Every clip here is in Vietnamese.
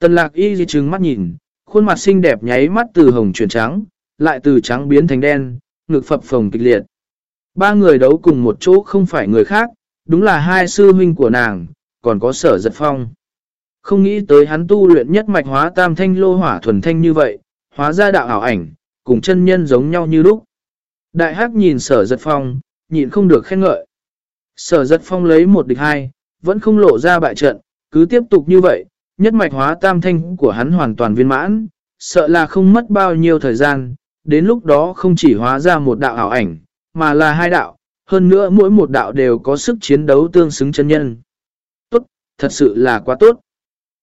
Tần lạc y di trừng mắt nhìn, khuôn mặt xinh đẹp nháy mắt từ hồng chuyển trắng, lại từ trắng biến thành đen, ngực phập phồng kịch liệt. Ba người đấu cùng một chỗ không phải người khác, đúng là hai sư huynh của nàng, còn có sở giật phong. Không nghĩ tới hắn tu luyện nhất mạch hóa tam thanh lô hỏa thuần thanh như vậy, hóa ra đạo ảo ảnh, cùng chân nhân giống nhau như lúc. Đại hắc nhìn sở giật phong, nhịn không được khen ngợi. Sở giật phong lấy một địch hai, vẫn không lộ ra bại trận, cứ tiếp tục như vậy, nhất mạch hóa tam thanh của hắn hoàn toàn viên mãn, sợ là không mất bao nhiêu thời gian, đến lúc đó không chỉ hóa ra một đạo ảo ảnh, mà là hai đạo, hơn nữa mỗi một đạo đều có sức chiến đấu tương xứng chân nhân. Tốt, thật sự là quá tốt.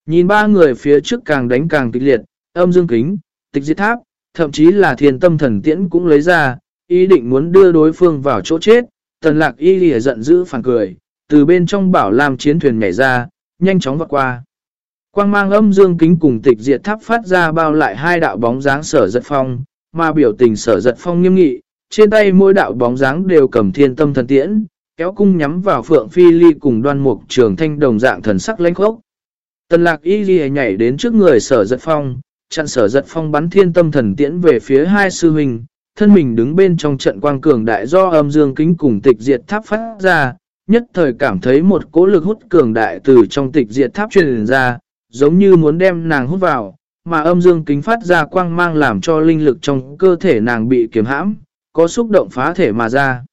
Nhìn ba người phía trước càng đánh càng kịch liệt, âm dương kính, tịch diệt tháp, thậm chí là thiền tâm thần tiễn cũng lấy ra, ý định muốn đưa đối phương vào chỗ chết. Tần lạc y lìa giận dữ phản cười, từ bên trong bảo làm chiến thuyền nhảy ra, nhanh chóng vọt qua. Quang mang âm dương kính cùng tịch diệt tháp phát ra bao lại hai đạo bóng dáng sở giật phong, mà biểu tình sở giật phong nghiêm nghị, trên tay mỗi đạo bóng dáng đều cầm thiên tâm thần tiễn, kéo cung nhắm vào phượng phi ly cùng đoan mục trường thanh đồng dạng thần sắc lãnh khốc. Tần lạc y ghi nhảy đến trước người sở giật phong, chặn sở giật phong bắn thiên tâm thần tiễn về phía hai sư huynh, thân mình đứng bên trong trận quang cường đại do âm dương kính cùng tịch diệt tháp phát ra, nhất thời cảm thấy một cỗ lực hút cường đại từ trong tịch diệt tháp truyền ra, giống như muốn đem nàng hút vào, mà âm dương kính phát ra quang mang làm cho linh lực trong cơ thể nàng bị kiềm hãm, có xúc động phá thể mà ra.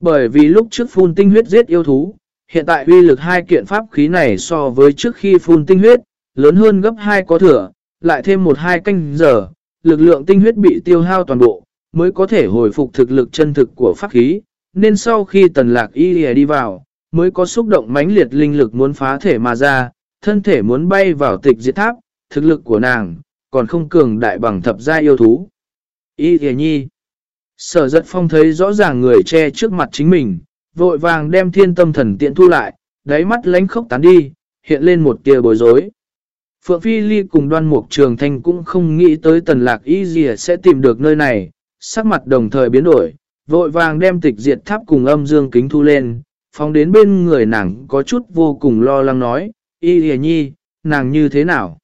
Bởi vì lúc trước phun tinh huyết giết yêu thú, hiện tại uy lực hai kiện pháp khí này so với trước khi phun tinh huyết, lớn hơn gấp hai có thừa, lại thêm một hai canh giờ, lực lượng tinh huyết bị tiêu hao toàn bộ, mới có thể hồi phục thực lực chân thực của pháp khí, nên sau khi tần lạc y đi vào, mới có xúc động mãnh liệt linh lực muốn phá thể mà ra, thân thể muốn bay vào tịch diệt tháp, thực lực của nàng, còn không cường đại bằng thập gia yêu thú. Y thề nhi. Sở giật phong thấy rõ ràng người che trước mặt chính mình, vội vàng đem thiên tâm thần tiện thu lại, đáy mắt lánh khốc tán đi, hiện lên một tia bối rối. Phượng Phi Ly cùng đoan mục trường thanh cũng không nghĩ tới tần lạc y gì sẽ tìm được nơi này, sắc mặt đồng thời biến đổi, vội vàng đem tịch diệt tháp cùng âm dương kính thu lên, phóng đến bên người nàng có chút vô cùng lo lắng nói, y hề nhi, nàng như thế nào?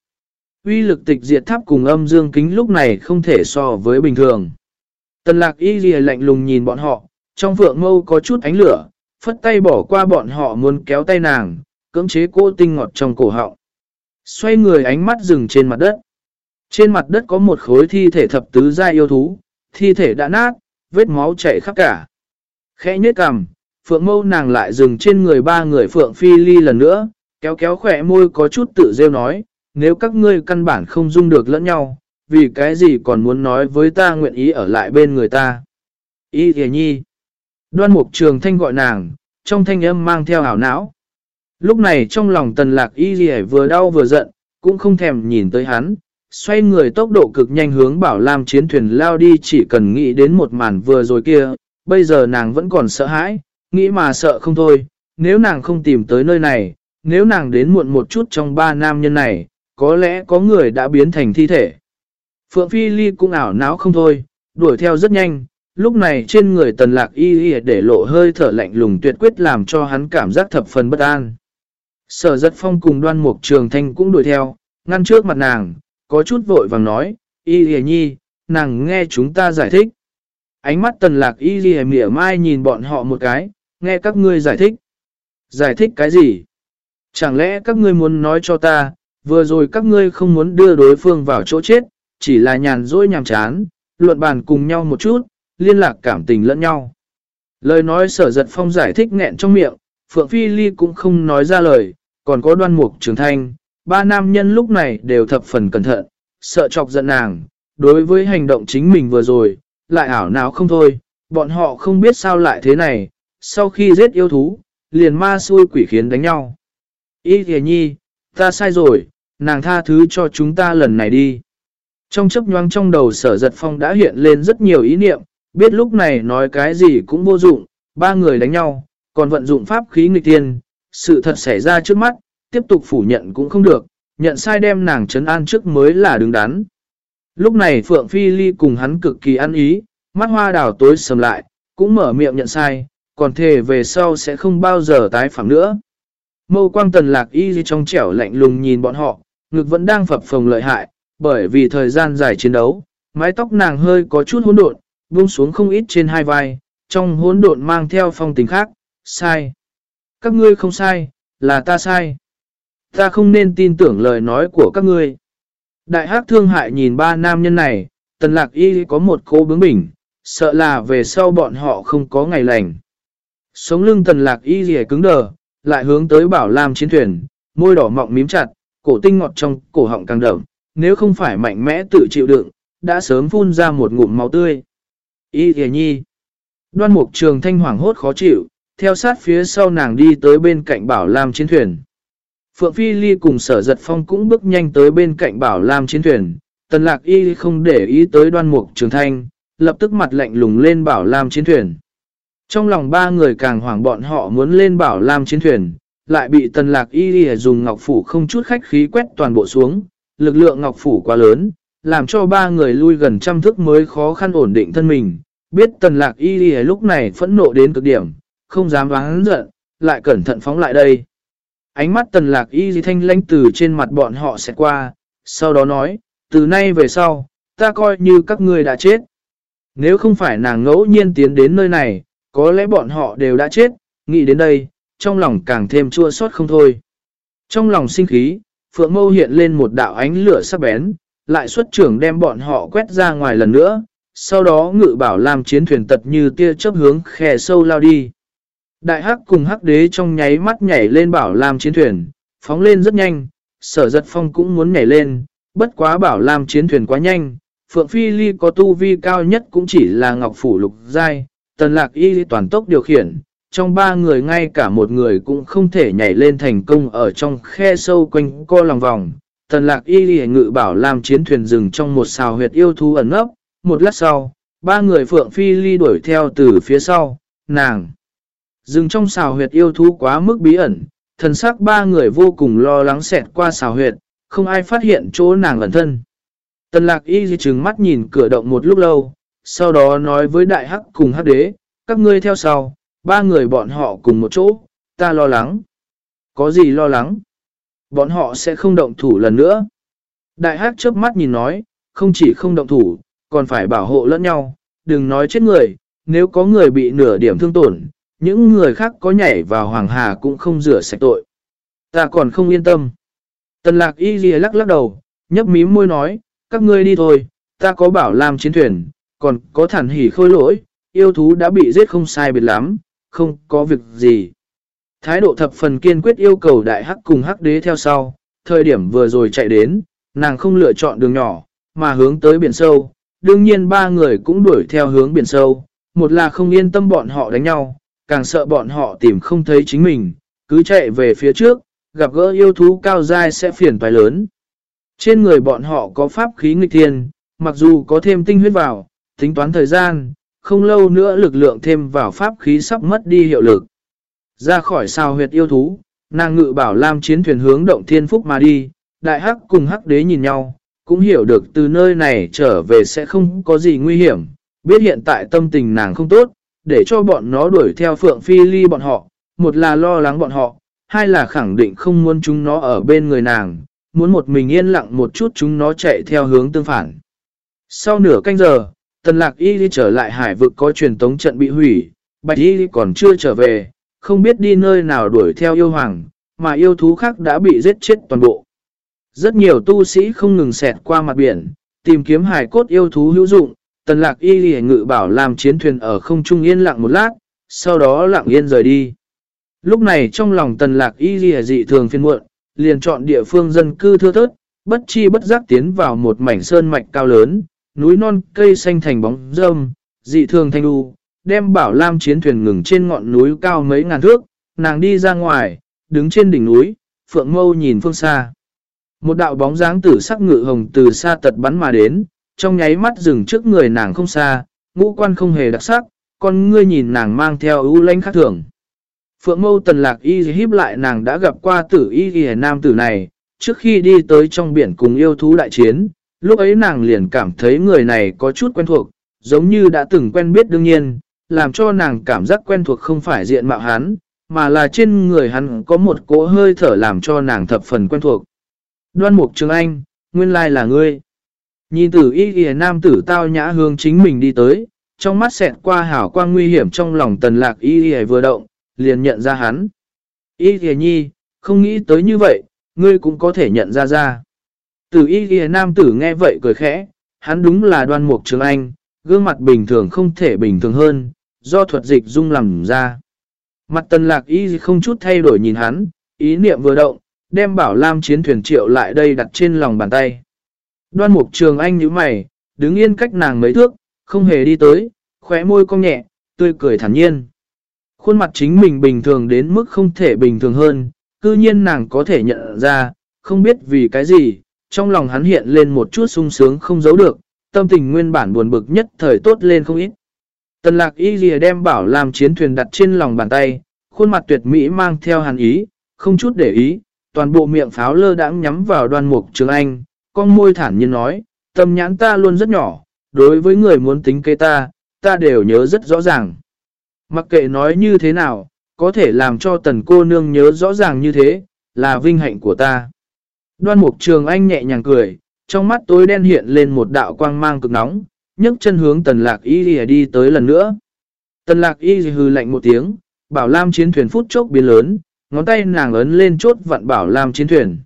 Uy lực tịch diệt tháp cùng âm dương kính lúc này không thể so với bình thường. Tần lạc y hề lạnh lùng nhìn bọn họ, trong vượng mâu có chút ánh lửa, phất tay bỏ qua bọn họ muốn kéo tay nàng, cưỡng chế cô tinh ngọt trong cổ họng. Xoay người ánh mắt dừng trên mặt đất. Trên mặt đất có một khối thi thể thập tứ gia yêu thú, thi thể đã nát, vết máu chảy khắp cả. Khẽ nhết cằm, phượng mâu nàng lại dừng trên người ba người phượng phi ly lần nữa, kéo kéo khỏe môi có chút tự rêu nói, nếu các ngươi căn bản không dung được lẫn nhau, vì cái gì còn muốn nói với ta nguyện ý ở lại bên người ta. Ý thề nhi. Đoan mục trường thanh gọi nàng, trong thanh âm mang theo hảo não. Lúc này trong lòng tần lạc y gì vừa đau vừa giận, cũng không thèm nhìn tới hắn, xoay người tốc độ cực nhanh hướng bảo lam chiến thuyền lao đi chỉ cần nghĩ đến một màn vừa rồi kia, bây giờ nàng vẫn còn sợ hãi, nghĩ mà sợ không thôi, nếu nàng không tìm tới nơi này, nếu nàng đến muộn một chút trong ba nam nhân này, có lẽ có người đã biến thành thi thể. Phượng Phi Ly cũng ảo não không thôi, đuổi theo rất nhanh, lúc này trên người tần lạc y y để lộ hơi thở lạnh lùng tuyệt quyết làm cho hắn cảm giác thập phần bất an. Sở giật phong cùng đoan mục trường thanh cũng đuổi theo, ngăn trước mặt nàng, có chút vội vàng nói, y y nhi, nàng nghe chúng ta giải thích. Ánh mắt tần lạc y y mỉa mai nhìn bọn họ một cái, nghe các ngươi giải thích. Giải thích cái gì? Chẳng lẽ các ngươi muốn nói cho ta, vừa rồi các ngươi không muốn đưa đối phương vào chỗ chết, chỉ là nhàn dỗi nhàm chán, luận bàn cùng nhau một chút, liên lạc cảm tình lẫn nhau. Lời nói sở giật phong giải thích nghẹn trong miệng, Phượng Phi Ly cũng không nói ra lời, còn có đoan mục trường thanh, ba nam nhân lúc này đều thập phần cẩn thận, sợ chọc giận nàng, đối với hành động chính mình vừa rồi, lại ảo nào không thôi, bọn họ không biết sao lại thế này, sau khi giết yêu thú, liền ma xui quỷ khiến đánh nhau. Ý thề nhi, ta sai rồi, nàng tha thứ cho chúng ta lần này đi. Trong chấp nhoáng trong đầu sở giật phong đã hiện lên rất nhiều ý niệm, biết lúc này nói cái gì cũng vô dụng, ba người đánh nhau, còn vận dụng pháp khí nghịch tiên, sự thật xảy ra trước mắt, tiếp tục phủ nhận cũng không được, nhận sai đem nàng trấn an trước mới là đứng đắn. Lúc này Phượng Phi Ly cùng hắn cực kỳ ăn ý, mắt hoa đào tối sầm lại, cũng mở miệng nhận sai, còn thề về sau sẽ không bao giờ tái phạm nữa. Mâu quang tần lạc y trong trẻo lạnh lùng nhìn bọn họ, ngực vẫn đang phập phồng lợi hại, bởi vì thời gian dài chiến đấu, mái tóc nàng hơi có chút hỗn độn, buông xuống không ít trên hai vai, trong hỗn độn mang theo phong tình khác, sai. Các ngươi không sai, là ta sai. Ta không nên tin tưởng lời nói của các ngươi. Đại hắc thương hại nhìn ba nam nhân này, tần lạc y có một cô bướng bỉnh, sợ là về sau bọn họ không có ngày lành. Sống lưng tần lạc y gì cứng đờ, lại hướng tới bảo lam chiến thuyền, môi đỏ mọng mím chặt, cổ tinh ngọt trong cổ họng càng đậm, nếu không phải mạnh mẽ tự chịu đựng, đã sớm phun ra một ngụm máu tươi. Y thề nhi. Đoan mục trường thanh hoảng hốt khó chịu, theo sát phía sau nàng đi tới bên cạnh bảo lam chiến thuyền. Phượng Phi Ly cùng sở giật phong cũng bước nhanh tới bên cạnh bảo lam chiến thuyền. Tần lạc y không để ý tới đoan mục trường thanh, lập tức mặt lạnh lùng lên bảo lam chiến thuyền. Trong lòng ba người càng hoảng bọn họ muốn lên bảo lam chiến thuyền, lại bị tần lạc y dùng ngọc phủ không chút khách khí quét toàn bộ xuống, lực lượng ngọc phủ quá lớn, làm cho ba người lui gần trăm thước mới khó khăn ổn định thân mình. Biết tần lạc y lúc này phẫn nộ đến cực điểm, không dám vắng giận, lại cẩn thận phóng lại đây. Ánh mắt tần lạc y thanh lãnh từ trên mặt bọn họ sẽ qua, sau đó nói, từ nay về sau, ta coi như các ngươi đã chết. Nếu không phải nàng ngẫu nhiên tiến đến nơi này, có lẽ bọn họ đều đã chết, nghĩ đến đây, trong lòng càng thêm chua xót không thôi. Trong lòng sinh khí, Phượng Mâu hiện lên một đạo ánh lửa sắc bén, lại xuất trưởng đem bọn họ quét ra ngoài lần nữa, sau đó ngự bảo làm chiến thuyền tật như tia chớp hướng khe sâu lao đi. Đại hắc cùng hắc đế trong nháy mắt nhảy lên bảo làm chiến thuyền, phóng lên rất nhanh, sở giật phong cũng muốn nhảy lên, bất quá bảo làm chiến thuyền quá nhanh, Phượng Phi Ly có tu vi cao nhất cũng chỉ là Ngọc Phủ Lục Giai, Tần Lạc Y toàn tốc điều khiển, trong ba người ngay cả một người cũng không thể nhảy lên thành công ở trong khe sâu quanh co lòng vòng. Tần lạc y ngự bảo làm chiến thuyền rừng trong một xào huyệt yêu thú ẩn ấp, một lát sau, ba người phượng phi ly đuổi theo từ phía sau, nàng. Rừng trong xào huyệt yêu thú quá mức bí ẩn, thần sắc ba người vô cùng lo lắng xẹt qua xào huyệt, không ai phát hiện chỗ nàng ẩn thân. Tần lạc y trừng mắt nhìn cửa động một lúc lâu, sau đó nói với đại hắc cùng hắc đế, các ngươi theo sau, ba người bọn họ cùng một chỗ, ta lo lắng. Có gì lo lắng? Bọn họ sẽ không động thủ lần nữa. Đại hắc chớp mắt nhìn nói, không chỉ không động thủ, còn phải bảo hộ lẫn nhau, đừng nói chết người, nếu có người bị nửa điểm thương tổn, những người khác có nhảy vào hoàng hà cũng không rửa sạch tội. Ta còn không yên tâm. Tần lạc y ghi lắc lắc đầu, nhấp mím môi nói, các ngươi đi thôi, ta có bảo làm chiến thuyền, còn có thản hỉ khôi lỗi, yêu thú đã bị giết không sai biệt lắm, không có việc gì. Thái độ thập phần kiên quyết yêu cầu đại hắc cùng hắc đế theo sau, thời điểm vừa rồi chạy đến, nàng không lựa chọn đường nhỏ, mà hướng tới biển sâu. Đương nhiên ba người cũng đuổi theo hướng biển sâu, một là không yên tâm bọn họ đánh nhau, càng sợ bọn họ tìm không thấy chính mình, cứ chạy về phía trước, gặp gỡ yêu thú cao dai sẽ phiền toái lớn. Trên người bọn họ có pháp khí nghịch thiên, mặc dù có thêm tinh huyết vào, tính toán thời gian, không lâu nữa lực lượng thêm vào pháp khí sắp mất đi hiệu lực. Ra khỏi sao huyệt yêu thú, nàng ngự bảo Lam chiến thuyền hướng động thiên phúc mà đi, đại hắc cùng hắc đế nhìn nhau, cũng hiểu được từ nơi này trở về sẽ không có gì nguy hiểm, biết hiện tại tâm tình nàng không tốt, để cho bọn nó đuổi theo Phượng Phi Ly bọn họ, một là lo lắng bọn họ, hai là khẳng định không muốn chúng nó ở bên người nàng, muốn một mình yên lặng một chút chúng nó chạy theo hướng tương phản. Sau nửa canh giờ, Tần lạc y đi trở lại hải vực có truyền tống trận bị hủy, bạch y còn chưa trở về, không biết đi nơi nào đuổi theo yêu hoàng, mà yêu thú khác đã bị giết chết toàn bộ. Rất nhiều tu sĩ không ngừng xẹt qua mặt biển, tìm kiếm hải cốt yêu thú hữu dụng, tần lạc y lì ngự bảo làm chiến thuyền ở không trung yên lặng một lát, sau đó lặng yên rời đi. Lúc này trong lòng tần lạc y lì dị thường phiên muộn, liền chọn địa phương dân cư thưa thớt, bất chi bất giác tiến vào một mảnh sơn mạch cao lớn, núi non cây xanh thành bóng rơm, dị thường thanh đu, đem bảo lam chiến thuyền ngừng trên ngọn núi cao mấy ngàn thước, nàng đi ra ngoài, đứng trên đỉnh núi, phượng mâu nhìn phương xa. Một đạo bóng dáng tử sắc ngự hồng từ xa tật bắn mà đến, trong nháy mắt dừng trước người nàng không xa, ngũ quan không hề đặc sắc, con ngươi nhìn nàng mang theo ưu lãnh khác thường. Phượng mâu tần lạc y hiếp lại nàng đã gặp qua tử y ghi nam tử này, trước khi đi tới trong biển cùng yêu thú đại chiến, Lúc ấy nàng liền cảm thấy người này có chút quen thuộc, giống như đã từng quen biết đương nhiên, làm cho nàng cảm giác quen thuộc không phải diện mạo hắn, mà là trên người hắn có một cỗ hơi thở làm cho nàng thập phần quen thuộc. Đoan mục trường anh, nguyên lai là ngươi. Nhìn tử y kìa nam tử tao nhã hướng chính mình đi tới, trong mắt xẹt qua hảo quang nguy hiểm trong lòng tần lạc y kìa vừa động, liền nhận ra hắn. Y kìa nhi, không nghĩ tới như vậy, ngươi cũng có thể nhận ra ra. Tử y ghi nam tử nghe vậy cười khẽ, hắn đúng là đoan mục trường anh, gương mặt bình thường không thể bình thường hơn, do thuật dịch dung làm ra. Mặt tần lạc y không chút thay đổi nhìn hắn, ý niệm vừa động, đem bảo lam chiến thuyền triệu lại đây đặt trên lòng bàn tay. Đoan mục trường anh như mày, đứng yên cách nàng mấy thước, không hề đi tới, khóe môi cong nhẹ, tươi cười thản nhiên. Khuôn mặt chính mình bình thường đến mức không thể bình thường hơn, cư nhiên nàng có thể nhận ra, không biết vì cái gì, trong lòng hắn hiện lên một chút sung sướng không giấu được, tâm tình nguyên bản buồn bực nhất thời tốt lên không ít. Tần lạc y lìa đem bảo làm chiến thuyền đặt trên lòng bàn tay, khuôn mặt tuyệt mỹ mang theo hàn ý, không chút để ý, toàn bộ miệng pháo lơ đãng nhắm vào đoan mục trường anh, con môi thản nhiên nói, tâm nhãn ta luôn rất nhỏ, đối với người muốn tính kế ta, ta đều nhớ rất rõ ràng. Mặc kệ nói như thế nào, có thể làm cho tần cô nương nhớ rõ ràng như thế, là vinh hạnh của ta. Đoan mục trường anh nhẹ nhàng cười, trong mắt tối đen hiện lên một đạo quang mang cực nóng, nhấc chân hướng tần lạc y đi, đi tới lần nữa. Tần lạc y hư lạnh một tiếng, bảo lam chiến thuyền phút chốc biến lớn, ngón tay nàng ấn lên chốt vặn bảo lam chiến thuyền.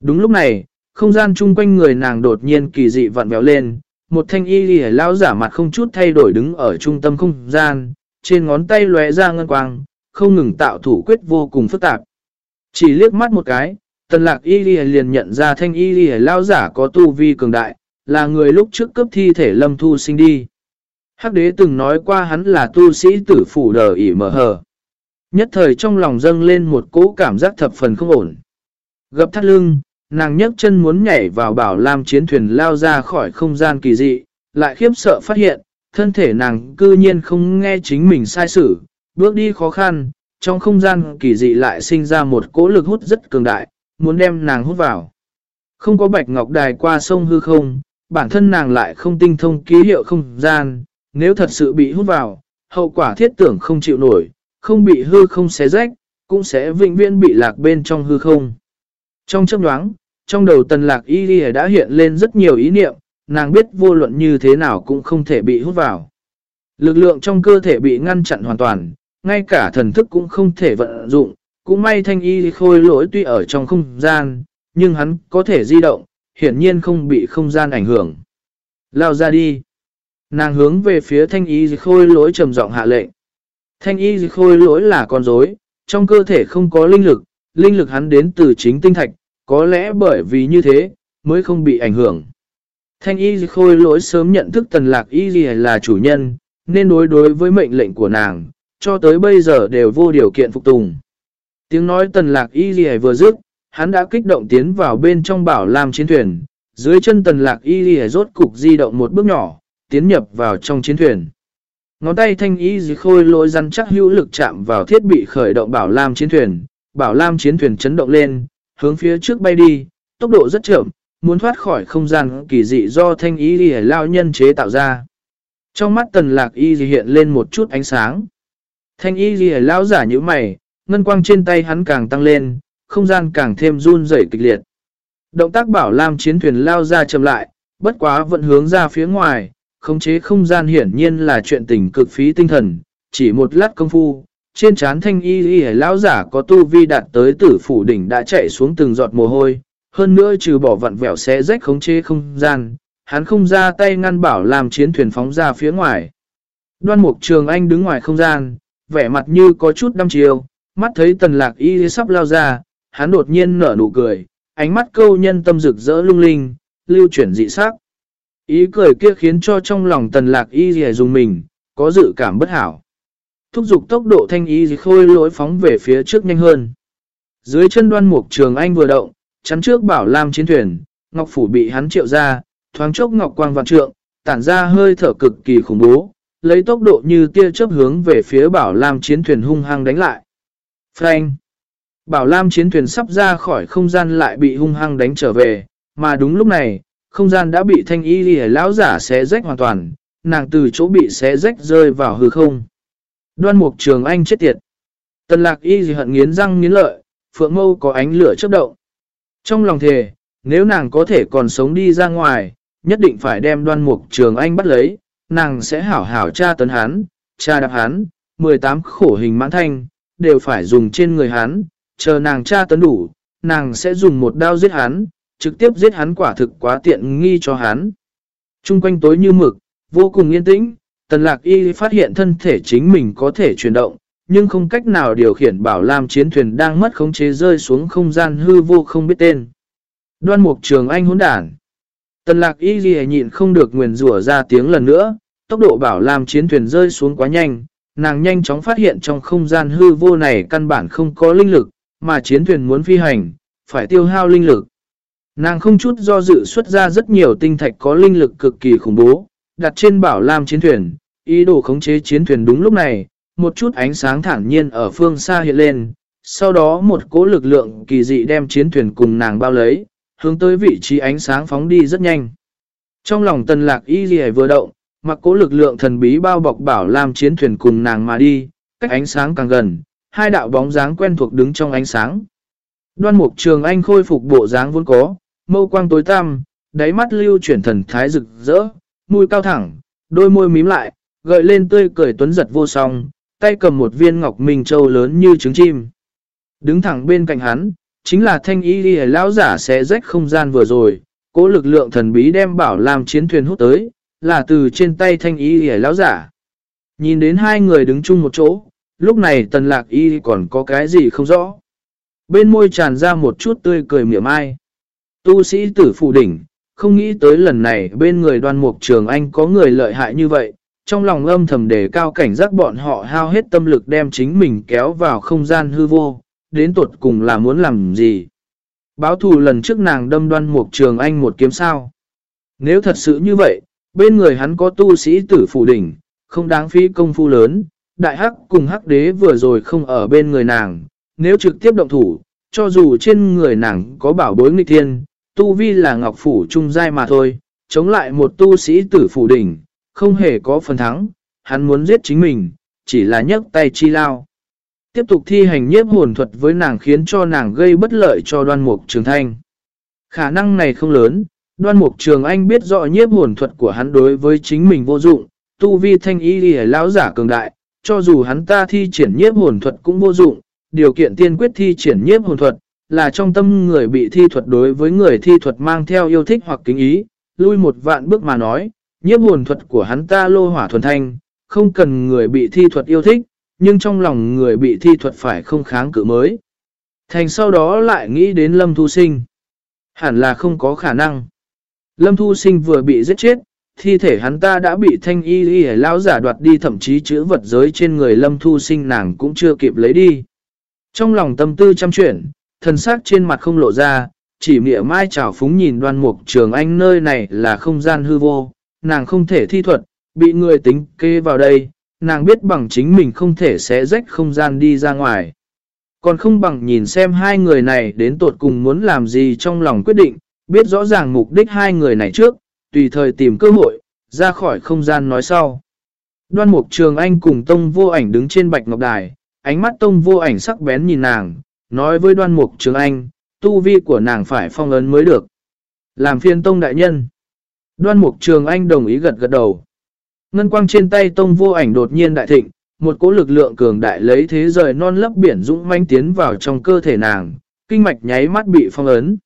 Đúng lúc này, không gian chung quanh người nàng đột nhiên kỳ dị vặn béo lên, một thanh y lìa lao giả mặt không chút thay đổi đứng ở trung tâm không gian, trên ngón tay lóe ra ngân quang, không ngừng tạo thủ quyết vô cùng phức tạp. Chỉ liếc mắt một cái, tần lạc y lìa liền nhận ra thanh y lìa lao giả có tu vi cường đại, là người lúc trước cấp thi thể lâm thu sinh đi. Hắc đế từng nói qua hắn là tu sĩ tử phủ đờ ỉ mở hờ. Nhất thời trong lòng dâng lên một cỗ cảm giác thập phần không ổn. Gập thắt lưng, nàng nhấc chân muốn nhảy vào bảo lam chiến thuyền lao ra khỏi không gian kỳ dị, lại khiếp sợ phát hiện, thân thể nàng cư nhiên không nghe chính mình sai sử, bước đi khó khăn, trong không gian kỳ dị lại sinh ra một cỗ lực hút rất cường đại, muốn đem nàng hút vào. Không có bạch ngọc đài qua sông hư không, bản thân nàng lại không tinh thông ký hiệu không gian, nếu thật sự bị hút vào, hậu quả thiết tưởng không chịu nổi, không bị hư không xé rách, cũng sẽ vĩnh viễn bị lạc bên trong hư không. Trong chấp nhoáng, trong đầu tần lạc y ghi đã hiện lên rất nhiều ý niệm, nàng biết vô luận như thế nào cũng không thể bị hút vào. Lực lượng trong cơ thể bị ngăn chặn hoàn toàn, ngay cả thần thức cũng không thể vận dụng, cũng may thanh y khôi lỗi tuy ở trong không gian, nhưng hắn có thể di động, hiển nhiên không bị không gian ảnh hưởng. Lao ra đi. Nàng hướng về phía thanh y khôi lỗi trầm giọng hạ lệnh. Thanh y khôi lỗi là con rối, trong cơ thể không có linh lực, linh lực hắn đến từ chính tinh thạch, có lẽ bởi vì như thế, mới không bị ảnh hưởng. Thanh y khôi lỗi sớm nhận thức tần lạc y là chủ nhân, nên đối đối với mệnh lệnh của nàng, cho tới bây giờ đều vô điều kiện phục tùng. Tiếng nói tần lạc y vừa dứt, hắn đã kích động tiến vào bên trong bảo làm chiến thuyền, dưới chân tần lạc y rốt cục di động một bước nhỏ, tiến nhập vào trong chiến thuyền. Ngón tay thanh y gì khôi lỗi rắn chắc hữu lực chạm vào thiết bị khởi động bảo lam chiến thuyền, bảo lam chiến thuyền chấn động lên, hướng phía trước bay đi, tốc độ rất chậm, muốn thoát khỏi không gian kỳ dị do thanh y gì lao nhân chế tạo ra. Trong mắt tần lạc y gì hiện lên một chút ánh sáng. Thanh y gì lao giả như mày, ngân quang trên tay hắn càng tăng lên, không gian càng thêm run rẩy kịch liệt. Động tác bảo lam chiến thuyền lao ra chậm lại, bất quá vẫn hướng ra phía ngoài, khống chế không gian hiển nhiên là chuyện tình cực phí tinh thần, chỉ một lát công phu, trên trán thanh y y lão giả có tu vi đạt tới tử phủ đỉnh đã chạy xuống từng giọt mồ hôi, hơn nữa trừ bỏ vặn vẹo xé rách khống chế không gian, hắn không ra tay ngăn bảo làm chiến thuyền phóng ra phía ngoài. Đoan mục trường anh đứng ngoài không gian, vẻ mặt như có chút đăm chiều, mắt thấy tần lạc y sắp lao ra, hắn đột nhiên nở nụ cười, ánh mắt câu nhân tâm rực rỡ lung linh, lưu chuyển dị sắc. Ý cười kia khiến cho trong lòng tần lạc y dì dùng mình, có dự cảm bất hảo. Thúc giục tốc độ thanh y dì khôi lỗi phóng về phía trước nhanh hơn. Dưới chân đoan mục trường anh vừa động, chắn trước bảo lam chiến thuyền, ngọc phủ bị hắn triệu ra, thoáng chốc ngọc quang vạn trượng, tản ra hơi thở cực kỳ khủng bố, lấy tốc độ như tia chớp hướng về phía bảo lam chiến thuyền hung hăng đánh lại. Frank! Bảo lam chiến thuyền sắp ra khỏi không gian lại bị hung hăng đánh trở về, mà đúng lúc này, không gian đã bị thanh y lìa lão giả xé rách hoàn toàn, nàng từ chỗ bị xé rách rơi vào hư không. Đoan mục trường anh chết tiệt. Tần lạc y gì hận nghiến răng nghiến lợi, phượng mâu có ánh lửa chấp động. Trong lòng thề, Nếu nàng có thể còn sống đi ra ngoài, nhất định phải đem đoan mục trường anh bắt lấy, nàng sẽ hảo hảo tra tấn hắn, tra đạp hắn, 18 khổ hình mãn thanh, đều phải dùng trên người hắn, chờ nàng tra tấn đủ, nàng sẽ dùng một đao giết hắn, trực tiếp giết hắn quả thực quá tiện nghi cho hắn. Trung quanh tối như mực, vô cùng yên tĩnh, tần lạc y phát hiện thân thể chính mình có thể chuyển động, nhưng không cách nào điều khiển bảo lam chiến thuyền đang mất khống chế rơi xuống không gian hư vô không biết tên. Đoan mục trường anh hỗn đản. Tần lạc y ghi nhịn không được nguyền rủa ra tiếng lần nữa, tốc độ bảo lam chiến thuyền rơi xuống quá nhanh, nàng nhanh chóng phát hiện trong không gian hư vô này căn bản không có linh lực, mà chiến thuyền muốn phi hành, phải tiêu hao linh lực. Nàng không chút do dự xuất ra rất nhiều tinh thạch có linh lực cực kỳ khủng bố, đặt trên bảo lam chiến thuyền, ý đồ khống chế chiến thuyền đúng lúc này, một chút ánh sáng thản nhiên ở phương xa hiện lên, sau đó một cỗ lực lượng kỳ dị đem chiến thuyền cùng nàng bao lấy, hướng tới vị trí ánh sáng phóng đi rất nhanh. Trong lòng tần lạc y gì vừa động, mặc cố lực lượng thần bí bao bọc bảo lam chiến thuyền cùng nàng mà đi, cách ánh sáng càng gần, hai đạo bóng dáng quen thuộc đứng trong ánh sáng. Đoan mục trường anh khôi phục bộ dáng vốn có, mâu quang tối tăm, đáy mắt lưu chuyển thần thái rực rỡ, mũi cao thẳng, đôi môi mím lại, gợi lên tươi cười tuấn giật vô song, tay cầm một viên ngọc minh châu lớn như trứng chim. Đứng thẳng bên cạnh hắn, chính là thanh y đi lão giả sẽ rách không gian vừa rồi, cố lực lượng thần bí đem bảo làm chiến thuyền hút tới, là từ trên tay thanh y hề lão giả. Nhìn đến hai người đứng chung một chỗ, lúc này tần lạc y còn có cái gì không rõ. Bên môi tràn ra một chút tươi cười mỉa mai. Tu sĩ tử phụ đỉnh, không nghĩ tới lần này bên người đoan mục trường anh có người lợi hại như vậy, trong lòng âm thầm đề cao cảnh giác bọn họ hao hết tâm lực đem chính mình kéo vào không gian hư vô, đến tuột cùng là muốn làm gì. Báo thù lần trước nàng đâm đoan mục trường anh một kiếm sao. Nếu thật sự như vậy, bên người hắn có tu sĩ tử phủ đỉnh, không đáng phí công phu lớn, đại hắc cùng hắc đế vừa rồi không ở bên người nàng, nếu trực tiếp động thủ, cho dù trên người nàng có bảo bối nghịch thiên, tu vi là ngọc phủ trung giai mà thôi, chống lại một tu sĩ tử phủ đỉnh, không hề có phần thắng, hắn muốn giết chính mình, chỉ là nhấc tay chi lao. Tiếp tục thi hành nhiếp hồn thuật với nàng khiến cho nàng gây bất lợi cho đoan mục trường thanh. Khả năng này không lớn, đoan mục trường anh biết rõ nhiếp hồn thuật của hắn đối với chính mình vô dụng, tu vi thanh y lì lão giả cường đại, cho dù hắn ta thi triển nhiếp hồn thuật cũng vô dụng, điều kiện tiên quyết thi triển nhiếp hồn thuật, là trong tâm người bị thi thuật đối với người thi thuật mang theo yêu thích hoặc kính ý, lui một vạn bước mà nói, nhiếp hồn thuật của hắn ta lô hỏa thuần thanh, không cần người bị thi thuật yêu thích, nhưng trong lòng người bị thi thuật phải không kháng cự mới. Thành sau đó lại nghĩ đến Lâm Thu Sinh. Hẳn là không có khả năng. Lâm Thu Sinh vừa bị giết chết, thi thể hắn ta đã bị thanh y y lao giả đoạt đi thậm chí chữ vật giới trên người Lâm Thu Sinh nàng cũng chưa kịp lấy đi. Trong lòng tâm tư chăm chuyển, thần sắc trên mặt không lộ ra, chỉ mỉa mai trào phúng nhìn đoan mục trường anh nơi này là không gian hư vô, nàng không thể thi thuật, bị người tính kê vào đây, nàng biết bằng chính mình không thể xé rách không gian đi ra ngoài. Còn không bằng nhìn xem hai người này đến tột cùng muốn làm gì trong lòng quyết định, biết rõ ràng mục đích hai người này trước, tùy thời tìm cơ hội, ra khỏi không gian nói sau. Đoan mục trường anh cùng tông vô ảnh đứng trên bạch ngọc đài, ánh mắt tông vô ảnh sắc bén nhìn nàng, nói với đoan mục trường anh, tu vi của nàng phải phong ấn mới được. Làm phiên tông đại nhân. Đoan mục trường anh đồng ý gật gật đầu. Ngân quang trên tay tông vô ảnh đột nhiên đại thịnh, một cỗ lực lượng cường đại lấy thế rời non lấp biển dũng manh tiến vào trong cơ thể nàng, kinh mạch nháy mắt bị phong ấn.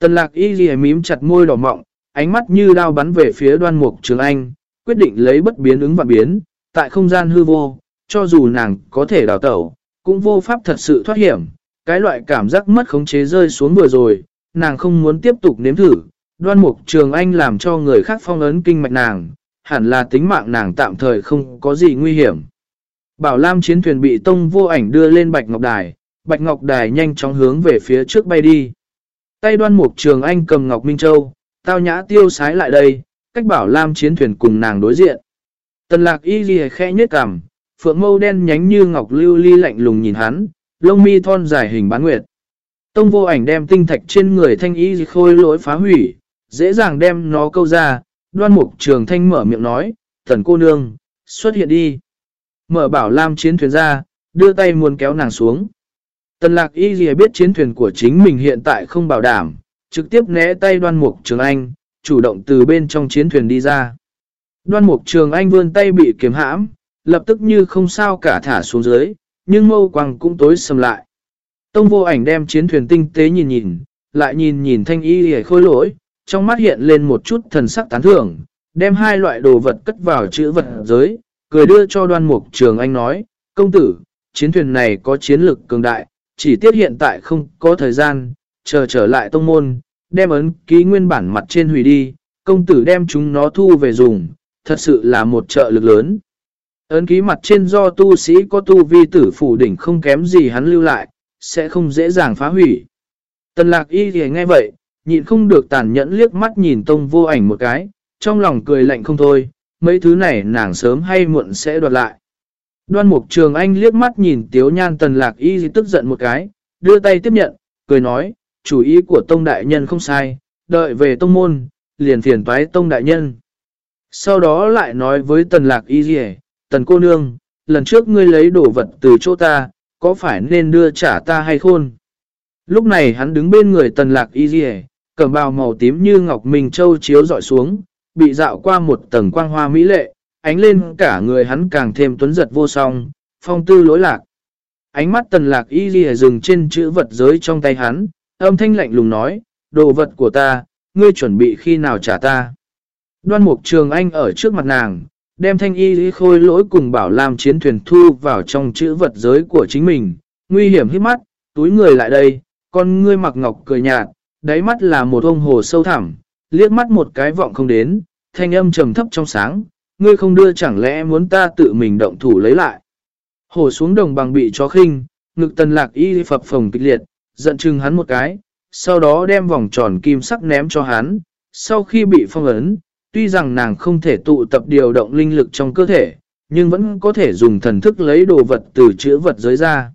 Tần lạc y ghi mím chặt môi đỏ mọng, ánh mắt như đao bắn về phía đoan mục trường anh, quyết định lấy bất biến ứng và biến, tại không gian hư vô, cho dù nàng có thể đào tẩu, cũng vô pháp thật sự thoát hiểm, cái loại cảm giác mất khống chế rơi xuống vừa rồi, nàng không muốn tiếp tục nếm thử. Đoan mục trường anh làm cho người khác phong ấn kinh mạch nàng, hẳn là tính mạng nàng tạm thời không có gì nguy hiểm. Bảo Lam chiến thuyền bị tông vô ảnh đưa lên Bạch Ngọc Đài, Bạch Ngọc Đài nhanh chóng hướng về phía trước bay đi. Tay đoan mục trường anh cầm Ngọc Minh Châu, tao nhã tiêu sái lại đây, cách Bảo Lam chiến thuyền cùng nàng đối diện. Tần lạc y ghi khẽ nhết cằm, phượng mâu đen nhánh như ngọc lưu ly lạnh lùng nhìn hắn, lông mi thon dài hình bán nguyệt. Tông vô ảnh đem tinh thạch trên người thanh y khôi lỗi phá hủy, dễ dàng đem nó câu ra, đoan mục trường thanh mở miệng nói, thần cô nương, xuất hiện đi. Mở bảo lam chiến thuyền ra, đưa tay muốn kéo nàng xuống. Tần lạc y gì biết chiến thuyền của chính mình hiện tại không bảo đảm, trực tiếp né tay đoan mục trường anh, chủ động từ bên trong chiến thuyền đi ra. Đoan mục trường anh vươn tay bị kiếm hãm, lập tức như không sao cả thả xuống dưới, nhưng mâu quang cũng tối sầm lại. Tông vô ảnh đem chiến thuyền tinh tế nhìn nhìn, lại nhìn nhìn thanh y hề khôi lỗi, trong mắt hiện lên một chút thần sắc tán thưởng, đem hai loại đồ vật cất vào chữ vật giới, cười đưa cho đoan mục trường anh nói, công tử, chiến thuyền này có chiến lực cường đại, chỉ tiết hiện tại không có thời gian, chờ trở lại tông môn, đem ấn ký nguyên bản mặt trên hủy đi, công tử đem chúng nó thu về dùng, thật sự là một trợ lực lớn. Ấn ký mặt trên do tu sĩ có tu vi tử phủ đỉnh không kém gì hắn lưu lại, sẽ không dễ dàng phá hủy. Tần lạc y thì nghe vậy, nhịn không được tàn nhẫn liếc mắt nhìn tông vô ảnh một cái, trong lòng cười lạnh không thôi, mấy thứ này nàng sớm hay muộn sẽ đoạt lại. Đoan mục trường anh liếc mắt nhìn tiếu nhan tần lạc y tức giận một cái, đưa tay tiếp nhận, cười nói, chủ ý của tông đại nhân không sai, đợi về tông môn, liền phiền toái tông đại nhân. Sau đó lại nói với tần lạc y dì tần cô nương, lần trước ngươi lấy đồ vật từ chỗ ta, có phải nên đưa trả ta hay khôn? Lúc này hắn đứng bên người tần lạc y dì cầm bào màu tím như ngọc mình châu chiếu dọi xuống, bị dạo qua một tầng quang hoa mỹ lệ, ánh lên cả người hắn càng thêm tuấn giật vô song, phong tư lối lạc. Ánh mắt tần lạc y ghi dừng trên chữ vật giới trong tay hắn, âm thanh lạnh lùng nói, đồ vật của ta, ngươi chuẩn bị khi nào trả ta. Đoan mục trường anh ở trước mặt nàng, đem thanh y khôi lỗi cùng bảo làm chiến thuyền thu vào trong chữ vật giới của chính mình, nguy hiểm hít mắt, túi người lại đây, con ngươi mặc ngọc cười nhạt, đáy mắt là một ông hồ sâu thẳm, liếc mắt một cái vọng không đến, thanh âm trầm thấp trong sáng, ngươi không đưa chẳng lẽ muốn ta tự mình động thủ lấy lại. Hổ xuống đồng bằng bị chó khinh, ngực tần lạc y phập phồng kịch liệt, giận chừng hắn một cái, sau đó đem vòng tròn kim sắc ném cho hắn. Sau khi bị phong ấn, tuy rằng nàng không thể tụ tập điều động linh lực trong cơ thể, nhưng vẫn có thể dùng thần thức lấy đồ vật từ chữ vật giới ra.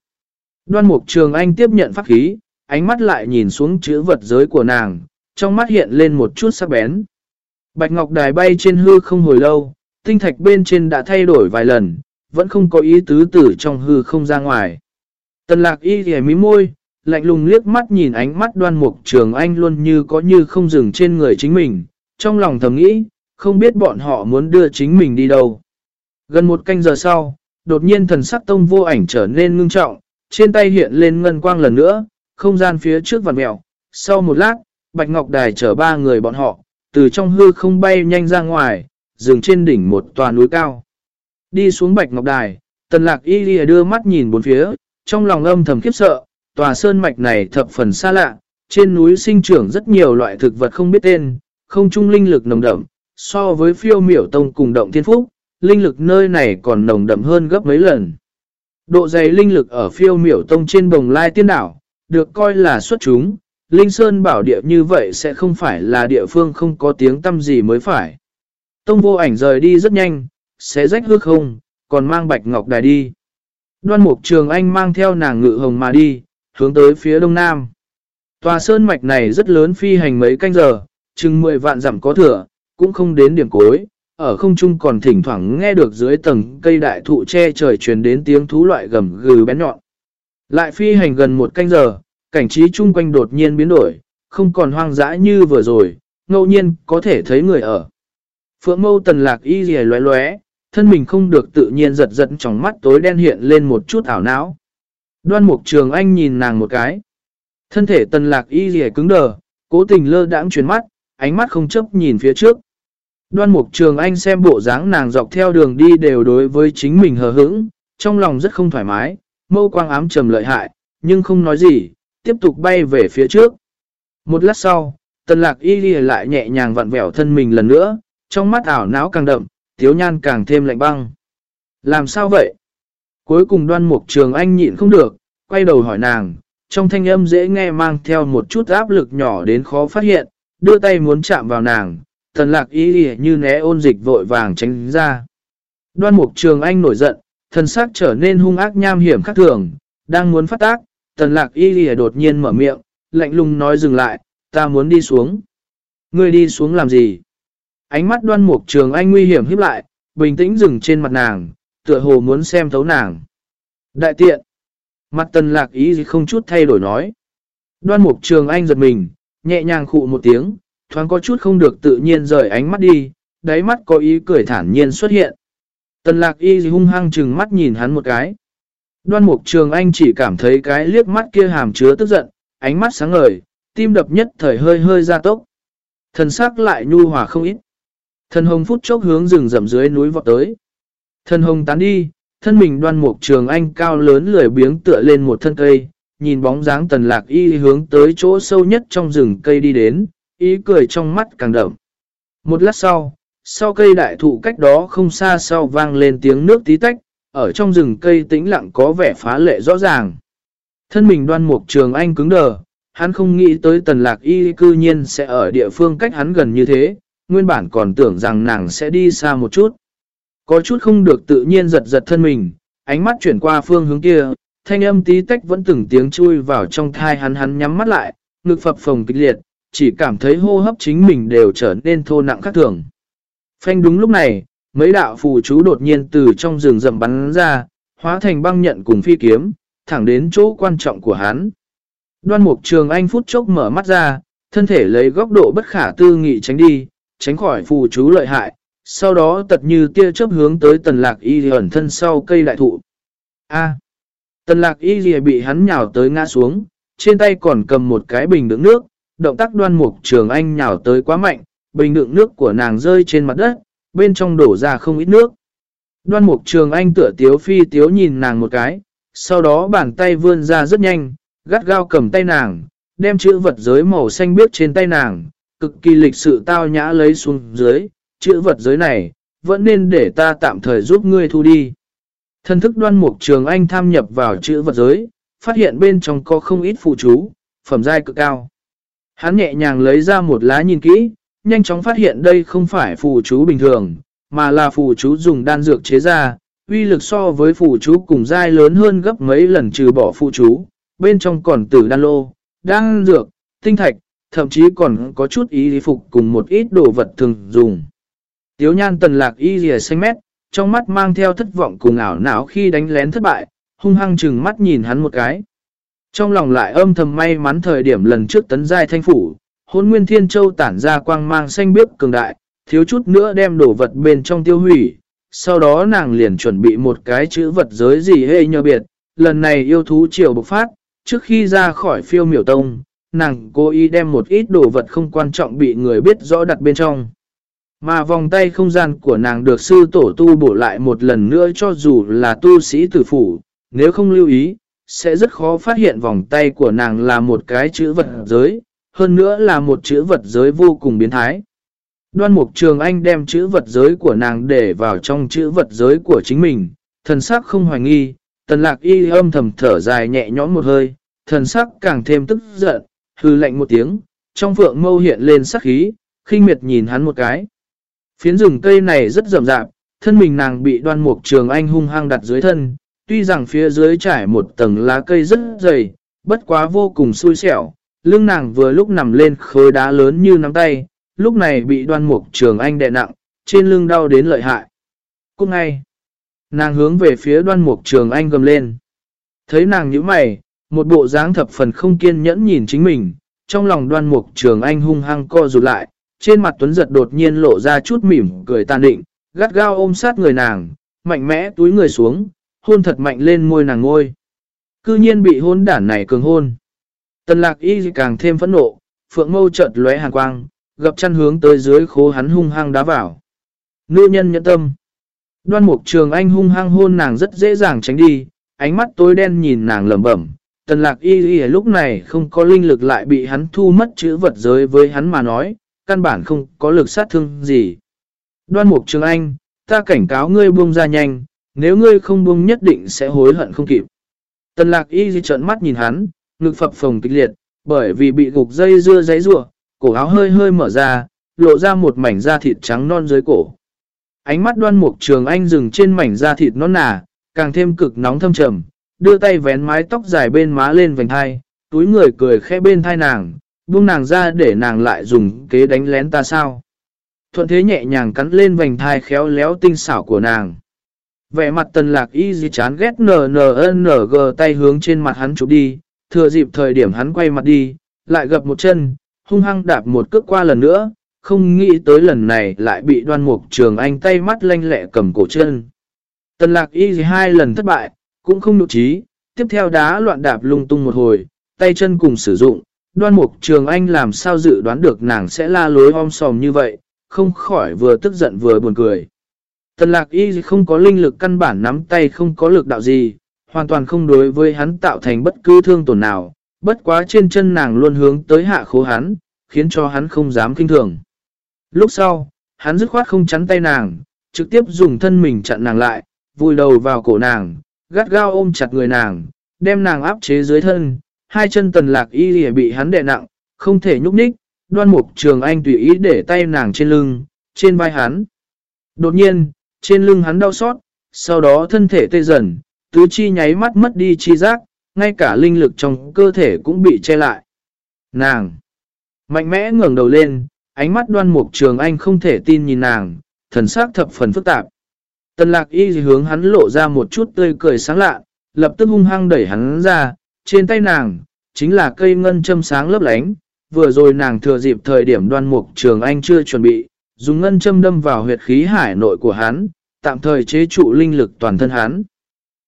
Đoan mục trường anh tiếp nhận pháp khí, ánh mắt lại nhìn xuống chữ vật giới của nàng, trong mắt hiện lên một chút sắc bén. Bạch Ngọc Đài bay trên hư không hồi lâu, tinh thạch bên trên đã thay đổi vài lần, vẫn không có ý tứ tử trong hư không ra ngoài. Tần lạc y ghẻ mí môi, lạnh lùng liếc mắt nhìn ánh mắt đoan mục trường anh luôn như có như không dừng trên người chính mình, trong lòng thầm nghĩ, không biết bọn họ muốn đưa chính mình đi đâu. Gần một canh giờ sau, đột nhiên thần sắc tông vô ảnh trở nên ngưng trọng, trên tay hiện lên ngân quang lần nữa, không gian phía trước vằn mẹo. Sau một lát, Bạch Ngọc Đài chở ba người bọn họ, từ trong hư không bay nhanh ra ngoài, dừng trên đỉnh một tòa núi cao. Đi xuống Bạch Ngọc Đài, Tần Lạc Y Lìa đưa mắt nhìn bốn phía, trong lòng âm thầm khiếp sợ, tòa sơn mạch này thập phần xa lạ, trên núi sinh trưởng rất nhiều loại thực vật không biết tên, không trung linh lực nồng đậm, so với phiêu miểu tông cùng động thiên phúc, linh lực nơi này còn nồng đậm hơn gấp mấy lần. Độ dày linh lực ở phiêu miểu tông trên bồng lai tiên đảo, được coi là xuất chúng, Linh Sơn bảo địa như vậy sẽ không phải là địa phương không có tiếng tâm gì mới phải. Tông vô ảnh rời đi rất nhanh, sẽ rách hư không, còn mang bạch ngọc đài đi. Đoan mục trường anh mang theo nàng ngự hồng mà đi, hướng tới phía đông nam. Tòa sơn mạch này rất lớn phi hành mấy canh giờ, chừng 10 vạn dặm có thừa, cũng không đến điểm cuối. Ở không trung còn thỉnh thoảng nghe được dưới tầng cây đại thụ che trời truyền đến tiếng thú loại gầm gừ bén nhọn. Lại phi hành gần một canh giờ, cảnh trí chung quanh đột nhiên biến đổi, không còn hoang dã như vừa rồi, ngẫu nhiên có thể thấy người ở. Phượng mâu tần lạc y dì loé loé, thân mình không được tự nhiên giật giật trong mắt tối đen hiện lên một chút ảo não. Đoan mục trường anh nhìn nàng một cái. Thân thể tần lạc y dì cứng đờ, cố tình lơ đãng chuyển mắt, ánh mắt không chấp nhìn phía trước. Đoan mục trường anh xem bộ dáng nàng dọc theo đường đi đều đối với chính mình hờ hững, trong lòng rất không thoải mái, mâu quang ám trầm lợi hại, nhưng không nói gì, tiếp tục bay về phía trước. Một lát sau, tần lạc y lại nhẹ nhàng vặn vẹo thân mình lần nữa, trong mắt ảo não càng đậm, thiếu nhan càng thêm lạnh băng. Làm sao vậy? Cuối cùng đoan mục trường anh nhịn không được, quay đầu hỏi nàng, trong thanh âm dễ nghe mang theo một chút áp lực nhỏ đến khó phát hiện, đưa tay muốn chạm vào nàng, tần lạc y ghi như né ôn dịch vội vàng tránh ra. Đoan mục trường anh nổi giận, thần sắc trở nên hung ác nham hiểm khác thường, đang muốn phát tác, tần lạc y lìa đột nhiên mở miệng, lạnh lùng nói dừng lại, ta muốn đi xuống. Ngươi đi xuống làm gì? Ánh mắt đoan mục trường anh nguy hiểm hiếp lại, bình tĩnh dừng trên mặt nàng, tựa hồ muốn xem thấu nàng. Đại tiện. Mặt tần lạc ý gì không chút thay đổi nói. Đoan mục trường anh giật mình, nhẹ nhàng khụ một tiếng, thoáng có chút không được tự nhiên rời ánh mắt đi, đáy mắt có ý cười thản nhiên xuất hiện. Tần lạc y hung hăng chừng mắt nhìn hắn một cái. Đoan mục trường anh chỉ cảm thấy cái liếc mắt kia hàm chứa tức giận, ánh mắt sáng ngời, tim đập nhất thời hơi hơi ra tốc. Thần sắc lại nhu hòa không ít. Thần hồng phút chốc hướng rừng rậm dưới núi vọt tới. Thần hồng tán đi, thân mình đoan mục trường anh cao lớn lười biếng tựa lên một thân cây, nhìn bóng dáng tần lạc y hướng tới chỗ sâu nhất trong rừng cây đi đến, ý cười trong mắt càng đậm. Một lát sau, sau cây đại thụ cách đó không xa sau vang lên tiếng nước tí tách, ở trong rừng cây tĩnh lặng có vẻ phá lệ rõ ràng. Thân mình đoan mục trường anh cứng đờ, hắn không nghĩ tới tần lạc y cư nhiên sẽ ở địa phương cách hắn gần như thế, nguyên bản còn tưởng rằng nàng sẽ đi xa một chút. Có chút không được tự nhiên giật giật thân mình, ánh mắt chuyển qua phương hướng kia, thanh âm tí tách vẫn từng tiếng chui vào trong thai hắn hắn nhắm mắt lại, ngực phập phồng kịch liệt, chỉ cảm thấy hô hấp chính mình đều trở nên thô nặng khác thường. Phanh đúng lúc này, mấy đạo phù chú đột nhiên từ trong rừng rậm bắn ra, hóa thành băng nhận cùng phi kiếm, thẳng đến chỗ quan trọng của hắn. Đoan mục trường anh phút chốc mở mắt ra, thân thể lấy góc độ bất khả tư nghị tránh đi, tránh khỏi phù chú lợi hại, sau đó tật như tia chớp hướng tới tần lạc y ẩn thân sau cây đại thụ. A. tần lạc y bị hắn nhào tới ngã xuống, trên tay còn cầm một cái bình đựng nước, động tác đoan mục trường anh nhào tới quá mạnh, bình đựng nước của nàng rơi trên mặt đất, bên trong đổ ra không ít nước. Đoan mục trường anh tựa tiếu phi tiếu nhìn nàng một cái, sau đó bàn tay vươn ra rất nhanh, gắt gao cầm tay nàng, đem chữ vật giới màu xanh biếc trên tay nàng, cực kỳ lịch sự tao nhã lấy xuống dưới, chữ vật giới này, vẫn nên để ta tạm thời giúp ngươi thu đi. Thân thức đoan mục trường anh tham nhập vào chữ vật giới, phát hiện bên trong có không ít phụ chú, phẩm giai cực cao. Hắn nhẹ nhàng lấy ra một lá nhìn kỹ, nhanh chóng phát hiện đây không phải phù chú bình thường, mà là phù chú dùng đan dược chế ra, uy lực so với phù chú cùng giai lớn hơn gấp mấy lần trừ bỏ phù chú, bên trong còn tử đan lô, đan dược, tinh thạch, thậm chí còn có chút ý phục cùng một ít đồ vật thường dùng. Tiếu nhan tần lạc y rìa xanh mét, trong mắt mang theo thất vọng cùng ảo não khi đánh lén thất bại, hung hăng chừng mắt nhìn hắn một cái. Trong lòng lại âm thầm may mắn thời điểm lần trước tấn giai thanh phủ, hôn nguyên thiên châu tản ra quang mang xanh biếc cường đại, thiếu chút nữa đem đồ vật bên trong tiêu hủy. Sau đó nàng liền chuẩn bị một cái chữ vật giới gì hê nhờ biệt, lần này yêu thú triều bộc phát, trước khi ra khỏi phiêu miểu tông, nàng cố ý đem một ít đồ vật không quan trọng bị người biết rõ đặt bên trong. Mà vòng tay không gian của nàng được sư tổ tu bổ lại một lần nữa cho dù là tu sĩ tử phủ, nếu không lưu ý, sẽ rất khó phát hiện vòng tay của nàng là một cái chữ vật giới, hơn nữa là một chữ vật giới vô cùng biến thái. Đoan mục trường anh đem chữ vật giới của nàng để vào trong chữ vật giới của chính mình, thần sắc không hoài nghi, tần lạc y âm thầm thở dài nhẹ nhõm một hơi, thần sắc càng thêm tức giận, hư lạnh một tiếng, trong phượng mâu hiện lên sắc khí, khinh miệt nhìn hắn một cái. Phiến rừng cây này rất rậm rạp, thân mình nàng bị đoan mục trường anh hung hăng đặt dưới thân, tuy rằng phía dưới trải một tầng lá cây rất dày, bất quá vô cùng xui xẻo, lưng nàng vừa lúc nằm lên khối đá lớn như nắm tay, lúc này bị đoan mục trường anh đè nặng, trên lưng đau đến lợi hại. Cũng ngay, nàng hướng về phía đoan mục trường anh gầm lên. Thấy nàng như mày, một bộ dáng thập phần không kiên nhẫn nhìn chính mình, trong lòng đoan mục trường anh hung hăng co rụt lại, trên mặt tuấn giật đột nhiên lộ ra chút mỉm cười tàn định, gắt gao ôm sát người nàng, mạnh mẽ túi người xuống, hôn thật mạnh lên môi nàng ngôi. Cư nhiên bị hôn đản này cường hôn. Tần lạc y càng thêm phẫn nộ, phượng mâu chợt lóe hàn quang, gặp chăn hướng tới dưới khố hắn hung hăng đá vào. Nữ nhân nhẫn tâm. Đoan mục trường anh hung hăng hôn nàng rất dễ dàng tránh đi, ánh mắt tối đen nhìn nàng lẩm bẩm. Tần lạc y y lúc này không có linh lực lại bị hắn thu mất chữ vật giới với hắn mà nói, căn bản không có lực sát thương gì. Đoan mục trường anh, ta cảnh cáo ngươi buông ra nhanh, nếu ngươi không buông nhất định sẽ hối hận không kịp. Tần lạc y y trợn mắt nhìn hắn, ngực phập phồng kịch liệt, bởi vì bị gục dây dưa giấy rua, cổ áo hơi hơi mở ra, lộ ra một mảnh da thịt trắng non dưới cổ. Ánh mắt đoan mục trường anh dừng trên mảnh da thịt non nà, càng thêm cực nóng thâm trầm, đưa tay vén mái tóc dài bên má lên vành thai, túi người cười khẽ bên thai nàng, buông nàng ra để nàng lại dùng kế đánh lén ta sao. Thuận thế nhẹ nhàng cắn lên vành thai khéo léo tinh xảo của nàng. Vẻ mặt tần lạc y gì chán ghét nờ nờ nờ gờ tay hướng trên mặt hắn chụp đi, thừa dịp thời điểm hắn quay mặt đi, lại gập một chân, hung hăng đạp một cước qua lần nữa, không nghĩ tới lần này lại bị đoan mục trường anh tay mắt lanh lẹ cầm cổ chân. Tần lạc y hai lần thất bại, cũng không nụ trí, tiếp theo đá loạn đạp lung tung một hồi, tay chân cùng sử dụng, đoan mục trường anh làm sao dự đoán được nàng sẽ la lối om sòm như vậy, không khỏi vừa tức giận vừa buồn cười. Tần lạc y không có linh lực căn bản nắm tay không có lực đạo gì, hoàn toàn không đối với hắn tạo thành bất cứ thương tổn nào, bất quá trên chân nàng luôn hướng tới hạ khố hắn, khiến cho hắn không dám kinh thường. Lúc sau, hắn dứt khoát không chắn tay nàng, trực tiếp dùng thân mình chặn nàng lại, vùi đầu vào cổ nàng, gắt gao ôm chặt người nàng, đem nàng áp chế dưới thân, hai chân tần lạc y lìa bị hắn đè nặng, không thể nhúc nhích, đoan mục trường anh tùy ý để tay nàng trên lưng, trên vai hắn. Đột nhiên, trên lưng hắn đau xót, sau đó thân thể tê dần, tứ chi nháy mắt mất đi chi giác, ngay cả linh lực trong cơ thể cũng bị che lại. Nàng! Mạnh mẽ ngẩng đầu lên, ánh mắt đoan mục trường anh không thể tin nhìn nàng, thần sắc thập phần phức tạp. Tần lạc y hướng hắn lộ ra một chút tươi cười sáng lạ, lập tức hung hăng đẩy hắn ra, trên tay nàng, chính là cây ngân châm sáng lấp lánh, vừa rồi nàng thừa dịp thời điểm đoan mục trường anh chưa chuẩn bị, dùng ngân châm đâm vào huyệt khí hải nội của hắn, tạm thời chế trụ linh lực toàn thân hắn.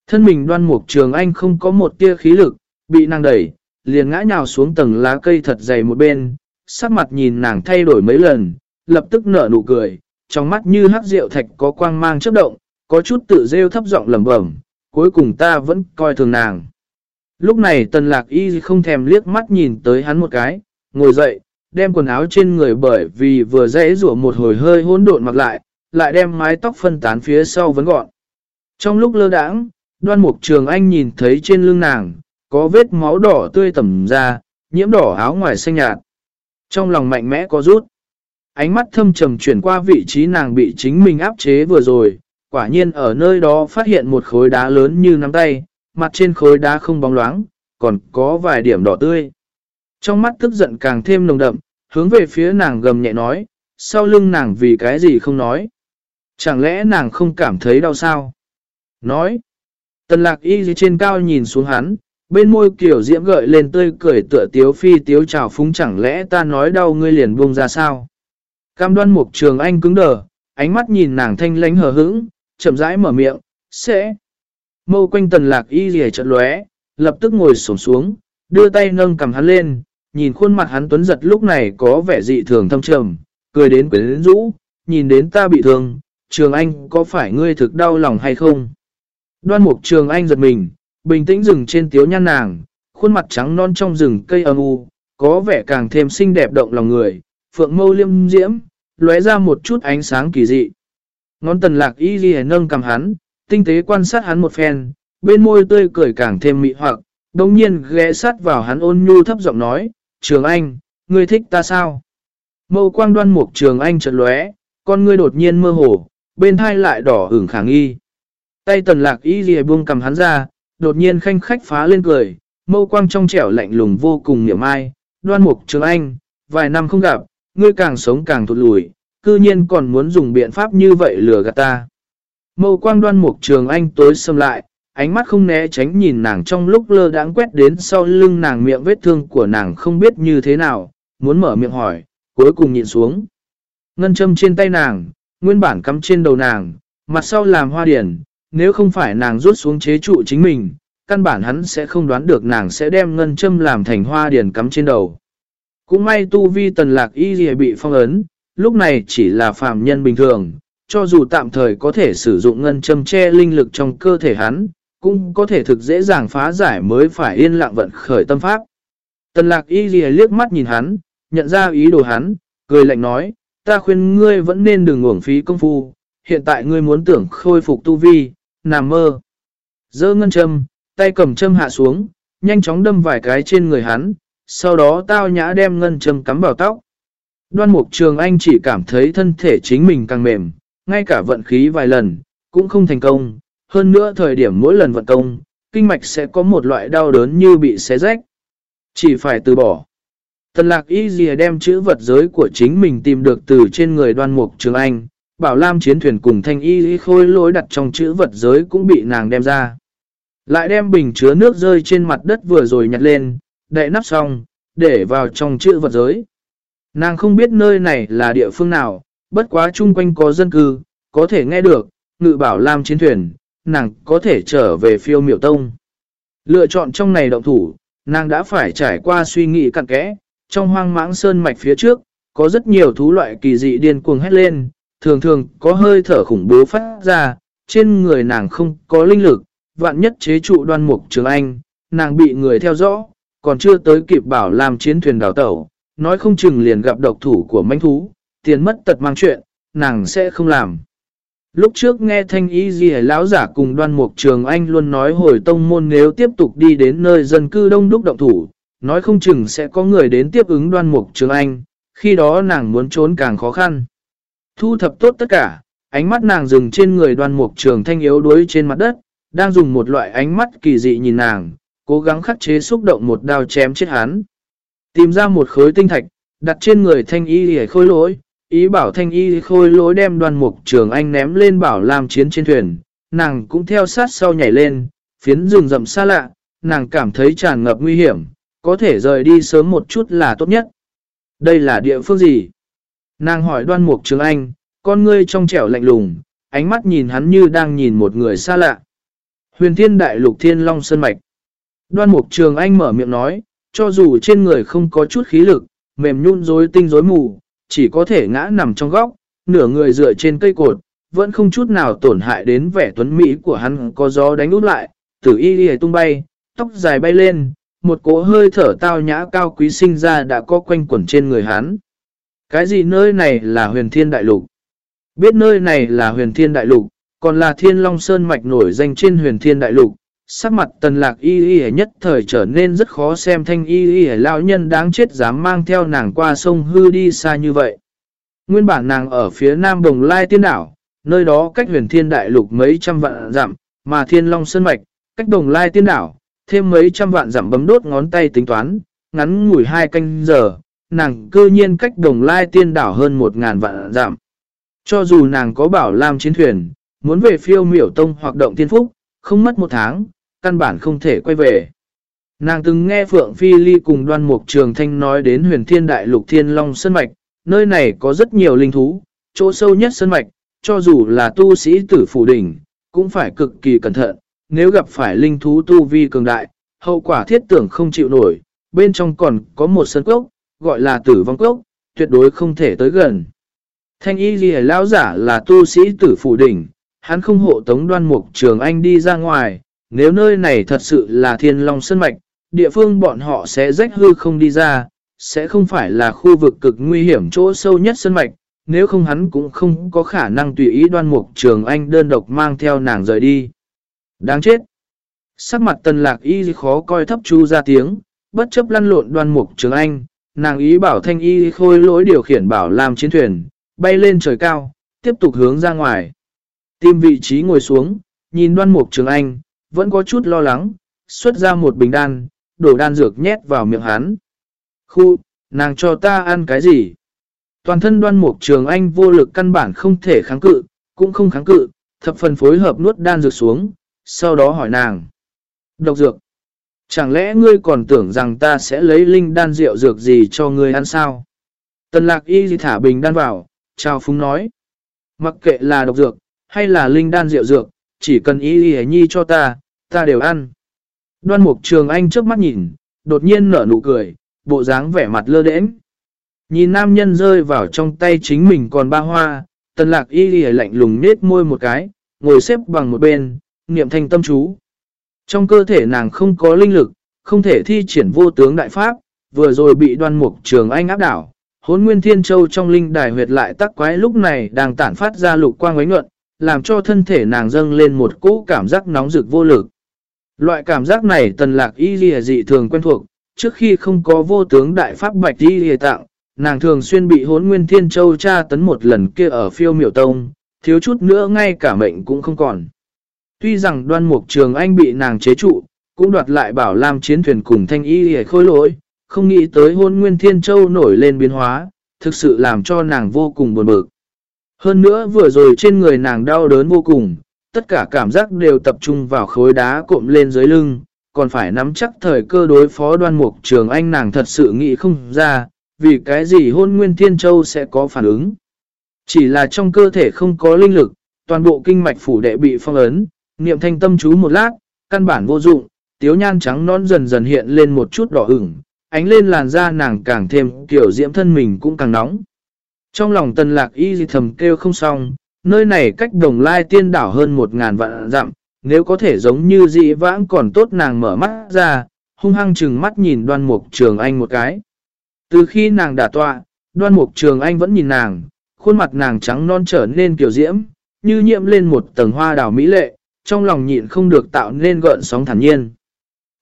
Thân mình đoan mục trường anh không có một tia khí lực, bị nàng đẩy, liền ngã nhào xuống tầng lá cây thật dày một bên, sắc mặt nhìn nàng thay đổi mấy lần, lập tức nở nụ cười, trong mắt như hắc rượu thạch có quang mang chớp động, có chút tự rêu thấp giọng lẩm bẩm, cuối cùng ta vẫn coi thường nàng. Lúc này tần lạc y không thèm liếc mắt nhìn tới hắn một cái, ngồi dậy, đem quần áo trên người bởi vì vừa dễ rủa một hồi hơi hỗn độn mặc lại, lại đem mái tóc phân tán phía sau vấn gọn. Trong lúc lơ đãng, đoan mục trường anh nhìn thấy trên lưng nàng, có vết máu đỏ tươi tẩm ra, nhiễm đỏ áo ngoài xanh nhạt. Trong lòng mạnh mẽ có rút. Ánh mắt thâm trầm chuyển qua vị trí nàng bị chính mình áp chế vừa rồi, quả nhiên ở nơi đó phát hiện một khối đá lớn như nắm tay, mặt trên khối đá không bóng loáng, còn có vài điểm đỏ tươi. Trong mắt tức giận càng thêm nồng đậm, hướng về phía nàng gầm nhẹ nói, sau lưng nàng vì cái gì không nói. Chẳng lẽ nàng không cảm thấy đau sao? Nói. Tần lạc y trên cao nhìn xuống hắn, bên môi kiểu diễm gợi lên tươi cười tựa tiếu phi tiếu trào phúng chẳng lẽ ta nói đau ngươi liền buông ra sao? Cam đoan mục trường anh cứng đờ, ánh mắt nhìn nàng thanh lánh hờ hững, chậm rãi mở miệng, sẽ. Mâu quanh tần lạc y rìa trận lóe, lập tức ngồi sổm xuống, đưa tay nâng cầm hắn lên, nhìn khuôn mặt hắn tuấn giật lúc này có vẻ dị thường thâm trầm, cười đến quyến rũ, nhìn đến ta bị thương, trường anh có phải ngươi thực đau lòng hay không? Đoan mục trường anh giật mình, bình tĩnh dừng trên tiếu nhan nàng, khuôn mặt trắng non trong rừng cây âm u, có vẻ càng thêm xinh đẹp động lòng người, phượng mâu liêm diễm, lóe ra một chút ánh sáng kỳ dị. Ngón tần lạc y ghi nâng cầm hắn, tinh tế quan sát hắn một phen, bên môi tươi cười càng thêm mị hoặc, đồng nhiên ghé sát vào hắn ôn nhu thấp giọng nói, Trường Anh, ngươi thích ta sao? Mâu quang đoan mục Trường Anh chợt lóe, con ngươi đột nhiên mơ hồ, bên thai lại đỏ ửng kháng y. Tay tần lạc y ghi buông cầm hắn ra, đột nhiên khanh khách phá lên cười, mâu quang trong trẻo lạnh lùng vô cùng niệm ai, đoan mục Trường Anh, vài năm không gặp, ngươi càng sống càng thụt lùi, cư nhiên còn muốn dùng biện pháp như vậy lừa gạt ta. Mâu quang đoan mục trường anh tối xâm lại, ánh mắt không né tránh nhìn nàng trong lúc lơ đãng quét đến sau lưng nàng miệng vết thương của nàng không biết như thế nào, muốn mở miệng hỏi, cuối cùng nhìn xuống. Ngân châm trên tay nàng, nguyên bản cắm trên đầu nàng, mặt sau làm hoa điển, nếu không phải nàng rút xuống chế trụ chính mình, căn bản hắn sẽ không đoán được nàng sẽ đem ngân châm làm thành hoa điển cắm trên đầu. Cũng may tu vi tần lạc y gì bị phong ấn, lúc này chỉ là phàm nhân bình thường, cho dù tạm thời có thể sử dụng ngân châm che linh lực trong cơ thể hắn, cũng có thể thực dễ dàng phá giải mới phải yên lặng vận khởi tâm pháp. Tần lạc y gì liếc mắt nhìn hắn, nhận ra ý đồ hắn, cười lạnh nói, ta khuyên ngươi vẫn nên đừng uổng phí công phu, hiện tại ngươi muốn tưởng khôi phục tu vi, nằm mơ. Dơ ngân châm, tay cầm châm hạ xuống, nhanh chóng đâm vài cái trên người hắn, sau đó tao nhã đem ngân châm cắm vào tóc. Đoan mục trường anh chỉ cảm thấy thân thể chính mình càng mềm, ngay cả vận khí vài lần, cũng không thành công. Hơn nữa thời điểm mỗi lần vận công, kinh mạch sẽ có một loại đau đớn như bị xé rách. Chỉ phải từ bỏ. Tần lạc y dìa đem chữ vật giới của chính mình tìm được từ trên người đoan mục trường anh. Bảo Lam chiến thuyền cùng thanh y khôi lối đặt trong chữ vật giới cũng bị nàng đem ra. Lại đem bình chứa nước rơi trên mặt đất vừa rồi nhặt lên, đậy nắp xong, để vào trong chữ vật giới. Nàng không biết nơi này là địa phương nào, bất quá chung quanh có dân cư, có thể nghe được, ngự bảo làm chiến thuyền, nàng có thể trở về phiêu miểu tông. Lựa chọn trong này động thủ, nàng đã phải trải qua suy nghĩ cặn kẽ, trong hoang mãng sơn mạch phía trước, có rất nhiều thú loại kỳ dị điên cuồng hét lên, thường thường có hơi thở khủng bố phát ra, trên người nàng không có linh lực, vạn nhất chế trụ đoan mục trường anh, nàng bị người theo dõi, còn chưa tới kịp bảo làm chiến thuyền đào tẩu, nói không chừng liền gặp độc thủ của manh thú, tiền mất tật mang chuyện, nàng sẽ không làm. Lúc trước nghe thanh y gì lão giả cùng đoan mục trường anh luôn nói hồi tông môn nếu tiếp tục đi đến nơi dân cư đông đúc động thủ, nói không chừng sẽ có người đến tiếp ứng đoan mục trường anh, khi đó nàng muốn trốn càng khó khăn. Thu thập tốt tất cả, ánh mắt nàng dừng trên người đoan mục trường thanh yếu đuối trên mặt đất, đang dùng một loại ánh mắt kỳ dị nhìn nàng, cố gắng khắc chế xúc động một đao chém chết hắn. Tìm ra một khối tinh thạch, đặt trên người thanh y để khôi lỗi, ý bảo thanh y khôi lỗi đem đoàn mục trường anh ném lên bảo làm chiến trên thuyền, nàng cũng theo sát sau nhảy lên, phiến rừng rậm xa lạ, nàng cảm thấy tràn ngập nguy hiểm, có thể rời đi sớm một chút là tốt nhất. Đây là địa phương gì? Nàng hỏi đoan mục trường anh, con ngươi trong trẻo lạnh lùng, ánh mắt nhìn hắn như đang nhìn một người xa lạ. Huyền thiên đại lục thiên long sơn mạch. Đoan mục trường anh mở miệng nói, cho dù trên người không có chút khí lực, mềm nhún rối tinh rối mù, chỉ có thể ngã nằm trong góc, nửa người dựa trên cây cột, vẫn không chút nào tổn hại đến vẻ tuấn mỹ của hắn có gió đánh út lại, tử y lìa tung bay, tóc dài bay lên, một cỗ hơi thở tao nhã cao quý sinh ra đã có quanh quẩn trên người hắn. Cái gì nơi này là huyền thiên đại lục? Biết nơi này là huyền thiên đại lục, còn là thiên long sơn mạch nổi danh trên huyền thiên đại lục, sắc mặt tần lạc y y nhất thời trở nên rất khó xem thanh y y lão nhân đáng chết dám mang theo nàng qua sông hư đi xa như vậy. Nguyên bản nàng ở phía nam đồng lai tiên đảo, nơi đó cách huyền thiên đại lục mấy trăm vạn dặm, mà thiên long sơn mạch, cách đồng lai tiên đảo, thêm mấy trăm vạn dặm bấm đốt ngón tay tính toán, ngắn ngủi hai canh giờ, nàng cơ nhiên cách đồng lai tiên đảo hơn một ngàn vạn dặm. Cho dù nàng có bảo làm chiến thuyền, muốn về phiêu miểu tông hoạt động tiên phúc, không mất một tháng, căn bản không thể quay về. Nàng từng nghe Phượng Phi Ly cùng đoan mục trường thanh nói đến huyền thiên đại lục thiên long sơn mạch, nơi này có rất nhiều linh thú, chỗ sâu nhất sơn mạch, cho dù là tu sĩ tử phủ đỉnh, cũng phải cực kỳ cẩn thận, nếu gặp phải linh thú tu vi cường đại, hậu quả thiết tưởng không chịu nổi, bên trong còn có một sân cốc, gọi là tử vong cốc, tuyệt đối không thể tới gần. Thanh y ghi lao giả là tu sĩ tử phủ đỉnh, hắn không hộ tống đoan mục trường anh đi ra ngoài, nếu nơi này thật sự là thiên long sân mạch, địa phương bọn họ sẽ rách hư không đi ra, sẽ không phải là khu vực cực nguy hiểm chỗ sâu nhất sân mạch, nếu không hắn cũng không có khả năng tùy ý đoan mục trường anh đơn độc mang theo nàng rời đi. Đáng chết! Sắc mặt tần lạc y khó coi thấp chu ra tiếng, bất chấp lăn lộn đoan mục trường anh, nàng ý bảo thanh y khôi lỗi điều khiển bảo làm chiến thuyền, bay lên trời cao, tiếp tục hướng ra ngoài. Tìm vị trí ngồi xuống, nhìn đoan mục trường anh, vẫn có chút lo lắng, xuất ra một bình đan, đổ đan dược nhét vào miệng hắn. Khu, nàng cho ta ăn cái gì? Toàn thân đoan mục trường anh vô lực căn bản không thể kháng cự, cũng không kháng cự, thập phần phối hợp nuốt đan dược xuống, sau đó hỏi nàng. Độc dược. Chẳng lẽ ngươi còn tưởng rằng ta sẽ lấy linh đan rượu dược gì cho ngươi ăn sao? Tần lạc y thả bình đan vào, chào phúng nói. Mặc kệ là độc dược, hay là linh đan rượu dược, chỉ cần y y nhi cho ta, ta đều ăn. Đoan mục trường anh trước mắt nhìn, đột nhiên nở nụ cười, bộ dáng vẻ mặt lơ đễnh. Nhìn nam nhân rơi vào trong tay chính mình còn ba hoa, tần lạc y y lạnh lùng nết môi một cái, ngồi xếp bằng một bên, niệm thanh tâm chú. Trong cơ thể nàng không có linh lực, không thể thi triển vô tướng đại pháp, vừa rồi bị đoan mục trường anh áp đảo. Hốn nguyên thiên châu trong linh đài huyệt lại tắc quái lúc này đang tản phát ra lục quang ánh nhuận, làm cho thân thể nàng dâng lên một cỗ cảm giác nóng rực vô lực. Loại cảm giác này tần lạc y lìa dị thường quen thuộc, trước khi không có vô tướng đại pháp bạch y lìa tặng, nàng thường xuyên bị hốn nguyên thiên châu tra tấn một lần kia ở phiêu miểu tông, thiếu chút nữa ngay cả mệnh cũng không còn. Tuy rằng đoan mục trường anh bị nàng chế trụ, cũng đoạt lại bảo làm chiến thuyền cùng thanh y lìa khôi lỗi, không nghĩ tới hôn nguyên thiên châu nổi lên biến hóa, thực sự làm cho nàng vô cùng buồn bực. Hơn nữa vừa rồi trên người nàng đau đớn vô cùng, tất cả cảm giác đều tập trung vào khối đá cộm lên dưới lưng, còn phải nắm chắc thời cơ đối phó đoan mục trường anh nàng thật sự nghĩ không ra, vì cái gì hôn nguyên thiên châu sẽ có phản ứng. Chỉ là trong cơ thể không có linh lực, toàn bộ kinh mạch phủ đệ bị phong ấn, niệm thanh tâm chú một lát, căn bản vô dụng, tiếu nhan trắng non dần dần hiện lên một chút đỏ ửng, ánh lên làn da nàng càng thêm kiểu diễm thân mình cũng càng nóng. Trong lòng tần lạc y thầm kêu không xong, nơi này cách đồng lai tiên đảo hơn một ngàn vạn dặm, nếu có thể giống như dị vãng còn tốt nàng mở mắt ra, hung hăng chừng mắt nhìn đoan mục trường anh một cái. Từ khi nàng đã tọa, đoan mục trường anh vẫn nhìn nàng, khuôn mặt nàng trắng non trở nên kiểu diễm, như nhiễm lên một tầng hoa đào mỹ lệ, trong lòng nhịn không được tạo nên gợn sóng thản nhiên.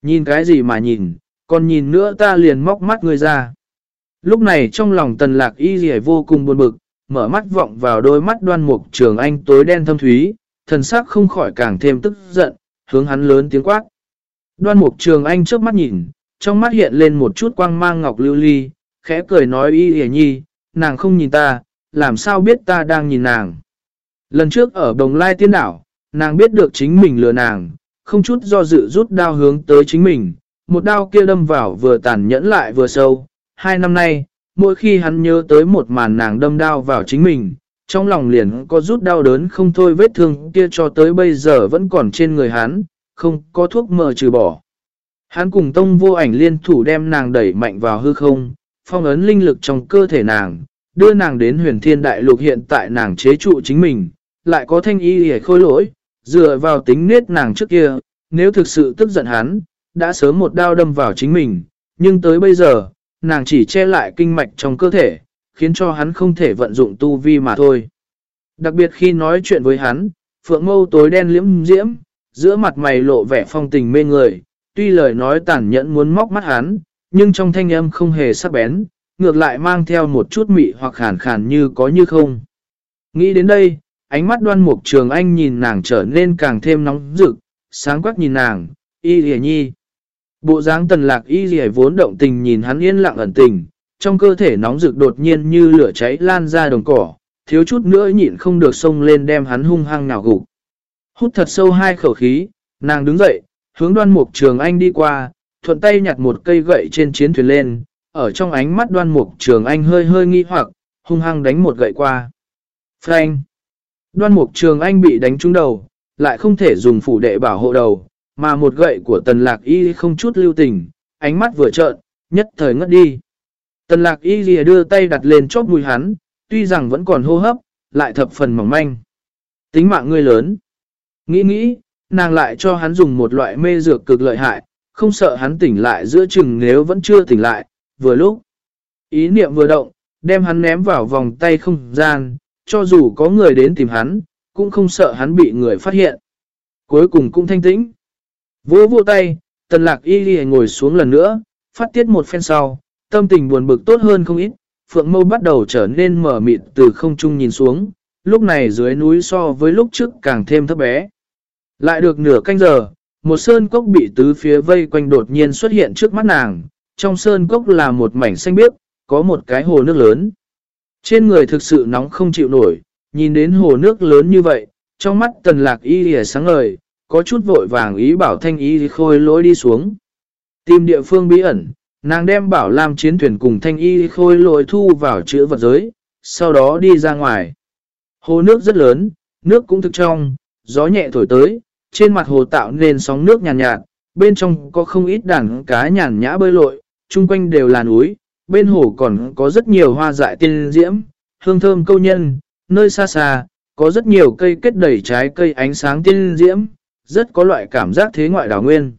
Nhìn cái gì mà nhìn, còn nhìn nữa ta liền móc mắt người ra. Lúc này trong lòng tần lạc y dì vô cùng buồn bực, mở mắt vọng vào đôi mắt đoan mục trường anh tối đen thâm thúy, thần sắc không khỏi càng thêm tức giận, hướng hắn lớn tiếng quát. Đoan mục trường anh trước mắt nhìn, trong mắt hiện lên một chút quang mang ngọc lưu ly, khẽ cười nói y hề nhi, nàng không nhìn ta, làm sao biết ta đang nhìn nàng. Lần trước ở Đồng Lai Tiên Đảo, nàng biết được chính mình lừa nàng, không chút do dự rút đao hướng tới chính mình, một đao kia đâm vào vừa tàn nhẫn lại vừa sâu. Hai năm nay, mỗi khi hắn nhớ tới một màn nàng đâm đao vào chính mình, trong lòng liền có rút đau đớn không thôi vết thương kia cho tới bây giờ vẫn còn trên người hắn, không có thuốc mờ trừ bỏ. Hắn cùng tông vô ảnh liên thủ đem nàng đẩy mạnh vào hư không, phong ấn linh lực trong cơ thể nàng, đưa nàng đến huyền thiên đại lục hiện tại nàng chế trụ chính mình, lại có thanh y hề khôi lỗi, dựa vào tính nết nàng trước kia, nếu thực sự tức giận hắn, đã sớm một đao đâm vào chính mình, nhưng tới bây giờ, nàng chỉ che lại kinh mạch trong cơ thể, khiến cho hắn không thể vận dụng tu vi mà thôi. Đặc biệt khi nói chuyện với hắn, phượng mâu tối đen liễm diễm, giữa mặt mày lộ vẻ phong tình mê người, tuy lời nói tàn nhẫn muốn móc mắt hắn, nhưng trong thanh âm không hề sắc bén, ngược lại mang theo một chút mị hoặc khản khàn như có như không. Nghĩ đến đây, ánh mắt đoan mục trường anh nhìn nàng trở nên càng thêm nóng rực, sáng quắc nhìn nàng, y hề nhi. Bộ dáng tần lạc y rìa vốn động tình nhìn hắn yên lặng ẩn tình, trong cơ thể nóng rực đột nhiên như lửa cháy lan ra đồng cỏ, thiếu chút nữa nhịn không được xông lên đem hắn hung hăng nào gục. Hút thật sâu hai khẩu khí, nàng đứng dậy, hướng đoan mục trường anh đi qua, thuận tay nhặt một cây gậy trên chiến thuyền lên, ở trong ánh mắt đoan mục trường anh hơi hơi nghi hoặc, hung hăng đánh một gậy qua. Frank! Đoan mục trường anh bị đánh trúng đầu, lại không thể dùng phủ đệ bảo hộ đầu, mà một gậy của tần lạc y không chút lưu tình, ánh mắt vừa trợn, nhất thời ngất đi. Tần lạc y lìa đưa tay đặt lên chóp mũi hắn, tuy rằng vẫn còn hô hấp, lại thập phần mỏng manh. Tính mạng ngươi lớn. Nghĩ nghĩ, nàng lại cho hắn dùng một loại mê dược cực lợi hại, không sợ hắn tỉnh lại giữa chừng nếu vẫn chưa tỉnh lại, vừa lúc. Ý niệm vừa động, đem hắn ném vào vòng tay không gian, cho dù có người đến tìm hắn, cũng không sợ hắn bị người phát hiện. Cuối cùng cũng thanh tĩnh. Vô vỗ tay, tần lạc y ghi ngồi xuống lần nữa, phát tiết một phen sau, tâm tình buồn bực tốt hơn không ít. Phượng mâu bắt đầu trở nên mở mịt từ không trung nhìn xuống, lúc này dưới núi so với lúc trước càng thêm thấp bé. Lại được nửa canh giờ, một sơn cốc bị tứ phía vây quanh đột nhiên xuất hiện trước mắt nàng. Trong sơn cốc là một mảnh xanh biếc, có một cái hồ nước lớn. Trên người thực sự nóng không chịu nổi, nhìn đến hồ nước lớn như vậy, trong mắt tần lạc y lìa sáng ngời, có chút vội vàng ý bảo thanh y khôi lối đi xuống. Tìm địa phương bí ẩn, nàng đem bảo lam chiến thuyền cùng thanh y khôi lỗi thu vào chữ vật giới, sau đó đi ra ngoài. Hồ nước rất lớn, nước cũng thực trong, gió nhẹ thổi tới, trên mặt hồ tạo nên sóng nước nhàn nhạt, nhạt, bên trong có không ít đàn cá nhàn nhã bơi lội, chung quanh đều là núi, bên hồ còn có rất nhiều hoa dại tiên diễm, hương thơm câu nhân, nơi xa xa, có rất nhiều cây kết đầy trái cây ánh sáng tiên diễm, rất có loại cảm giác thế ngoại đảo nguyên.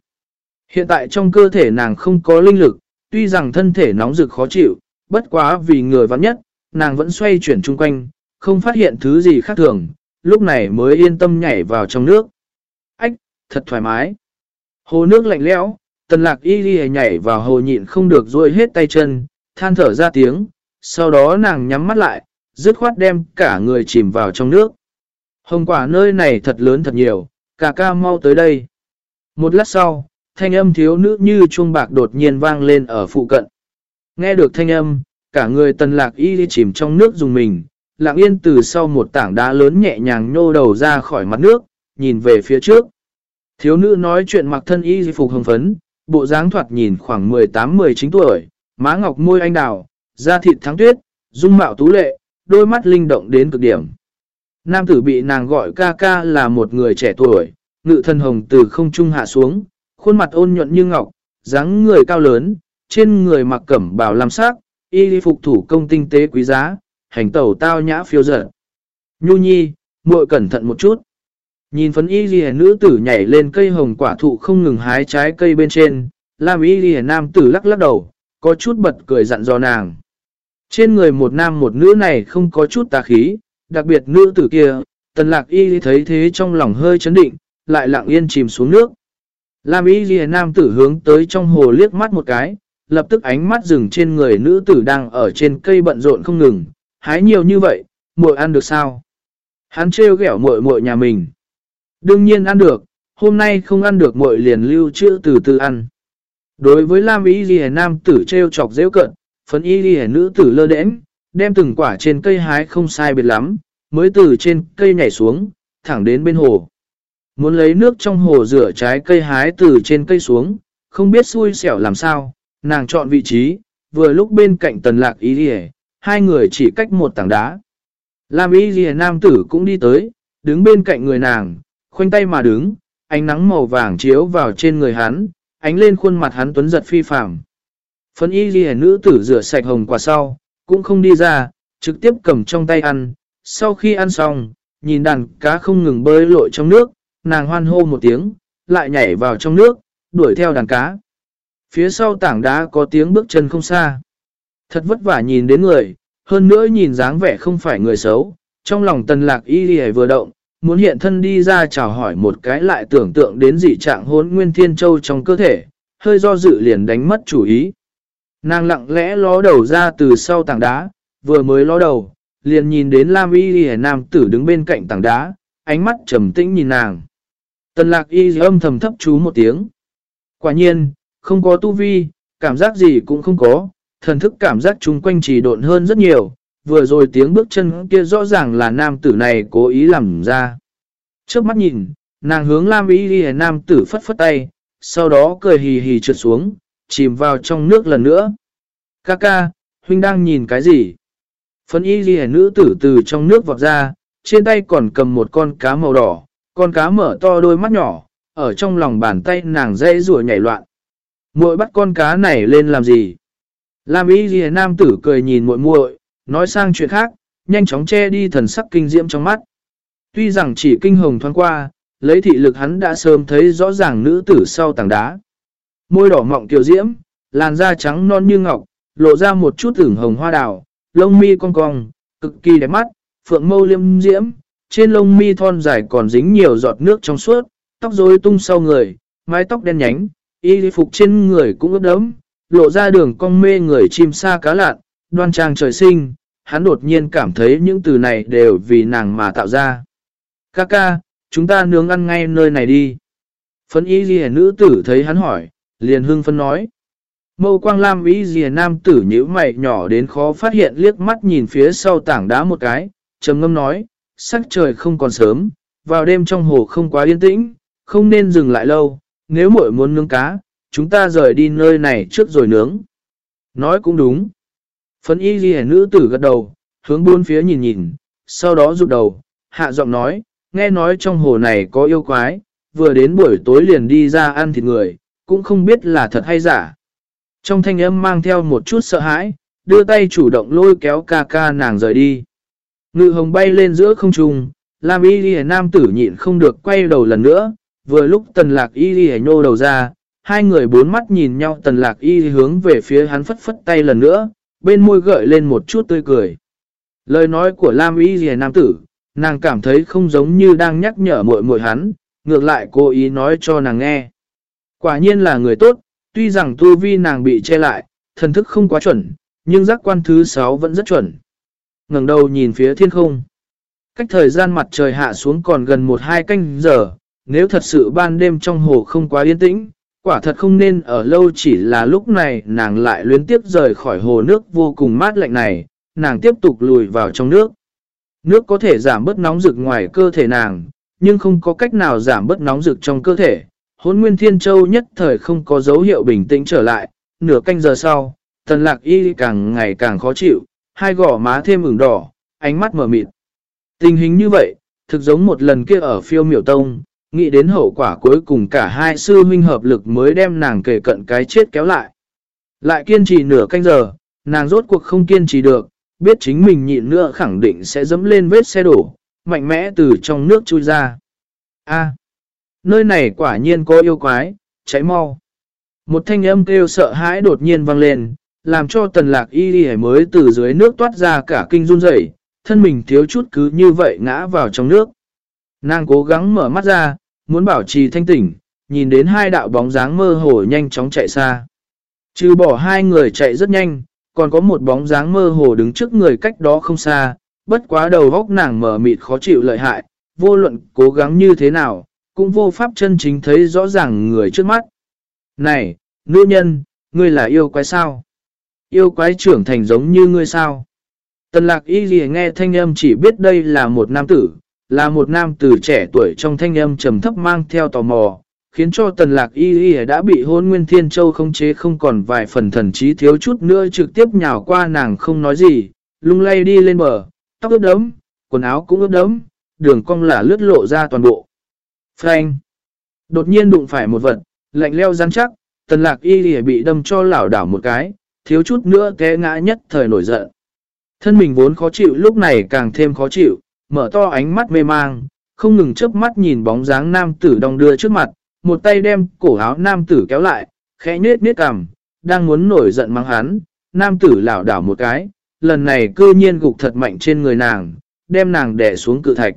Hiện tại trong cơ thể nàng không có linh lực, tuy rằng thân thể nóng rực khó chịu, bất quá vì người vắng nhất, nàng vẫn xoay chuyển chung quanh, không phát hiện thứ gì khác thường, lúc này mới yên tâm nhảy vào trong nước. Ách, thật thoải mái. Hồ nước lạnh lẽo, tần lạc y đi nhảy vào hồ nhịn không được ruôi hết tay chân, than thở ra tiếng, sau đó nàng nhắm mắt lại, dứt khoát đem cả người chìm vào trong nước. Hồng quả nơi này thật lớn thật nhiều, cả ca mau tới đây. Một lát sau, thanh âm thiếu nữ như chuông bạc đột nhiên vang lên ở phụ cận. Nghe được thanh âm, cả người tần lạc y chìm trong nước dùng mình, lặng yên từ sau một tảng đá lớn nhẹ nhàng nhô đầu ra khỏi mặt nước, nhìn về phía trước. Thiếu nữ nói chuyện mặc thân y phục hồng phấn, bộ dáng thoạt nhìn khoảng 18-19 tuổi, má ngọc môi anh đào, da thịt thắng tuyết, dung mạo tú lệ, đôi mắt linh động đến cực điểm. Nam tử bị nàng gọi ca ca là một người trẻ tuổi, ngự thân hồng từ không trung hạ xuống, khuôn mặt ôn nhuận như ngọc, dáng người cao lớn, trên người mặc cẩm bào làm sắc, y phục thủ công tinh tế quý giá, hành tẩu tao nhã phiêu dở. Nhu nhi, muội cẩn thận một chút. Nhìn phấn y ghi nữ tử nhảy lên cây hồng quả thụ không ngừng hái trái cây bên trên, làm y ghi nam tử lắc lắc đầu, có chút bật cười dặn dò nàng. Trên người một nam một nữ này không có chút tà khí, đặc biệt nữ tử kia, tần lạc y thấy thế trong lòng hơi chấn định, lại lặng yên chìm xuống nước. Lam y ghi nam tử hướng tới trong hồ liếc mắt một cái, lập tức ánh mắt dừng trên người nữ tử đang ở trên cây bận rộn không ngừng, hái nhiều như vậy, muội ăn được sao? Hắn trêu ghẹo muội muội nhà mình. Đương nhiên ăn được, hôm nay không ăn được muội liền lưu trữ từ từ ăn. Đối với Lam Y Ghi Nam tử trêu chọc dễ cận, phấn Y Ghi nữ tử lơ đễnh, đem từng quả trên cây hái không sai biệt lắm, mới từ trên cây nhảy xuống, thẳng đến bên hồ. Muốn lấy nước trong hồ rửa trái cây hái từ trên cây xuống, không biết xui xẻo làm sao, nàng chọn vị trí, vừa lúc bên cạnh tần lạc Y Ghi, hai người chỉ cách một tảng đá. Lam Y Ghi Nam tử cũng đi tới, đứng bên cạnh người nàng, khoanh tay mà đứng, ánh nắng màu vàng chiếu vào trên người hắn, ánh lên khuôn mặt hắn tuấn giật phi phạm. Phân y ghi nữ tử rửa sạch hồng quả sau, cũng không đi ra, trực tiếp cầm trong tay ăn. Sau khi ăn xong, nhìn đàn cá không ngừng bơi lội trong nước, nàng hoan hô một tiếng, lại nhảy vào trong nước, đuổi theo đàn cá. Phía sau tảng đá có tiếng bước chân không xa. Thật vất vả nhìn đến người, hơn nữa nhìn dáng vẻ không phải người xấu. Trong lòng tần lạc y đi vừa động, muốn hiện thân đi ra chào hỏi một cái lại tưởng tượng đến dị trạng hốn nguyên thiên châu trong cơ thể, hơi do dự liền đánh mất chủ ý. Nàng lặng lẽ ló đầu ra từ sau tảng đá, vừa mới ló đầu, liền nhìn đến Lam Y Y Nam tử đứng bên cạnh tảng đá, ánh mắt trầm tĩnh nhìn nàng. Tần lạc y âm thầm thấp chú một tiếng. Quả nhiên, không có tu vi, cảm giác gì cũng không có, thần thức cảm giác chung quanh chỉ độn hơn rất nhiều, vừa rồi tiếng bước chân kia rõ ràng là nam tử này cố ý làm ra. Trước mắt nhìn, nàng hướng Lam Y Y nam tử phất phất tay, sau đó cười hì hì trượt xuống, chìm vào trong nước lần nữa. Kaka, huynh đang nhìn cái gì? Phấn y ghi nữ tử từ trong nước vọt ra, trên tay còn cầm một con cá màu đỏ, con cá mở to đôi mắt nhỏ, ở trong lòng bàn tay nàng dây rùa nhảy loạn. Muội bắt con cá này lên làm gì? Lam y ghi nam tử cười nhìn muội muội, nói sang chuyện khác, nhanh chóng che đi thần sắc kinh diễm trong mắt. Tuy rằng chỉ kinh hồng thoáng qua, lấy thị lực hắn đã sớm thấy rõ ràng nữ tử sau tảng đá. Môi đỏ mọng kiều diễm, làn da trắng non như ngọc, lộ ra một chút ửng hồng hoa đào, lông mi cong cong, cực kỳ đẹp mắt, phượng mâu liêm diễm, trên lông mi thon dài còn dính nhiều giọt nước trong suốt, tóc rối tung sau người, mái tóc đen nhánh, y phục trên người cũng ướt đẫm, lộ ra đường cong mê người chim sa cá lạn, đoan trang trời sinh, hắn đột nhiên cảm thấy những từ này đều vì nàng mà tạo ra. Kaka, chúng ta nướng ăn ngay nơi này đi. Phấn y ghi nữ tử thấy hắn hỏi, liền hưng phân nói. Mâu quang lam ý dìa nam tử nhíu mày nhỏ đến khó phát hiện liếc mắt nhìn phía sau tảng đá một cái, trầm ngâm nói, sắc trời không còn sớm, vào đêm trong hồ không quá yên tĩnh, không nên dừng lại lâu, nếu muội muốn nướng cá, chúng ta rời đi nơi này trước rồi nướng. Nói cũng đúng. Phấn y ghi nữ tử gật đầu, hướng buôn phía nhìn nhìn, sau đó rụt đầu, hạ giọng nói, nghe nói trong hồ này có yêu quái, vừa đến buổi tối liền đi ra ăn thịt người, cũng không biết là thật hay giả. Trong thanh âm mang theo một chút sợ hãi, đưa tay chủ động lôi kéo ca ca nàng rời đi. Ngự hồng bay lên giữa không trung, làm y ghi nam tử nhịn không được quay đầu lần nữa, vừa lúc tần lạc y ghi nhô đầu ra, hai người bốn mắt nhìn nhau tần lạc y hướng về phía hắn phất phất tay lần nữa, bên môi gợi lên một chút tươi cười. Lời nói của Lam Y Dì Nam Tử, nàng cảm thấy không giống như đang nhắc nhở mội mội hắn, ngược lại cô ý nói cho nàng nghe. Quả nhiên là người tốt, tuy rằng tu vi nàng bị che lại, thần thức không quá chuẩn, nhưng giác quan thứ 6 vẫn rất chuẩn. ngẩng đầu nhìn phía thiên không. Cách thời gian mặt trời hạ xuống còn gần 1-2 canh giờ, nếu thật sự ban đêm trong hồ không quá yên tĩnh, Quả thật không nên ở lâu chỉ là lúc này nàng lại luyến tiếp rời khỏi hồ nước vô cùng mát lạnh này, nàng tiếp tục lùi vào trong nước. Nước có thể giảm bớt nóng rực ngoài cơ thể nàng, nhưng không có cách nào giảm bớt nóng rực trong cơ thể. Hốn Nguyên Thiên Châu nhất thời không có dấu hiệu bình tĩnh trở lại, nửa canh giờ sau, tần lạc y càng ngày càng khó chịu, hai gò má thêm ửng đỏ, ánh mắt mở mịt. Tình hình như vậy, thực giống một lần kia ở phiêu miểu tông, nghĩ đến hậu quả cuối cùng cả hai sư huynh hợp lực mới đem nàng kể cận cái chết kéo lại. Lại kiên trì nửa canh giờ, nàng rốt cuộc không kiên trì được, biết chính mình nhịn nữa khẳng định sẽ dẫm lên vết xe đổ, mạnh mẽ từ trong nước chui ra. A, nơi này quả nhiên có yêu quái, cháy mau. Một thanh âm kêu sợ hãi đột nhiên vang lên, làm cho tần lạc y đi mới từ dưới nước toát ra cả kinh run rẩy thân mình thiếu chút cứ như vậy ngã vào trong nước. Nàng cố gắng mở mắt ra, muốn bảo trì thanh tỉnh, nhìn đến hai đạo bóng dáng mơ hồ nhanh chóng chạy xa. Trừ bỏ hai người chạy rất nhanh, còn có một bóng dáng mơ hồ đứng trước người cách đó không xa, bất quá đầu góc nàng mở mịt khó chịu lợi hại, vô luận cố gắng như thế nào, cũng vô pháp chân chính thấy rõ ràng người trước mắt. Này, nữ nhân, ngươi là yêu quái sao? Yêu quái trưởng thành giống như ngươi sao? Tần lạc y gì nghe thanh âm chỉ biết đây là một nam tử, là một nam tử trẻ tuổi trong thanh âm trầm thấp mang theo tò mò, khiến cho tần lạc y y đã bị hôn nguyên thiên châu không chế không còn vài phần thần trí thiếu chút nữa trực tiếp nhào qua nàng không nói gì, lung lay đi lên bờ, tóc ướt đấm, quần áo cũng ướt đấm, đường cong là lướt lộ ra toàn bộ. Frank! Đột nhiên đụng phải một vật, lạnh leo rắn chắc, tần lạc y lìa bị đâm cho lảo đảo một cái, thiếu chút nữa té ngã nhất thời nổi giận. Thân mình vốn khó chịu lúc này càng thêm khó chịu, mở to ánh mắt mê mang, không ngừng chớp mắt nhìn bóng dáng nam tử đong đưa trước mặt, một tay đem cổ áo nam tử kéo lại, khẽ nết nết cằm, đang muốn nổi giận mắng hắn, nam tử lảo đảo một cái, lần này cư nhiên gục thật mạnh trên người nàng, đem nàng đè xuống cự thạch.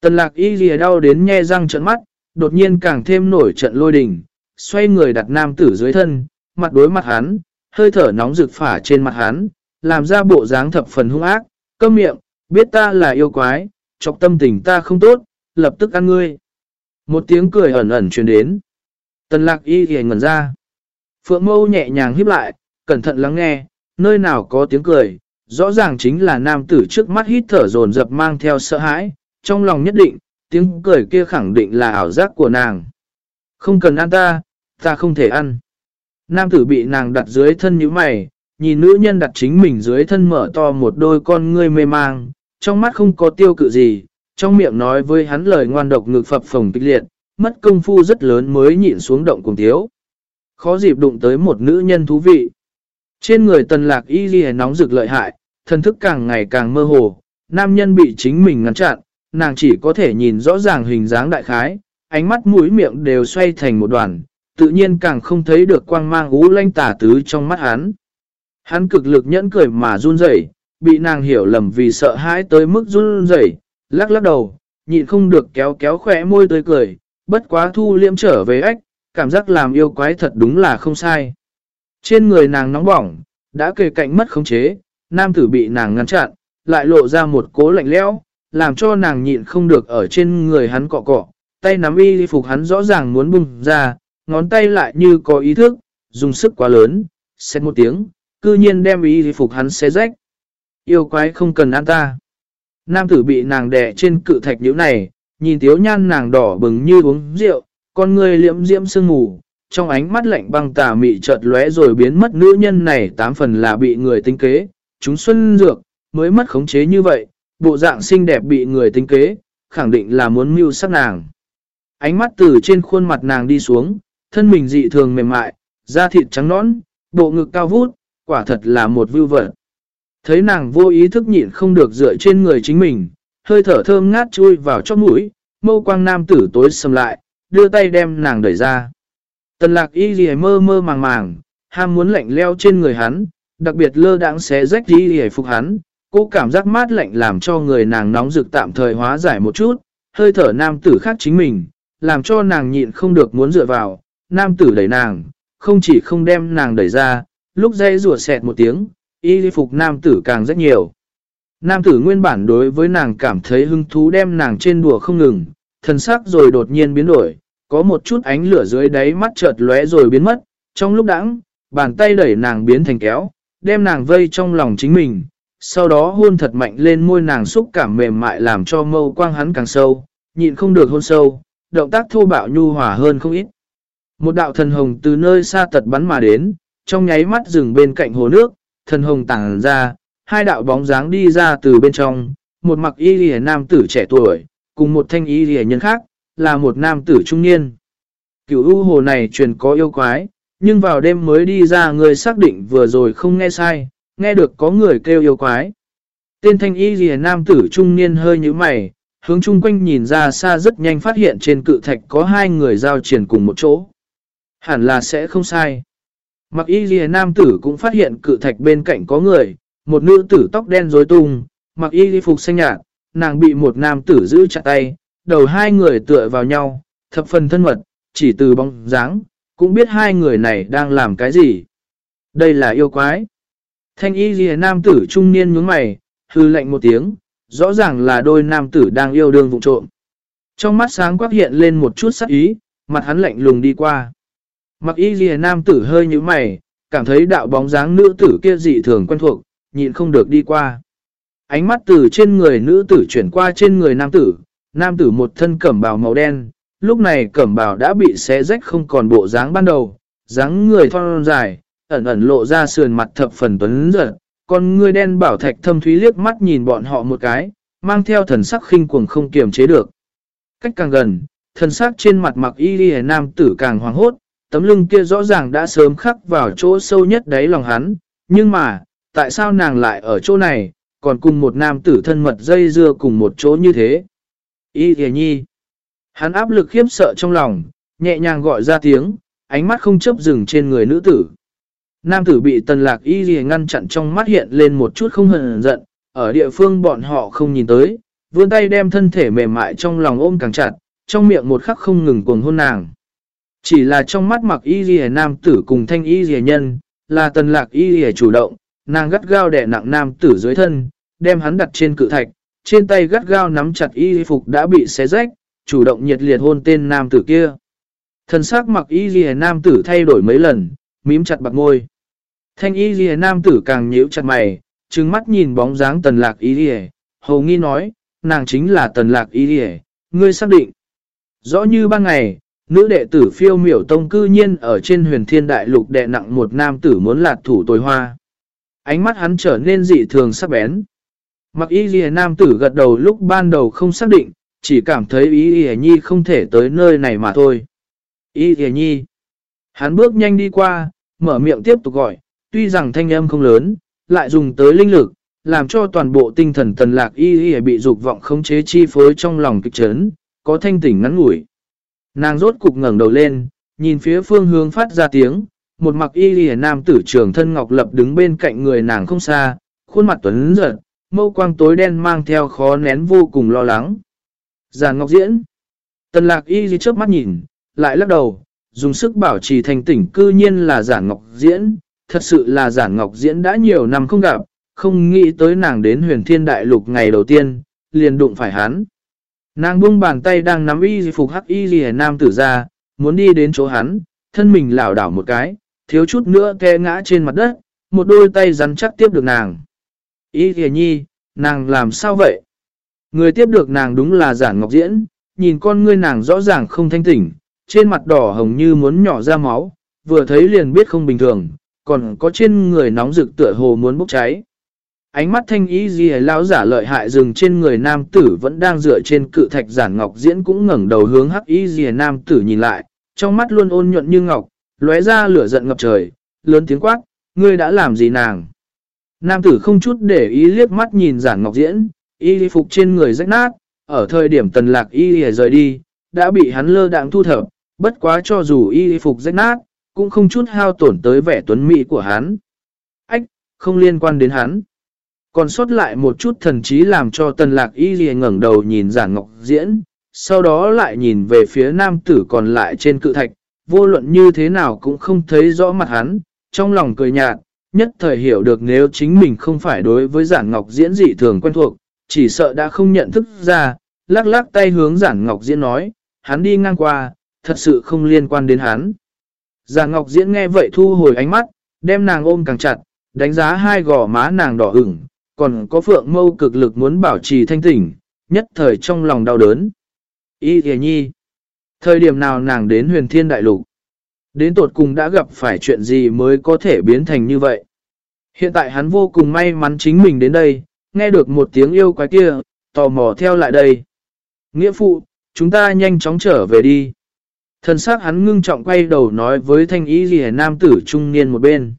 Tần lạc y lìa đau đến nhe răng trận mắt, đột nhiên càng thêm nổi trận lôi đình, xoay người đặt nam tử dưới thân, mặt đối mặt hắn, hơi thở nóng rực phả trên mặt hắn, làm ra bộ dáng thập phần hung ác, câm miệng, biết ta là yêu quái, chọc tâm tình ta không tốt, lập tức ăn ngươi. Một tiếng cười ẩn ẩn truyền đến. Tần lạc y thì ngẩn ra. Phượng mâu nhẹ nhàng híp lại, cẩn thận lắng nghe, nơi nào có tiếng cười, rõ ràng chính là nam tử trước mắt hít thở dồn dập mang theo sợ hãi, trong lòng nhất định, tiếng cười kia khẳng định là ảo giác của nàng. Không cần ăn ta, ta không thể ăn. Nam tử bị nàng đặt dưới thân như mày, nhìn nữ nhân đặt chính mình dưới thân mở to một đôi con ngươi mê mang, trong mắt không có tiêu cự gì, trong miệng nói với hắn lời ngoan độc ngực phập phồng kịch liệt, mất công phu rất lớn mới nhịn xuống động cùng thiếu. Khó dịp đụng tới một nữ nhân thú vị. Trên người tần lạc y ghi nóng rực lợi hại, thân thức càng ngày càng mơ hồ, nam nhân bị chính mình ngăn chặn, nàng chỉ có thể nhìn rõ ràng hình dáng đại khái, ánh mắt mũi miệng đều xoay thành một đoàn, tự nhiên càng không thấy được quang mang ú lanh tả tứ trong mắt hắn. Hắn cực lực nhẫn cười mà run rẩy, bị nàng hiểu lầm vì sợ hãi tới mức run rẩy, lắc lắc đầu, nhịn không được kéo kéo khỏe môi tươi cười, bất quá thu liêm trở về ách, cảm giác làm yêu quái thật đúng là không sai. Trên người nàng nóng bỏng, đã kề cạnh mất khống chế, nam tử bị nàng ngăn chặn, lại lộ ra một cố lạnh lẽo, làm cho nàng nhịn không được ở trên người hắn cọ cọ, tay nắm y phục hắn rõ ràng muốn bung ra, ngón tay lại như có ý thức, dùng sức quá lớn, xét một tiếng, cư nhiên đem y phục hắn xé rách. Yêu quái không cần ăn ta. Nam tử bị nàng đè trên cự thạch nhữ này, nhìn tiếu nhan nàng đỏ bừng như uống rượu, con người liễm diễm sương ngủ, trong ánh mắt lạnh băng tà mị chợt lóe rồi biến mất nữ nhân này tám phần là bị người tinh kế, chúng xuân dược, mới mất khống chế như vậy, bộ dạng xinh đẹp bị người tính kế, khẳng định là muốn mưu sát nàng. Ánh mắt từ trên khuôn mặt nàng đi xuống, thân mình dị thường mềm mại, da thịt trắng nõn, bộ ngực cao vút, quả thật là một vưu vật. Thấy nàng vô ý thức nhịn không được dựa trên người chính mình, hơi thở thơm ngát chui vào chóp mũi, mâu quang nam tử tối sầm lại, đưa tay đem nàng đẩy ra. Tần lạc y gì mơ mơ màng màng, ham muốn lạnh leo trên người hắn, đặc biệt lơ đãng xé rách y gì phục hắn, cô cảm giác mát lạnh làm cho người nàng nóng rực tạm thời hóa giải một chút, hơi thở nam tử khác chính mình, làm cho nàng nhịn không được muốn dựa vào, nam tử đẩy nàng, không chỉ không đem nàng đẩy ra, lúc dây rùa xẹt một tiếng, y phục nam tử càng rất nhiều. Nam tử nguyên bản đối với nàng cảm thấy hứng thú đem nàng trên đùa không ngừng, thần sắc rồi đột nhiên biến đổi, có một chút ánh lửa dưới đáy mắt chợt lóe rồi biến mất, trong lúc đãng, bàn tay đẩy nàng biến thành kéo, đem nàng vây trong lòng chính mình, sau đó hôn thật mạnh lên môi nàng xúc cảm mềm mại làm cho mâu quang hắn càng sâu, nhịn không được hôn sâu, động tác thô bạo nhu hòa hơn không ít. Một đạo thần hồng từ nơi xa tật bắn mà đến, trong nháy mắt dừng bên cạnh hồ nước, thần hồng tàng ra, hai đạo bóng dáng đi ra từ bên trong, một mặc y lìa nam tử trẻ tuổi, cùng một thanh y lìa nhân khác, là một nam tử trung niên. Cửu u hồ này truyền có yêu quái, nhưng vào đêm mới đi ra người xác định vừa rồi không nghe sai, nghe được có người kêu yêu quái. Tên thanh y rìa nam tử trung niên hơi như mày, hướng chung quanh nhìn ra xa rất nhanh phát hiện trên cự thạch có hai người giao triển cùng một chỗ. Hẳn là sẽ không sai. Mặc y rìa nam tử cũng phát hiện cự thạch bên cạnh có người, một nữ tử tóc đen rối tung, mặc y phục xanh nhạt, nàng bị một nam tử giữ chặt tay, đầu hai người tựa vào nhau, thập phần thân mật, chỉ từ bóng dáng, cũng biết hai người này đang làm cái gì. Đây là yêu quái. Thanh y ghi nam tử trung niên nhướng mày, hư lệnh một tiếng, rõ ràng là đôi nam tử đang yêu đương vụ trộm. Trong mắt sáng quắc hiện lên một chút sắc ý, mặt hắn lạnh lùng đi qua. Mặc y ghi nam tử hơi như mày, cảm thấy đạo bóng dáng nữ tử kia dị thường quen thuộc, nhịn không được đi qua. Ánh mắt từ trên người nữ tử chuyển qua trên người nam tử, nam tử một thân cẩm bào màu đen, lúc này cẩm bào đã bị xé rách không còn bộ dáng ban đầu, dáng người thon dài, ẩn ẩn lộ ra sườn mặt thập phần tuấn giật, con người đen bảo thạch thâm thúy liếc mắt nhìn bọn họ một cái, mang theo thần sắc khinh cuồng không kiềm chế được. Cách càng gần, thần sắc trên mặt mặc y đi nam tử càng hoàng hốt, tấm lưng kia rõ ràng đã sớm khắc vào chỗ sâu nhất đáy lòng hắn, nhưng mà, tại sao nàng lại ở chỗ này, còn cùng một nam tử thân mật dây dưa cùng một chỗ như thế? Y thề nhi. Hắn áp lực khiếp sợ trong lòng, nhẹ nhàng gọi ra tiếng, ánh mắt không chấp dừng trên người nữ tử. Nam tử bị tần lạc y gì ngăn chặn trong mắt hiện lên một chút không hờn giận, ở địa phương bọn họ không nhìn tới, vươn tay đem thân thể mềm mại trong lòng ôm càng chặt, trong miệng một khắc không ngừng cuồng hôn nàng. Chỉ là trong mắt mặc y gì nam tử cùng thanh y gì nhân, là tần lạc y gì chủ động, nàng gắt gao đẻ nặng nam tử dưới thân, đem hắn đặt trên cự thạch, trên tay gắt gao nắm chặt y phục đã bị xé rách, chủ động nhiệt liệt hôn tên nam tử kia. Thần sắc mặc y gì nam tử thay đổi mấy lần, mím chặt bạc ngôi. Thanh y gì nam tử càng nhíu chặt mày, trừng mắt nhìn bóng dáng tần lạc y gì hầu nghi nói, nàng chính là tần lạc y gì ngươi xác định. Rõ như ban ngày, nữ đệ tử phiêu miểu tông cư nhiên ở trên huyền thiên đại lục đệ nặng một nam tử muốn lạt thủ tồi hoa. Ánh mắt hắn trở nên dị thường sắc bén. Mặc y ghi nam tử gật đầu lúc ban đầu không xác định, chỉ cảm thấy y ghi nhi không thể tới nơi này mà thôi. Y ghi nhi. Hắn bước nhanh đi qua, mở miệng tiếp tục gọi, tuy rằng thanh âm không lớn, lại dùng tới linh lực, làm cho toàn bộ tinh thần tần lạc y y bị dục vọng khống chế chi phối trong lòng kịch chấn, có thanh tỉnh ngắn ngủi. Nàng rốt cục ngẩng đầu lên, nhìn phía phương hướng phát ra tiếng, một mặc y y nam tử trưởng thân ngọc lập đứng bên cạnh người nàng không xa, khuôn mặt tuấn giật, mâu quang tối đen mang theo khó nén vô cùng lo lắng. Giàn Ngọc Diễn Tần lạc y y chớp mắt nhìn, lại lắc đầu, dùng sức bảo trì thành tỉnh cư nhiên là Giản Ngọc Diễn, thật sự là Giản Ngọc Diễn đã nhiều năm không gặp, không nghĩ tới nàng đến huyền thiên đại lục ngày đầu tiên, liền đụng phải hắn. Nàng buông bàn tay đang nắm y phục hắc y gì nam tử ra, muốn đi đến chỗ hắn, thân mình lảo đảo một cái, thiếu chút nữa ke ngã trên mặt đất, một đôi tay rắn chắc tiếp được nàng. Y gì nhi, nàng làm sao vậy? Người tiếp được nàng đúng là giản ngọc diễn, nhìn con ngươi nàng rõ ràng không thanh tỉnh, trên mặt đỏ hồng như muốn nhỏ ra máu, vừa thấy liền biết không bình thường, còn có trên người nóng rực tựa hồ muốn bốc cháy. Ánh mắt thanh ý gì lão giả lợi hại dừng trên người nam tử vẫn đang dựa trên cự thạch giản ngọc diễn cũng ngẩng đầu hướng hắc ý gì nam tử nhìn lại, trong mắt luôn ôn nhuận như ngọc, lóe ra lửa giận ngập trời, lớn tiếng quát, ngươi đã làm gì nàng? Nam tử không chút để ý liếc mắt nhìn giản ngọc diễn, y phục trên người rách nát, ở thời điểm tần lạc y rời đi, đã bị hắn lơ đạng thu thập, bất quá cho dù y phục rách nát, cũng không chút hao tổn tới vẻ tuấn mỹ của hắn. Ách, không liên quan đến hắn. Còn sót lại một chút thần trí làm cho tần lạc y lìa ngẩn đầu nhìn giản ngọc diễn, sau đó lại nhìn về phía nam tử còn lại trên cự thạch, vô luận như thế nào cũng không thấy rõ mặt hắn, trong lòng cười nhạt, nhất thời hiểu được nếu chính mình không phải đối với giản ngọc diễn dị thường quen thuộc, chỉ sợ đã không nhận thức ra, lắc lắc tay hướng giản ngọc diễn nói, hắn đi ngang qua, thật sự không liên quan đến hắn. Già ngọc diễn nghe vậy thu hồi ánh mắt, đem nàng ôm càng chặt, đánh giá hai gò má nàng đỏ ửng, còn có phượng mâu cực lực muốn bảo trì thanh tỉnh, nhất thời trong lòng đau đớn. Y thề nhi, thời điểm nào nàng đến huyền thiên đại lục? Đến tột cùng đã gặp phải chuyện gì mới có thể biến thành như vậy. Hiện tại hắn vô cùng may mắn chính mình đến đây, nghe được một tiếng yêu quái kia, tò mò theo lại đây. Nghĩa phụ, chúng ta nhanh chóng trở về đi. Thần sắc hắn ngưng trọng quay đầu nói với thanh y ghi nam tử trung niên một bên.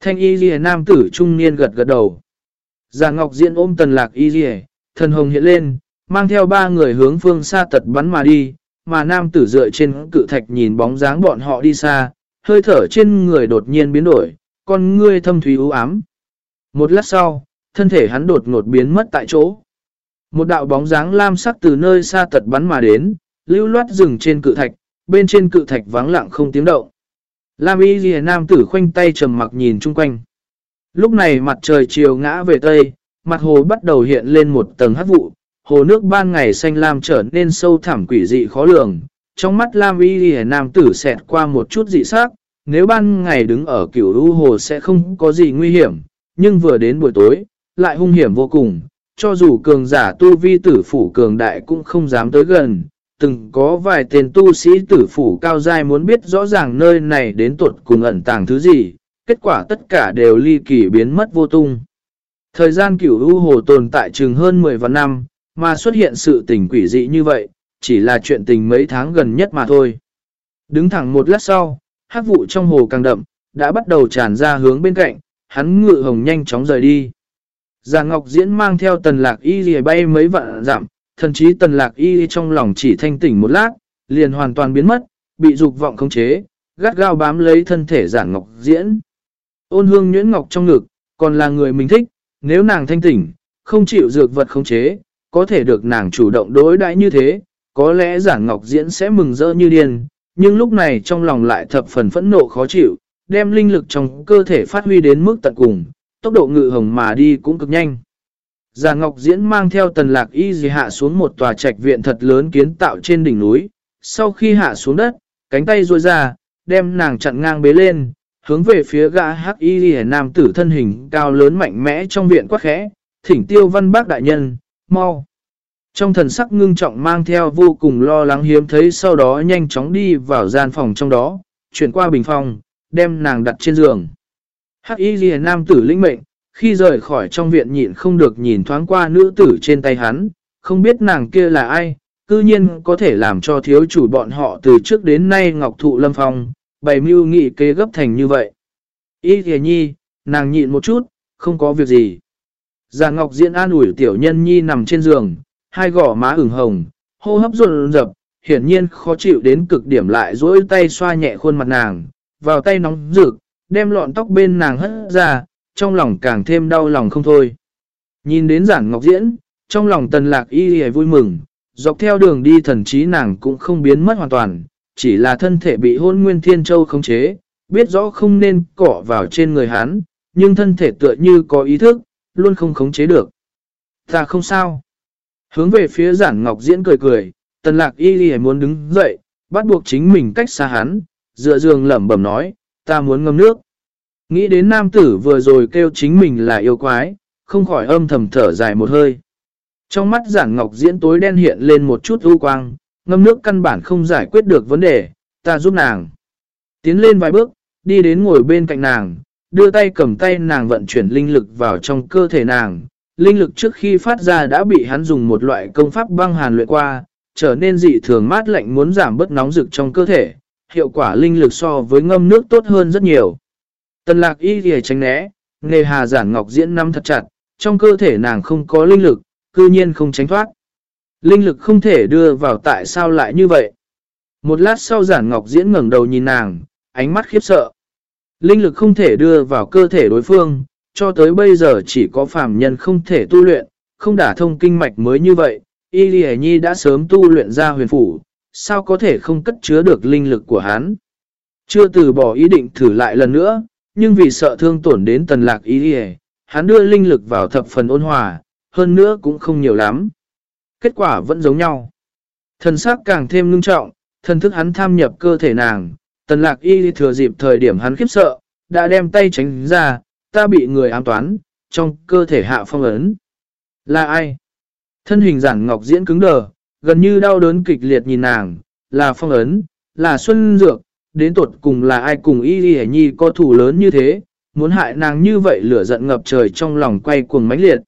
Thanh y ghi nam tử trung niên gật gật đầu. Già Ngọc Diễn ôm tần lạc y ghi, thần hồng hiện lên, mang theo ba người hướng phương xa tật bắn mà đi, mà nam tử dựa trên cự thạch nhìn bóng dáng bọn họ đi xa, hơi thở trên người đột nhiên biến đổi, con ngươi thâm thúy u ám. Một lát sau, thân thể hắn đột ngột biến mất tại chỗ. Một đạo bóng dáng lam sắc từ nơi xa tật bắn mà đến, lưu loát rừng trên cự thạch, bên trên cự thạch vắng lặng không tiếng động. Lam y ghi nam tử khoanh tay trầm mặc nhìn chung quanh. Lúc này mặt trời chiều ngã về tây, mặt hồ bắt đầu hiện lên một tầng hắc vụ, hồ nước ban ngày xanh lam trở nên sâu thẳm quỷ dị khó lường. Trong mắt Lam y ghi nam tử xẹt qua một chút dị sắc, nếu ban ngày đứng ở kiểu đu hồ sẽ không có gì nguy hiểm, nhưng vừa đến buổi tối, lại hung hiểm vô cùng, cho dù cường giả tu vi tử phủ cường đại cũng không dám tới gần. Từng có vài tên tu sĩ tử phủ cao dai muốn biết rõ ràng nơi này đến tuột cùng ẩn tàng thứ gì, kết quả tất cả đều ly kỳ biến mất vô tung. Thời gian cửu u hồ tồn tại chừng hơn 10 vạn năm, mà xuất hiện sự tình quỷ dị như vậy, chỉ là chuyện tình mấy tháng gần nhất mà thôi. Đứng thẳng một lát sau, hát vụ trong hồ càng đậm, đã bắt đầu tràn ra hướng bên cạnh, hắn ngự hồng nhanh chóng rời đi. Già Ngọc Diễn mang theo tần lạc y dì bay mấy vạn giảm, thần chí tần lạc y trong lòng chỉ thanh tỉnh một lát, liền hoàn toàn biến mất, bị dục vọng khống chế, gắt gao bám lấy thân thể giản Ngọc Diễn. Ôn hương nhuyễn ngọc trong ngực, còn là người mình thích, nếu nàng thanh tỉnh, không chịu dược vật khống chế, có thể được nàng chủ động đối đãi như thế, có lẽ giản Ngọc Diễn sẽ mừng rỡ như điên, nhưng lúc này trong lòng lại thập phần phẫn nộ khó chịu, đem linh lực trong cơ thể phát huy đến mức tận cùng, tốc độ ngự hồng mà đi cũng cực nhanh. Già Ngọc Diễn mang theo tần lạc y gì hạ xuống một tòa trạch viện thật lớn kiến tạo trên đỉnh núi. Sau khi hạ xuống đất, cánh tay ruôi ra, đem nàng chặn ngang bế lên, hướng về phía gã hắc y gì nam tử thân hình cao lớn mạnh mẽ trong viện quát khẽ, thỉnh tiêu văn bác đại nhân, mau. Trong thần sắc ngưng trọng mang theo vô cùng lo lắng hiếm thấy sau đó nhanh chóng đi vào gian phòng trong đó, chuyển qua bình phòng, đem nàng đặt trên giường. Hắc y ghi nam tử linh mệnh, khi rời khỏi trong viện nhịn không được nhìn thoáng qua nữ tử trên tay hắn, không biết nàng kia là ai, cư nhiên có thể làm cho thiếu chủ bọn họ từ trước đến nay ngọc thụ lâm phong, bày mưu nghị kế gấp thành như vậy. Y thề nhi, nàng nhịn một chút, không có việc gì. Già ngọc diễn an ủi tiểu nhân nhi nằm trên giường, hai gỏ má ửng hồng, hô hấp run rập, hiển nhiên khó chịu đến cực điểm lại dối tay xoa nhẹ khuôn mặt nàng, vào tay nóng rực, đem lọn tóc bên nàng hất ra, trong lòng càng thêm đau lòng không thôi. Nhìn đến giản ngọc diễn, trong lòng tần lạc y hề vui mừng, dọc theo đường đi thần trí nàng cũng không biến mất hoàn toàn, chỉ là thân thể bị hôn nguyên thiên châu khống chế, biết rõ không nên cỏ vào trên người hắn, nhưng thân thể tựa như có ý thức, luôn không khống chế được. Ta không sao. Hướng về phía giản ngọc diễn cười cười, tần lạc y hề muốn đứng dậy, bắt buộc chính mình cách xa hắn, dựa giường lẩm bẩm nói, ta muốn ngâm nước. Nghĩ đến nam tử vừa rồi kêu chính mình là yêu quái, không khỏi âm thầm thở dài một hơi. Trong mắt giản ngọc diễn tối đen hiện lên một chút ưu quang, ngâm nước căn bản không giải quyết được vấn đề, ta giúp nàng. Tiến lên vài bước, đi đến ngồi bên cạnh nàng, đưa tay cầm tay nàng vận chuyển linh lực vào trong cơ thể nàng. Linh lực trước khi phát ra đã bị hắn dùng một loại công pháp băng hàn luyện qua, trở nên dị thường mát lạnh muốn giảm bớt nóng rực trong cơ thể, hiệu quả linh lực so với ngâm nước tốt hơn rất nhiều. Tần lạc y ghề tránh né, nề hà giản ngọc diễn nắm thật chặt, trong cơ thể nàng không có linh lực, cư nhiên không tránh thoát. Linh lực không thể đưa vào tại sao lại như vậy. Một lát sau giản ngọc diễn ngẩng đầu nhìn nàng, ánh mắt khiếp sợ. Linh lực không thể đưa vào cơ thể đối phương, cho tới bây giờ chỉ có phàm nhân không thể tu luyện, không đả thông kinh mạch mới như vậy. Y Lì Nhi đã sớm tu luyện ra huyền phủ, sao có thể không cất chứa được linh lực của hắn. Chưa từ bỏ ý định thử lại lần nữa, nhưng vì sợ thương tổn đến tần lạc ý hề, hắn đưa linh lực vào thập phần ôn hòa, hơn nữa cũng không nhiều lắm. Kết quả vẫn giống nhau. Thần sắc càng thêm ngưng trọng, thần thức hắn tham nhập cơ thể nàng, tần lạc y thừa dịp thời điểm hắn khiếp sợ, đã đem tay tránh ra, ta bị người ám toán, trong cơ thể hạ phong ấn. Là ai? Thân hình giản ngọc diễn cứng đờ, gần như đau đớn kịch liệt nhìn nàng, là phong ấn, là xuân dược, đến tột cùng là ai cùng y y nhi có thủ lớn như thế, muốn hại nàng như vậy lửa giận ngập trời trong lòng quay cuồng mãnh liệt.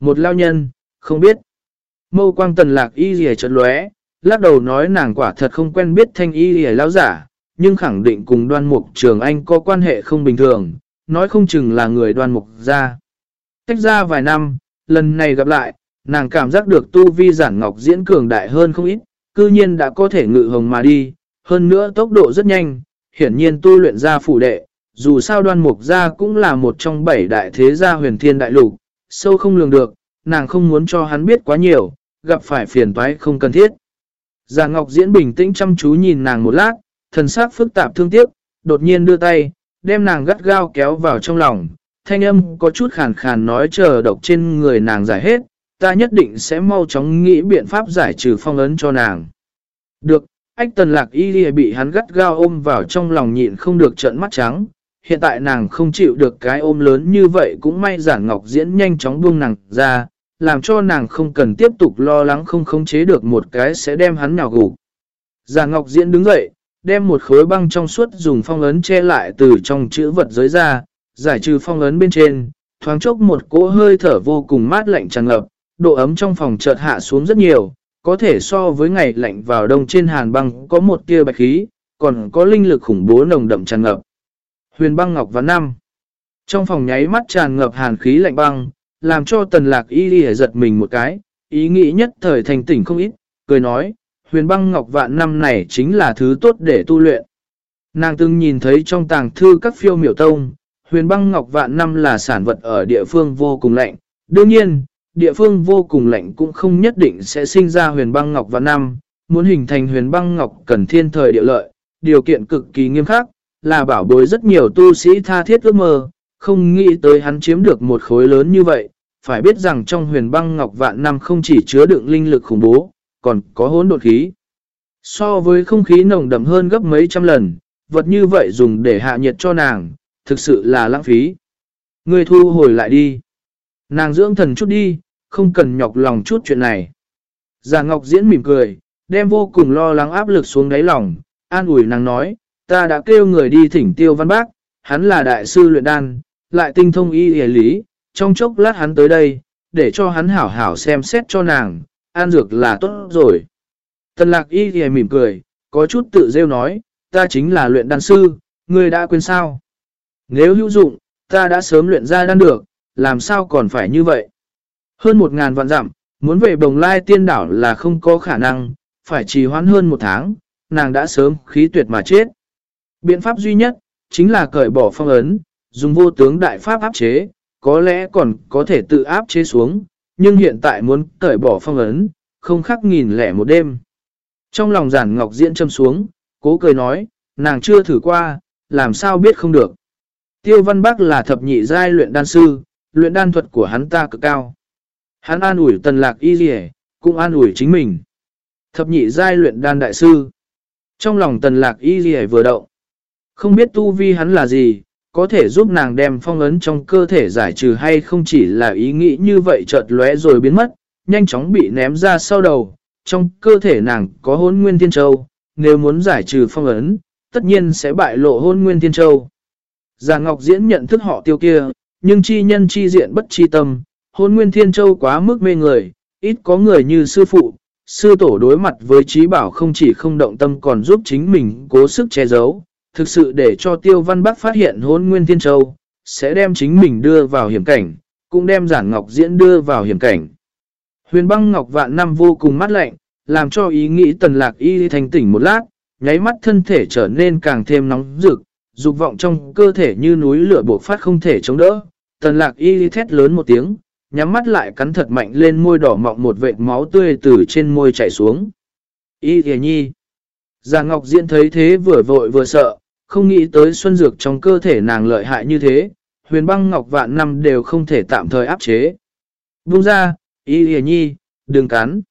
Một lao nhân, không biết. Mâu quang tần lạc y y chợt lóe, lắc đầu nói nàng quả thật không quen biết thanh y y lao giả, nhưng khẳng định cùng đoan mục trường anh có quan hệ không bình thường, nói không chừng là người đoan mục ra. cách ra vài năm, lần này gặp lại, nàng cảm giác được tu vi giản ngọc diễn cường đại hơn không ít, cư nhiên đã có thể ngự hồng mà đi, hơn nữa tốc độ rất nhanh, hiển nhiên tu luyện ra phủ đệ, dù sao đoan mục gia cũng là một trong bảy đại thế gia huyền thiên đại lục, sâu không lường được, nàng không muốn cho hắn biết quá nhiều, gặp phải phiền toái không cần thiết. Già Ngọc Diễn bình tĩnh chăm chú nhìn nàng một lát, thần sắc phức tạp thương tiếc, đột nhiên đưa tay, đem nàng gắt gao kéo vào trong lòng, thanh âm có chút khàn khàn nói chờ độc trên người nàng giải hết, ta nhất định sẽ mau chóng nghĩ biện pháp giải trừ phong ấn cho nàng. Được, ách tần lạc y bị hắn gắt gao ôm vào trong lòng nhịn không được trợn mắt trắng, hiện tại nàng không chịu được cái ôm lớn như vậy cũng may giản ngọc diễn nhanh chóng buông nàng ra, làm cho nàng không cần tiếp tục lo lắng không khống chế được một cái sẽ đem hắn nhào gục. Giản ngọc diễn đứng dậy, đem một khối băng trong suốt dùng phong ấn che lại từ trong chữ vật giới ra, giải trừ phong ấn bên trên, thoáng chốc một cỗ hơi thở vô cùng mát lạnh tràn ngập, độ ấm trong phòng chợt hạ xuống rất nhiều, có thể so với ngày lạnh vào đông trên hàn băng có một tia bạch khí, còn có linh lực khủng bố nồng đậm tràn ngập. Huyền băng ngọc và năm. Trong phòng nháy mắt tràn ngập hàn khí lạnh băng, làm cho tần lạc y đi giật mình một cái, ý nghĩ nhất thời thành tỉnh không ít, cười nói, huyền băng ngọc vạn năm này chính là thứ tốt để tu luyện. Nàng từng nhìn thấy trong tàng thư các phiêu miểu tông, huyền băng ngọc vạn năm là sản vật ở địa phương vô cùng lạnh. Đương nhiên, địa phương vô cùng lạnh cũng không nhất định sẽ sinh ra huyền băng ngọc vạn năm. Muốn hình thành huyền băng ngọc cần thiên thời địa lợi, điều kiện cực kỳ nghiêm khắc, là bảo bối rất nhiều tu sĩ tha thiết ước mơ, không nghĩ tới hắn chiếm được một khối lớn như vậy. Phải biết rằng trong huyền băng ngọc vạn năm không chỉ chứa đựng linh lực khủng bố, còn có hỗn độn khí. So với không khí nồng đậm hơn gấp mấy trăm lần, vật như vậy dùng để hạ nhiệt cho nàng, thực sự là lãng phí. Người thu hồi lại đi. Nàng dưỡng thần chút đi, không cần nhọc lòng chút chuyện này. Già Ngọc Diễn mỉm cười, đem vô cùng lo lắng áp lực xuống đáy lòng, an ủi nàng nói, ta đã kêu người đi thỉnh tiêu văn bác, hắn là đại sư luyện đan, lại tinh thông y hề lý, trong chốc lát hắn tới đây, để cho hắn hảo hảo xem xét cho nàng, an dược là tốt rồi. Tần lạc y hề mỉm cười, có chút tự rêu nói, ta chính là luyện đan sư, ngươi đã quên sao? Nếu hữu dụng, ta đã sớm luyện ra đan được, làm sao còn phải như vậy? Hơn một ngàn vạn dặm, muốn về bồng lai tiên đảo là không có khả năng, phải trì hoãn hơn một tháng, nàng đã sớm khí tuyệt mà chết. Biện pháp duy nhất, chính là cởi bỏ phong ấn, dùng vô tướng đại pháp áp chế, có lẽ còn có thể tự áp chế xuống, nhưng hiện tại muốn cởi bỏ phong ấn, không khác nghìn lẻ một đêm. Trong lòng giản ngọc diễn châm xuống, cố cười nói, nàng chưa thử qua, làm sao biết không được. Tiêu Văn Bắc là thập nhị giai luyện đan sư, luyện đan thuật của hắn ta cực cao. Hắn an ủi tần lạc y dì cũng an ủi chính mình. Thập nhị giai luyện đan đại sư. Trong lòng tần lạc y dì vừa động. Không biết tu vi hắn là gì, có thể giúp nàng đem phong ấn trong cơ thể giải trừ hay không chỉ là ý nghĩ như vậy chợt lóe rồi biến mất, nhanh chóng bị ném ra sau đầu. Trong cơ thể nàng có hôn nguyên thiên châu, nếu muốn giải trừ phong ấn, tất nhiên sẽ bại lộ hôn nguyên thiên châu. Già Ngọc Diễn nhận thức họ tiêu kia, nhưng chi nhân chi diện bất chi tâm, hôn nguyên thiên châu quá mức mê người, ít có người như sư phụ, sư tổ đối mặt với trí bảo không chỉ không động tâm còn giúp chính mình cố sức che giấu, thực sự để cho tiêu văn bắc phát hiện hôn nguyên thiên châu, sẽ đem chính mình đưa vào hiểm cảnh, cũng đem giản ngọc diễn đưa vào hiểm cảnh. Huyền băng ngọc vạn năm vô cùng mát lạnh, làm cho ý nghĩ tần lạc y thành tỉnh một lát, nháy mắt thân thể trở nên càng thêm nóng rực, dục vọng trong cơ thể như núi lửa bộc phát không thể chống đỡ. Tần lạc y thét lớn một tiếng, nhắm mắt lại cắn thật mạnh lên môi đỏ mọng một vệt máu tươi từ trên môi chảy xuống. Y thề nhi. Già Ngọc Diễn thấy thế vừa vội vừa sợ, không nghĩ tới xuân dược trong cơ thể nàng lợi hại như thế, huyền băng Ngọc vạn năm đều không thể tạm thời áp chế. Buông ra, Y thề nhi, đừng cắn.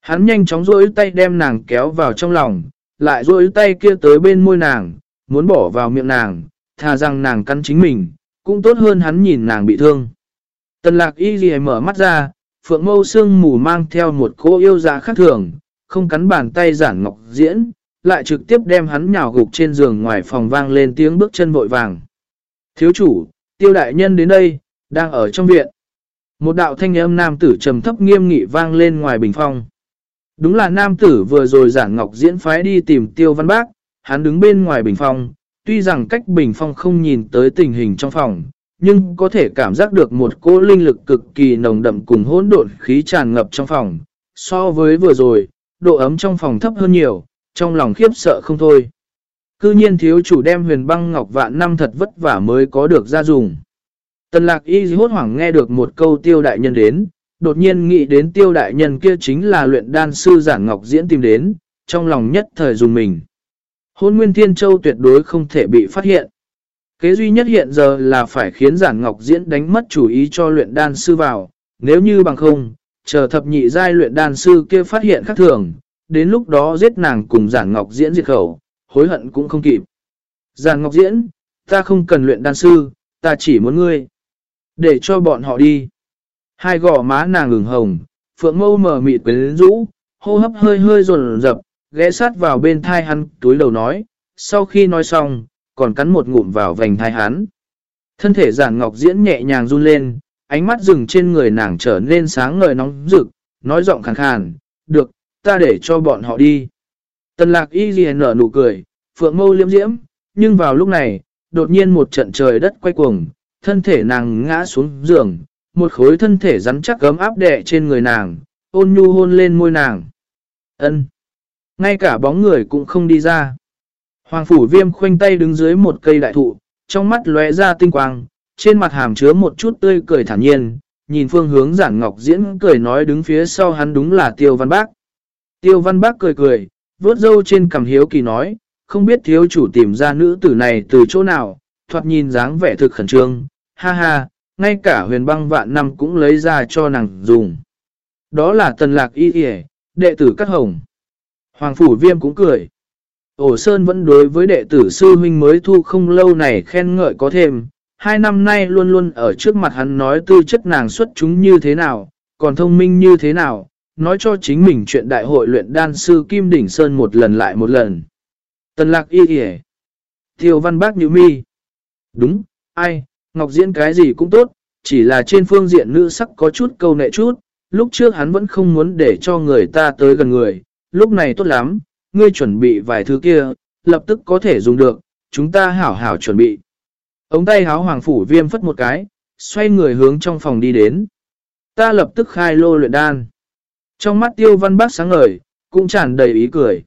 Hắn nhanh chóng rỗi tay đem nàng kéo vào trong lòng, lại rỗi tay kia tới bên môi nàng, muốn bỏ vào miệng nàng, thà rằng nàng cắn chính mình, cũng tốt hơn hắn nhìn nàng bị thương. Tần lạc y gì mở mắt ra, phượng mâu sương mù mang theo một cô yêu dạ khác thường, không cắn bàn tay giản ngọc diễn, lại trực tiếp đem hắn nhào gục trên giường ngoài phòng vang lên tiếng bước chân vội vàng. Thiếu chủ, tiêu đại nhân đến đây, đang ở trong viện. Một đạo thanh âm nam tử trầm thấp nghiêm nghị vang lên ngoài bình phong. Đúng là nam tử vừa rồi giản ngọc diễn phái đi tìm tiêu văn bác, hắn đứng bên ngoài bình phong, tuy rằng cách bình phong không nhìn tới tình hình trong phòng, nhưng có thể cảm giác được một cỗ linh lực cực kỳ nồng đậm cùng hỗn độn khí tràn ngập trong phòng. So với vừa rồi, độ ấm trong phòng thấp hơn nhiều, trong lòng khiếp sợ không thôi. Cư nhiên thiếu chủ đem huyền băng ngọc vạn năm thật vất vả mới có được ra dùng. Tần lạc y hốt hoảng nghe được một câu tiêu đại nhân đến, đột nhiên nghĩ đến tiêu đại nhân kia chính là luyện đan sư giản ngọc diễn tìm đến, trong lòng nhất thời dùng mình. Hôn nguyên thiên châu tuyệt đối không thể bị phát hiện. Kế duy nhất hiện giờ là phải khiến giản ngọc diễn đánh mất chủ ý cho luyện đan sư vào, nếu như bằng không, chờ thập nhị giai luyện đan sư kia phát hiện khác thường, đến lúc đó giết nàng cùng giản ngọc diễn diệt khẩu, hối hận cũng không kịp. Giản ngọc diễn, ta không cần luyện đan sư, ta chỉ muốn ngươi. Để cho bọn họ đi. Hai gò má nàng ửng hồng, phượng mâu mở mịt quyến rũ, hô hấp hơi hơi rồn rập, ghé sát vào bên thai hắn túi đầu nói, sau khi nói xong, còn cắn một ngụm vào vành thai hắn. Thân thể giản ngọc diễn nhẹ nhàng run lên, ánh mắt rừng trên người nàng trở nên sáng ngời nóng rực, nói giọng khàn khàn, được, ta để cho bọn họ đi. Tần lạc y ghi nở nụ cười, phượng mâu liếm diễm, nhưng vào lúc này, đột nhiên một trận trời đất quay cuồng, thân thể nàng ngã xuống giường, một khối thân thể rắn chắc gấm áp đẻ trên người nàng, ôn nhu hôn lên môi nàng. ân ngay cả bóng người cũng không đi ra. Hoàng phủ viêm khoanh tay đứng dưới một cây đại thụ, trong mắt lóe ra tinh quang, trên mặt hàm chứa một chút tươi cười thản nhiên, nhìn phương hướng giản ngọc diễn cười nói đứng phía sau hắn đúng là tiêu văn bác. Tiêu văn bác cười cười, vốt dâu trên cằm hiếu kỳ nói, không biết thiếu chủ tìm ra nữ tử này từ chỗ nào, thoạt nhìn dáng vẻ thực khẩn trương, ha ha, ngay cả huyền băng vạn năm cũng lấy ra cho nàng dùng. Đó là tần lạc y y đệ tử cắt hồng. Hoàng phủ viêm cũng cười. Ổ Sơn vẫn đối với đệ tử sư huynh mới thu không lâu này khen ngợi có thêm. Hai năm nay luôn luôn ở trước mặt hắn nói tư chất nàng xuất chúng như thế nào, còn thông minh như thế nào, nói cho chính mình chuyện đại hội luyện đan sư Kim Đỉnh Sơn một lần lại một lần. Tần lạc y kìa. Tiêu văn bác như mi. Đúng, ai, Ngọc Diễn cái gì cũng tốt, chỉ là trên phương diện nữ sắc có chút câu nệ chút, lúc trước hắn vẫn không muốn để cho người ta tới gần người, lúc này tốt lắm, ngươi chuẩn bị vài thứ kia, lập tức có thể dùng được, chúng ta hảo hảo chuẩn bị. Ống tay háo hoàng phủ viêm phất một cái, xoay người hướng trong phòng đi đến. Ta lập tức khai lô luyện đan. Trong mắt tiêu văn bác sáng ngời, cũng tràn đầy ý cười.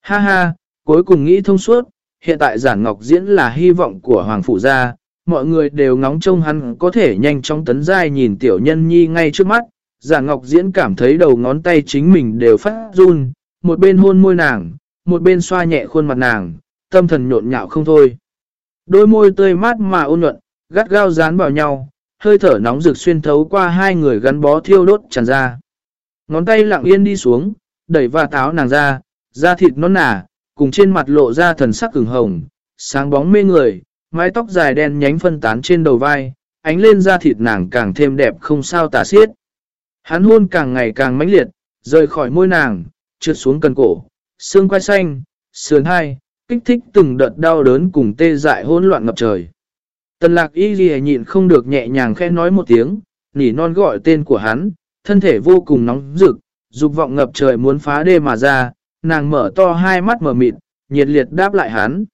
Ha ha, cuối cùng nghĩ thông suốt, hiện tại giản ngọc diễn là hy vọng của hoàng phủ gia, mọi người đều ngóng trông hắn có thể nhanh chóng tấn giai nhìn tiểu nhân nhi ngay trước mắt. Giả Ngọc Diễn cảm thấy đầu ngón tay chính mình đều phát run, một bên hôn môi nàng, một bên xoa nhẹ khuôn mặt nàng, tâm thần nhộn nhạo không thôi. Đôi môi tươi mát mà ôn nhuận, gắt gao dán vào nhau, hơi thở nóng rực xuyên thấu qua hai người gắn bó thiêu đốt tràn ra. Ngón tay lặng yên đi xuống, đẩy và táo nàng ra, da thịt non nả, cùng trên mặt lộ ra thần sắc cứng hồng, sáng bóng mê người, mái tóc dài đen nhánh phân tán trên đầu vai, ánh lên da thịt nàng càng thêm đẹp không sao tả xiết. Hắn hôn càng ngày càng mãnh liệt, rời khỏi môi nàng, trượt xuống cần cổ, xương quai xanh, sườn hai, kích thích từng đợt đau đớn cùng tê dại hỗn loạn ngập trời. Tần lạc y ghi nhịn không được nhẹ nhàng khẽ nói một tiếng, nỉ non gọi tên của hắn, thân thể vô cùng nóng rực, dục vọng ngập trời muốn phá đê mà ra, nàng mở to hai mắt mở mịt, nhiệt liệt đáp lại hắn.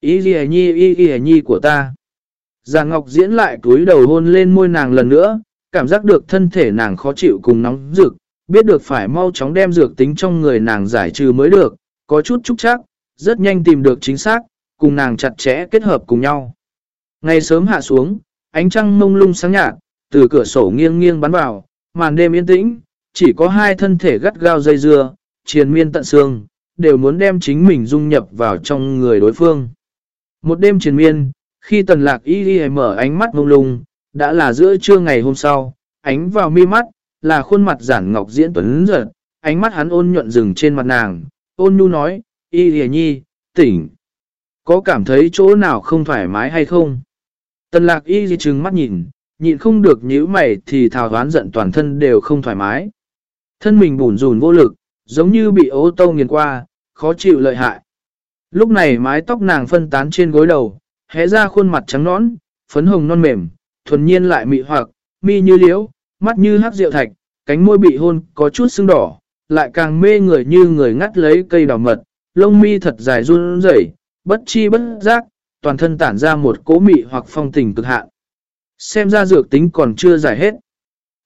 Y ghi nhi y ghi nhi của ta. Già Ngọc diễn lại túi đầu hôn lên môi nàng lần nữa, cảm giác được thân thể nàng khó chịu cùng nóng rực, biết được phải mau chóng đem dược tính trong người nàng giải trừ mới được, có chút trúc chắc, rất nhanh tìm được chính xác, cùng nàng chặt chẽ kết hợp cùng nhau. Ngày sớm hạ xuống, ánh trăng mông lung sáng nhạt, từ cửa sổ nghiêng nghiêng bắn vào, màn đêm yên tĩnh, chỉ có hai thân thể gắt gao dây dưa, triền miên tận xương, đều muốn đem chính mình dung nhập vào trong người đối phương. Một đêm triền miên, khi tần lạc y y mở ánh mắt mông lung, đã là giữa trưa ngày hôm sau, ánh vào mi mắt, là khuôn mặt giản ngọc diễn tuấn giật, ánh mắt hắn ôn nhuận rừng trên mặt nàng, ôn nhu nói, y hề nhi, tỉnh. Có cảm thấy chỗ nào không thoải mái hay không? Tần lạc y di trừng mắt nhìn, nhịn không được nhíu mày thì thào đoán giận toàn thân đều không thoải mái. Thân mình bùn rùn vô lực, giống như bị ô tô nghiền qua, khó chịu lợi hại. Lúc này mái tóc nàng phân tán trên gối đầu, hé ra khuôn mặt trắng nõn, phấn hồng non mềm, thuần nhiên lại mị hoặc, mi như liễu, mắt như hắc rượu thạch, cánh môi bị hôn có chút sưng đỏ, lại càng mê người như người ngắt lấy cây đào mật, lông mi thật dài run rẩy, bất chi bất giác, toàn thân tản ra một cỗ mị hoặc phong tình cực hạn. Xem ra dược tính còn chưa giải hết.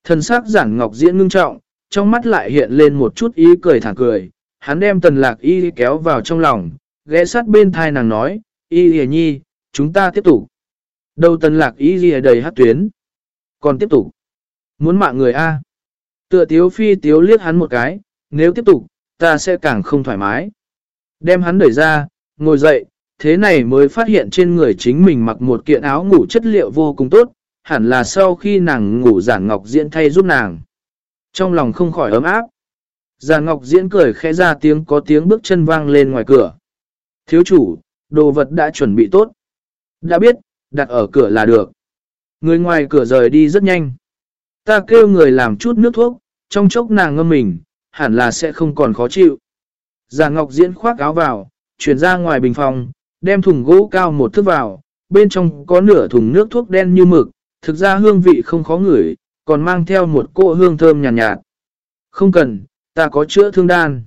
Thần sắc giản ngọc diễn ngưng trọng, trong mắt lại hiện lên một chút ý cười thẳng cười. Hắn đem tần lạc y kéo vào trong lòng, ghé sát bên thai nàng nói, y hề nhi, chúng ta tiếp tục. Đầu tần lạc ý gì đầy hát tuyến. Còn tiếp tục. Muốn mạng người A. Tựa tiếu phi tiếu liếc hắn một cái, nếu tiếp tục, ta sẽ càng không thoải mái. Đem hắn đẩy ra, ngồi dậy, thế này mới phát hiện trên người chính mình mặc một kiện áo ngủ chất liệu vô cùng tốt, hẳn là sau khi nàng ngủ giản ngọc diễn thay giúp nàng. Trong lòng không khỏi ấm áp. Giản ngọc diễn cười khẽ ra tiếng có tiếng bước chân vang lên ngoài cửa. Thiếu chủ, đồ vật đã chuẩn bị tốt. Đã biết, đặt ở cửa là được. Người ngoài cửa rời đi rất nhanh. Ta kêu người làm chút nước thuốc, trong chốc nàng ngâm mình, hẳn là sẽ không còn khó chịu. Già Ngọc Diễn khoác áo vào, chuyển ra ngoài bình phòng, đem thùng gỗ cao một thước vào, bên trong có nửa thùng nước thuốc đen như mực, thực ra hương vị không khó ngửi, còn mang theo một cỗ hương thơm nhàn nhạt, nhạt. Không cần, ta có chữa thương đan.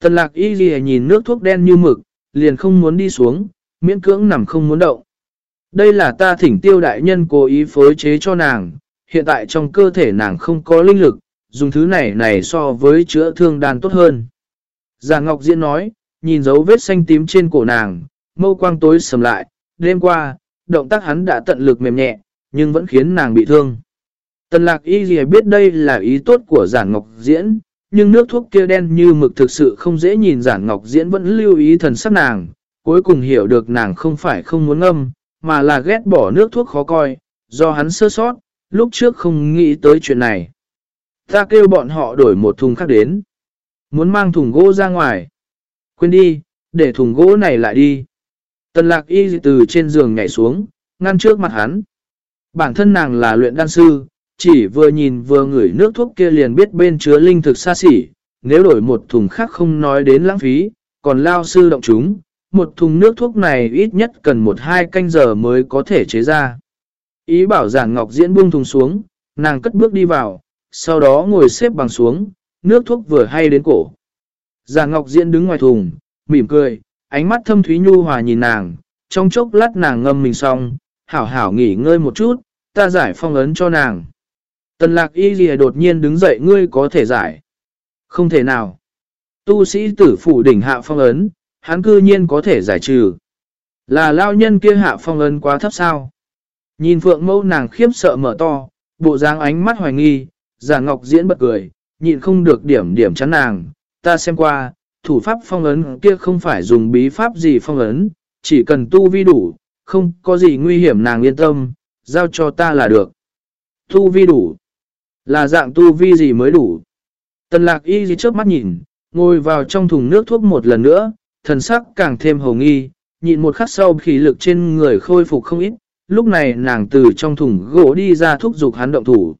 Tần lạc y ghi nhìn nước thuốc đen như mực, liền không muốn đi xuống, miễn cưỡng nằm không muốn động. Đây là ta thỉnh tiêu đại nhân cố ý phối chế cho nàng, hiện tại trong cơ thể nàng không có linh lực, dùng thứ này này so với chữa thương đan tốt hơn. Già Ngọc Diễn nói, nhìn dấu vết xanh tím trên cổ nàng, mâu quang tối sầm lại, đêm qua, động tác hắn đã tận lực mềm nhẹ, nhưng vẫn khiến nàng bị thương. Tần lạc y gì biết đây là ý tốt của giản ngọc diễn, nhưng nước thuốc kia đen như mực thực sự không dễ nhìn giản ngọc diễn vẫn lưu ý thần sắc nàng, cuối cùng hiểu được nàng không phải không muốn ngâm, mà là ghét bỏ nước thuốc khó coi, do hắn sơ sót, lúc trước không nghĩ tới chuyện này. Ta kêu bọn họ đổi một thùng khác đến. Muốn mang thùng gỗ ra ngoài. Quên đi, để thùng gỗ này lại đi. Tần lạc y từ trên giường nhảy xuống, ngăn trước mặt hắn. Bản thân nàng là luyện đan sư, chỉ vừa nhìn vừa ngửi nước thuốc kia liền biết bên chứa linh thực xa xỉ. Nếu đổi một thùng khác không nói đến lãng phí, còn lao sư động chúng, một thùng nước thuốc này ít nhất cần một hai canh giờ mới có thể chế ra. Ý bảo giản ngọc diễn buông thùng xuống, nàng cất bước đi vào, sau đó ngồi xếp bằng xuống, nước thuốc vừa hay đến cổ. Giản ngọc diễn đứng ngoài thùng, mỉm cười, ánh mắt thâm thúy nhu hòa nhìn nàng, trong chốc lát nàng ngâm mình xong, hảo hảo nghỉ ngơi một chút, ta giải phong ấn cho nàng. Tần lạc y gì đột nhiên đứng dậy ngươi có thể giải. Không thể nào. Tu sĩ tử phủ đỉnh hạ phong ấn, hắn cư nhiên có thể giải trừ. Là lao nhân kia hạ phong ấn quá thấp sao. Nhìn phượng mâu nàng khiếp sợ mở to, bộ dáng ánh mắt hoài nghi, giả ngọc diễn bật cười, nhịn không được điểm điểm chắn nàng. Ta xem qua, thủ pháp phong ấn kia không phải dùng bí pháp gì phong ấn, chỉ cần tu vi đủ, không có gì nguy hiểm nàng yên tâm, giao cho ta là được. Tu vi đủ, là dạng tu vi gì mới đủ. Tần lạc y gì trước mắt nhìn, ngồi vào trong thùng nước thuốc một lần nữa, thần sắc càng thêm hồ nghi, nhịn một khắc sau khí lực trên người khôi phục không ít, lúc này nàng từ trong thùng gỗ đi ra thúc giục hắn động thủ.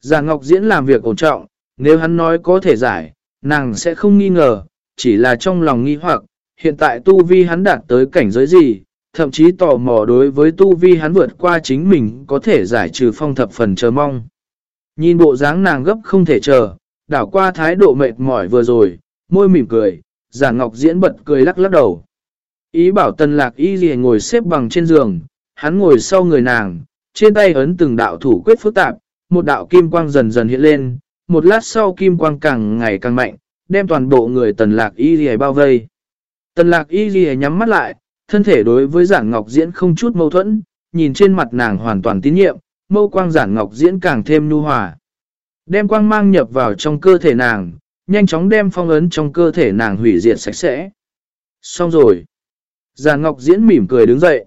Già Ngọc Diễn làm việc ổn trọng, nếu hắn nói có thể giải, nàng sẽ không nghi ngờ, chỉ là trong lòng nghi hoặc, hiện tại tu vi hắn đạt tới cảnh giới gì, thậm chí tò mò đối với tu vi hắn vượt qua chính mình có thể giải trừ phong thập phần chờ mong. Nhìn bộ dáng nàng gấp không thể chờ, đảo qua thái độ mệt mỏi vừa rồi, môi mỉm cười, giả ngọc diễn bật cười lắc lắc đầu. Ý bảo tần lạc y gì ngồi xếp bằng trên giường, hắn ngồi sau người nàng, trên tay ấn từng đạo thủ quyết phức tạp, một đạo kim quang dần dần hiện lên, một lát sau kim quang càng ngày càng mạnh, đem toàn bộ người tần lạc y gì bao vây. Tần lạc y gì nhắm mắt lại, thân thể đối với giản ngọc diễn không chút mâu thuẫn, nhìn trên mặt nàng hoàn toàn tín nhiệm, mâu quang giản ngọc diễn càng thêm nhu hòa. Đem quang mang nhập vào trong cơ thể nàng, nhanh chóng đem phong ấn trong cơ thể nàng hủy diệt sạch sẽ. Xong rồi. già ngọc diễn mỉm cười đứng dậy.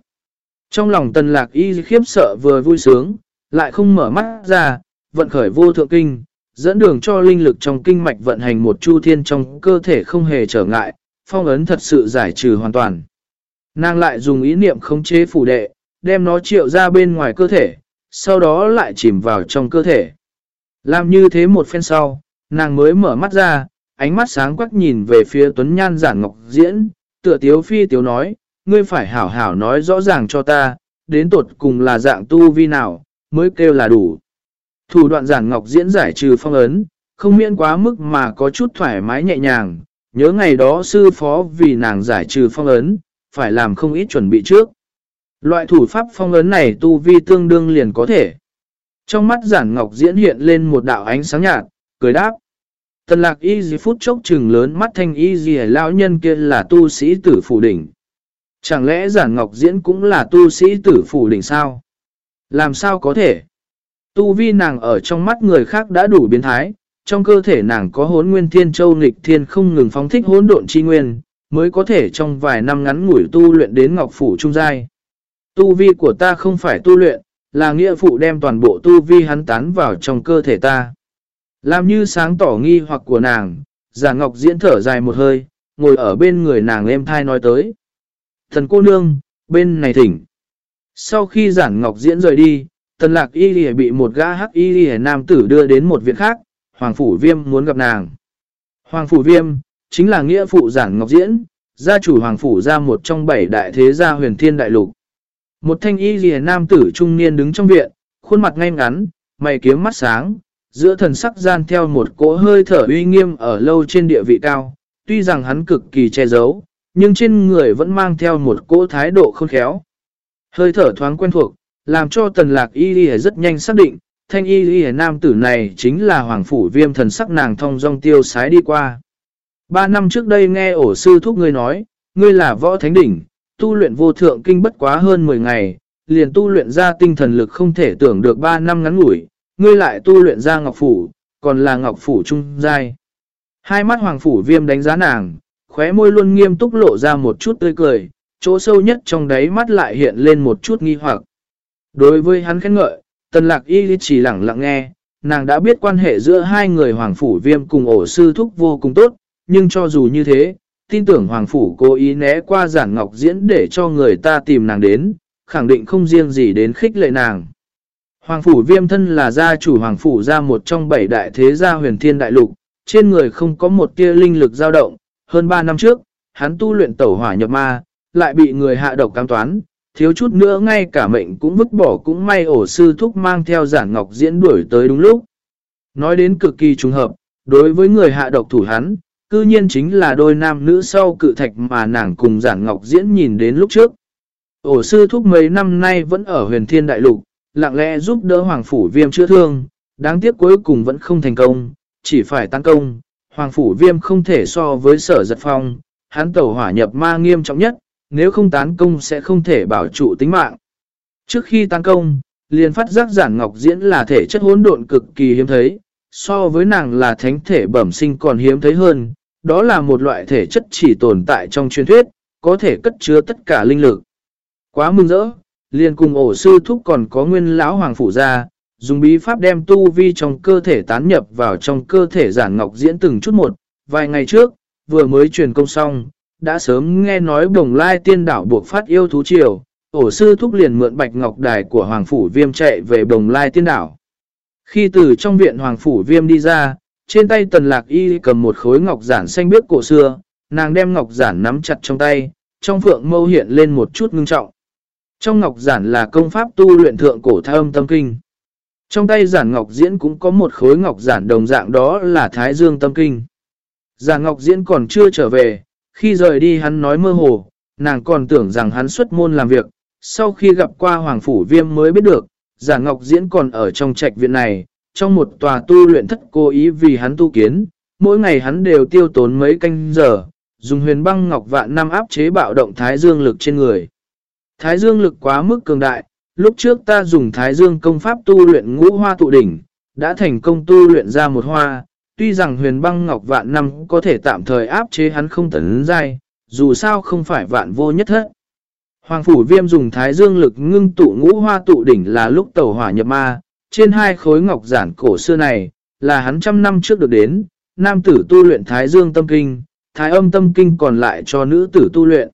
Trong lòng tần lạc y khiếp sợ vừa vui sướng, lại không mở mắt ra, vận khởi vô thượng kinh, dẫn đường cho linh lực trong kinh mạch vận hành một chu thiên trong cơ thể không hề trở ngại, phong ấn thật sự giải trừ hoàn toàn. Nàng lại dùng ý niệm khống chế phủ đệ, đem nó triệu ra bên ngoài cơ thể, sau đó lại chìm vào trong cơ thể. Làm như thế một phen sau, nàng mới mở mắt ra, ánh mắt sáng quắc nhìn về phía Tuấn Nhan giản ngọc diễn, tựa tiếu phi tiếu nói, ngươi phải hảo hảo nói rõ ràng cho ta, đến tột cùng là dạng tu vi nào, mới kêu là đủ. Thủ đoạn giản ngọc diễn giải trừ phong ấn, không miễn quá mức mà có chút thoải mái nhẹ nhàng, nhớ ngày đó sư phó vì nàng giải trừ phong ấn, phải làm không ít chuẩn bị trước. Loại thủ pháp phong ấn này tu vi tương đương liền có thể. Trong mắt giản ngọc diễn hiện lên một đạo ánh sáng nhạt, cười đáp. Tần lạc y dì phút chốc trừng lớn mắt thanh y dì lão nhân kia là tu sĩ tử phủ đỉnh. Chẳng lẽ giản ngọc diễn cũng là tu sĩ tử phủ đỉnh sao? Làm sao có thể? Tu vi nàng ở trong mắt người khác đã đủ biến thái, trong cơ thể nàng có hốn nguyên thiên châu nghịch thiên không ngừng phóng thích hốn độn chi nguyên, mới có thể trong vài năm ngắn ngủi tu luyện đến ngọc phủ trung giai. Tu vi của ta không phải tu luyện, là nghĩa phụ đem toàn bộ tu vi hắn tán vào trong cơ thể ta. Làm như sáng tỏ nghi hoặc của nàng, giả ngọc diễn thở dài một hơi, ngồi ở bên người nàng em thai nói tới. Thần cô nương, bên này thỉnh. Sau khi giản ngọc diễn rời đi, tần lạc y lì bị một gã hắc y lì nam tử đưa đến một viện khác, Hoàng Phủ Viêm muốn gặp nàng. Hoàng Phủ Viêm, chính là nghĩa phụ giản ngọc diễn, gia chủ Hoàng Phủ ra một trong bảy đại thế gia huyền thiên đại lục. Một thanh y lìa nam tử trung niên đứng trong viện, khuôn mặt ngay ngắn, mày kiếm mắt sáng, giữa thần sắc gian theo một cỗ hơi thở uy nghiêm ở lâu trên địa vị cao. Tuy rằng hắn cực kỳ che giấu, nhưng trên người vẫn mang theo một cỗ thái độ khôn khéo. Hơi thở thoáng quen thuộc, làm cho tần lạc y đi rất nhanh xác định, thanh y đi nam tử này chính là hoàng phủ viêm thần sắc nàng thông dong tiêu sái đi qua. Ba năm trước đây nghe ổ sư thúc ngươi nói, ngươi là võ thánh đỉnh, tu luyện vô thượng kinh bất quá hơn 10 ngày, liền tu luyện ra tinh thần lực không thể tưởng được 3 năm ngắn ngủi, ngươi lại tu luyện ra ngọc phủ, còn là ngọc phủ trung giai. Hai mắt hoàng phủ viêm đánh giá nàng, khóe môi luôn nghiêm túc lộ ra một chút tươi cười, chỗ sâu nhất trong đáy mắt lại hiện lên một chút nghi hoặc. Đối với hắn khen ngợi, tần lạc y chỉ lặng lặng nghe, nàng đã biết quan hệ giữa hai người hoàng phủ viêm cùng ổ sư thúc vô cùng tốt, nhưng cho dù như thế, tin tưởng Hoàng Phủ cố ý né qua giản ngọc diễn để cho người ta tìm nàng đến, khẳng định không riêng gì đến khích lệ nàng. Hoàng Phủ viêm thân là gia chủ Hoàng Phủ ra một trong bảy đại thế gia huyền thiên đại lục, trên người không có một tia linh lực dao động, hơn 3 năm trước, hắn tu luyện tẩu hỏa nhập ma, lại bị người hạ độc cam toán, thiếu chút nữa ngay cả mệnh cũng vứt bỏ cũng may ổ sư thúc mang theo giản ngọc diễn đuổi tới đúng lúc. Nói đến cực kỳ trùng hợp, đối với người hạ độc thủ hắn, cư nhiên chính là đôi nam nữ sau cự thạch mà nàng cùng giản ngọc diễn nhìn đến lúc trước. Ổ sư thúc mấy năm nay vẫn ở huyền thiên đại lục, lặng lẽ giúp đỡ Hoàng Phủ Viêm chữa thương, đáng tiếc cuối cùng vẫn không thành công, chỉ phải tăng công. Hoàng Phủ Viêm không thể so với sở giật phong, hắn tẩu hỏa nhập ma nghiêm trọng nhất, nếu không tán công sẽ không thể bảo trụ tính mạng. Trước khi tán công, liền phát giác giản ngọc diễn là thể chất hỗn độn cực kỳ hiếm thấy, so với nàng là thánh thể bẩm sinh còn hiếm thấy hơn, đó là một loại thể chất chỉ tồn tại trong truyền thuyết, có thể cất chứa tất cả linh lực. Quá mừng rỡ, liền cùng ổ sư thúc còn có nguyên lão hoàng phủ ra, dùng bí pháp đem tu vi trong cơ thể tán nhập vào trong cơ thể giản ngọc diễn từng chút một. Vài ngày trước, vừa mới truyền công xong, đã sớm nghe nói đồng lai tiên đảo buộc phát yêu thú triều, ổ sư thúc liền mượn bạch ngọc đài của hoàng phủ viêm chạy về đồng lai tiên đảo. Khi từ trong viện hoàng phủ viêm đi ra, trên tay tần lạc y cầm một khối ngọc giản xanh biếc cổ xưa, nàng đem ngọc giản nắm chặt trong tay, trong phượng mâu hiện lên một chút ngưng trọng. Trong ngọc giản là công pháp tu luyện thượng cổ thái âm tâm kinh. Trong tay giản ngọc diễn cũng có một khối ngọc giản đồng dạng đó là thái dương tâm kinh. Giản ngọc diễn còn chưa trở về, khi rời đi hắn nói mơ hồ, nàng còn tưởng rằng hắn xuất môn làm việc. Sau khi gặp qua Hoàng Phủ Viêm mới biết được, giản ngọc diễn còn ở trong trạch viện này, trong một tòa tu luyện thất cố ý vì hắn tu kiến, mỗi ngày hắn đều tiêu tốn mấy canh giờ, dùng huyền băng ngọc vạn năm áp chế bạo động thái dương lực trên người. Thái dương lực quá mức cường đại, lúc trước ta dùng thái dương công pháp tu luyện ngũ hoa tụ đỉnh, đã thành công tu luyện ra một hoa, tuy rằng huyền băng ngọc vạn năm có thể tạm thời áp chế hắn không tấn dai, dù sao không phải vạn vô nhất hết. Hoàng phủ viêm dùng thái dương lực ngưng tụ ngũ hoa tụ đỉnh là lúc tẩu hỏa nhập ma, trên hai khối ngọc giản cổ xưa này, là hắn trăm năm trước được đến, nam tử tu luyện Thái Dương Tâm Kinh, Thái Âm Tâm Kinh còn lại cho nữ tử tu luyện.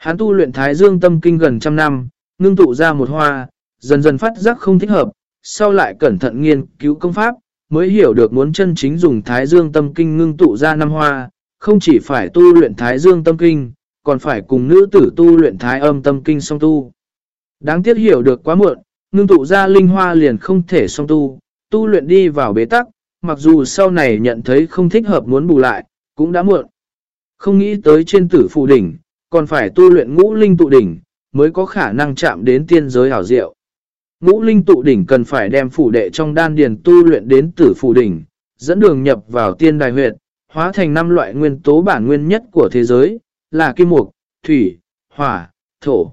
Hắn tu luyện Thái Dương Tâm Kinh gần trăm năm, ngưng tụ ra một hoa, dần dần phát giác không thích hợp, sau lại cẩn thận nghiên cứu công pháp, mới hiểu được muốn chân chính dùng thái dương tâm kinh ngưng tụ ra năm hoa, không chỉ phải tu luyện thái dương tâm kinh, còn phải cùng nữ tử tu luyện thái âm tâm kinh song tu. Đáng tiếc hiểu được quá muộn, ngưng tụ ra linh hoa liền không thể song tu, tu luyện đi vào bế tắc, mặc dù sau này nhận thấy không thích hợp muốn bù lại, cũng đã muộn. Không nghĩ tới trên tử phụ đỉnh, còn phải tu luyện ngũ linh tụ đỉnh, mới có khả năng chạm đến tiên giới hảo diệu. Ngũ linh tụ đỉnh cần phải đem phủ đệ trong đan điền tu luyện đến tử phụ đỉnh, dẫn đường nhập vào tiên đài huyệt, hóa thành năm loại nguyên tố bản nguyên nhất của thế giới, là kim mục, thủy, hỏa, thổ.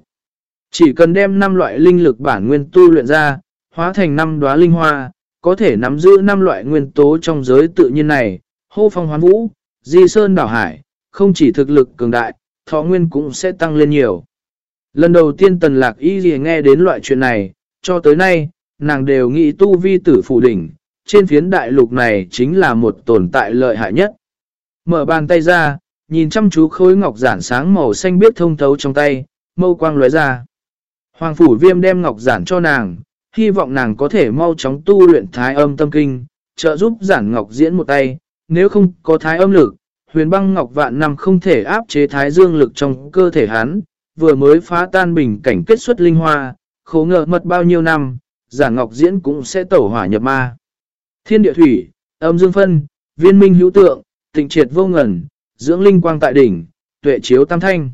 Chỉ cần đem năm loại linh lực bản nguyên tu luyện ra, hóa thành năm đóa linh hoa, có thể nắm giữ năm loại nguyên tố trong giới tự nhiên này, hô phong hoán vũ, di sơn đảo hải, không chỉ thực lực cường đại, thọ nguyên cũng sẽ tăng lên nhiều. Lần đầu tiên tần lạc y gì nghe đến loại chuyện này, cho tới nay, nàng đều nghĩ tu vi tử phủ đỉnh, trên phiến đại lục này chính là một tồn tại lợi hại nhất. Mở bàn tay ra, nhìn chăm chú khối ngọc giản sáng màu xanh biết thông thấu trong tay, mâu quang lóe ra. Hoàng phủ viêm đem ngọc giản cho nàng, hy vọng nàng có thể mau chóng tu luyện thái âm tâm kinh, trợ giúp giản ngọc diễn một tay, nếu không có thái âm lực, huyền băng ngọc vạn năm không thể áp chế thái dương lực trong cơ thể hắn, vừa mới phá tan bình cảnh kết xuất linh hoa, khổ ngờ mật bao nhiêu năm, giả ngọc diễn cũng sẽ tẩu hỏa nhập ma. Thiên địa thủy, âm dương phân, viên minh hữu tượng, tịnh triệt vô ngẩn, dưỡng linh quang tại đỉnh, tuệ chiếu tam thanh.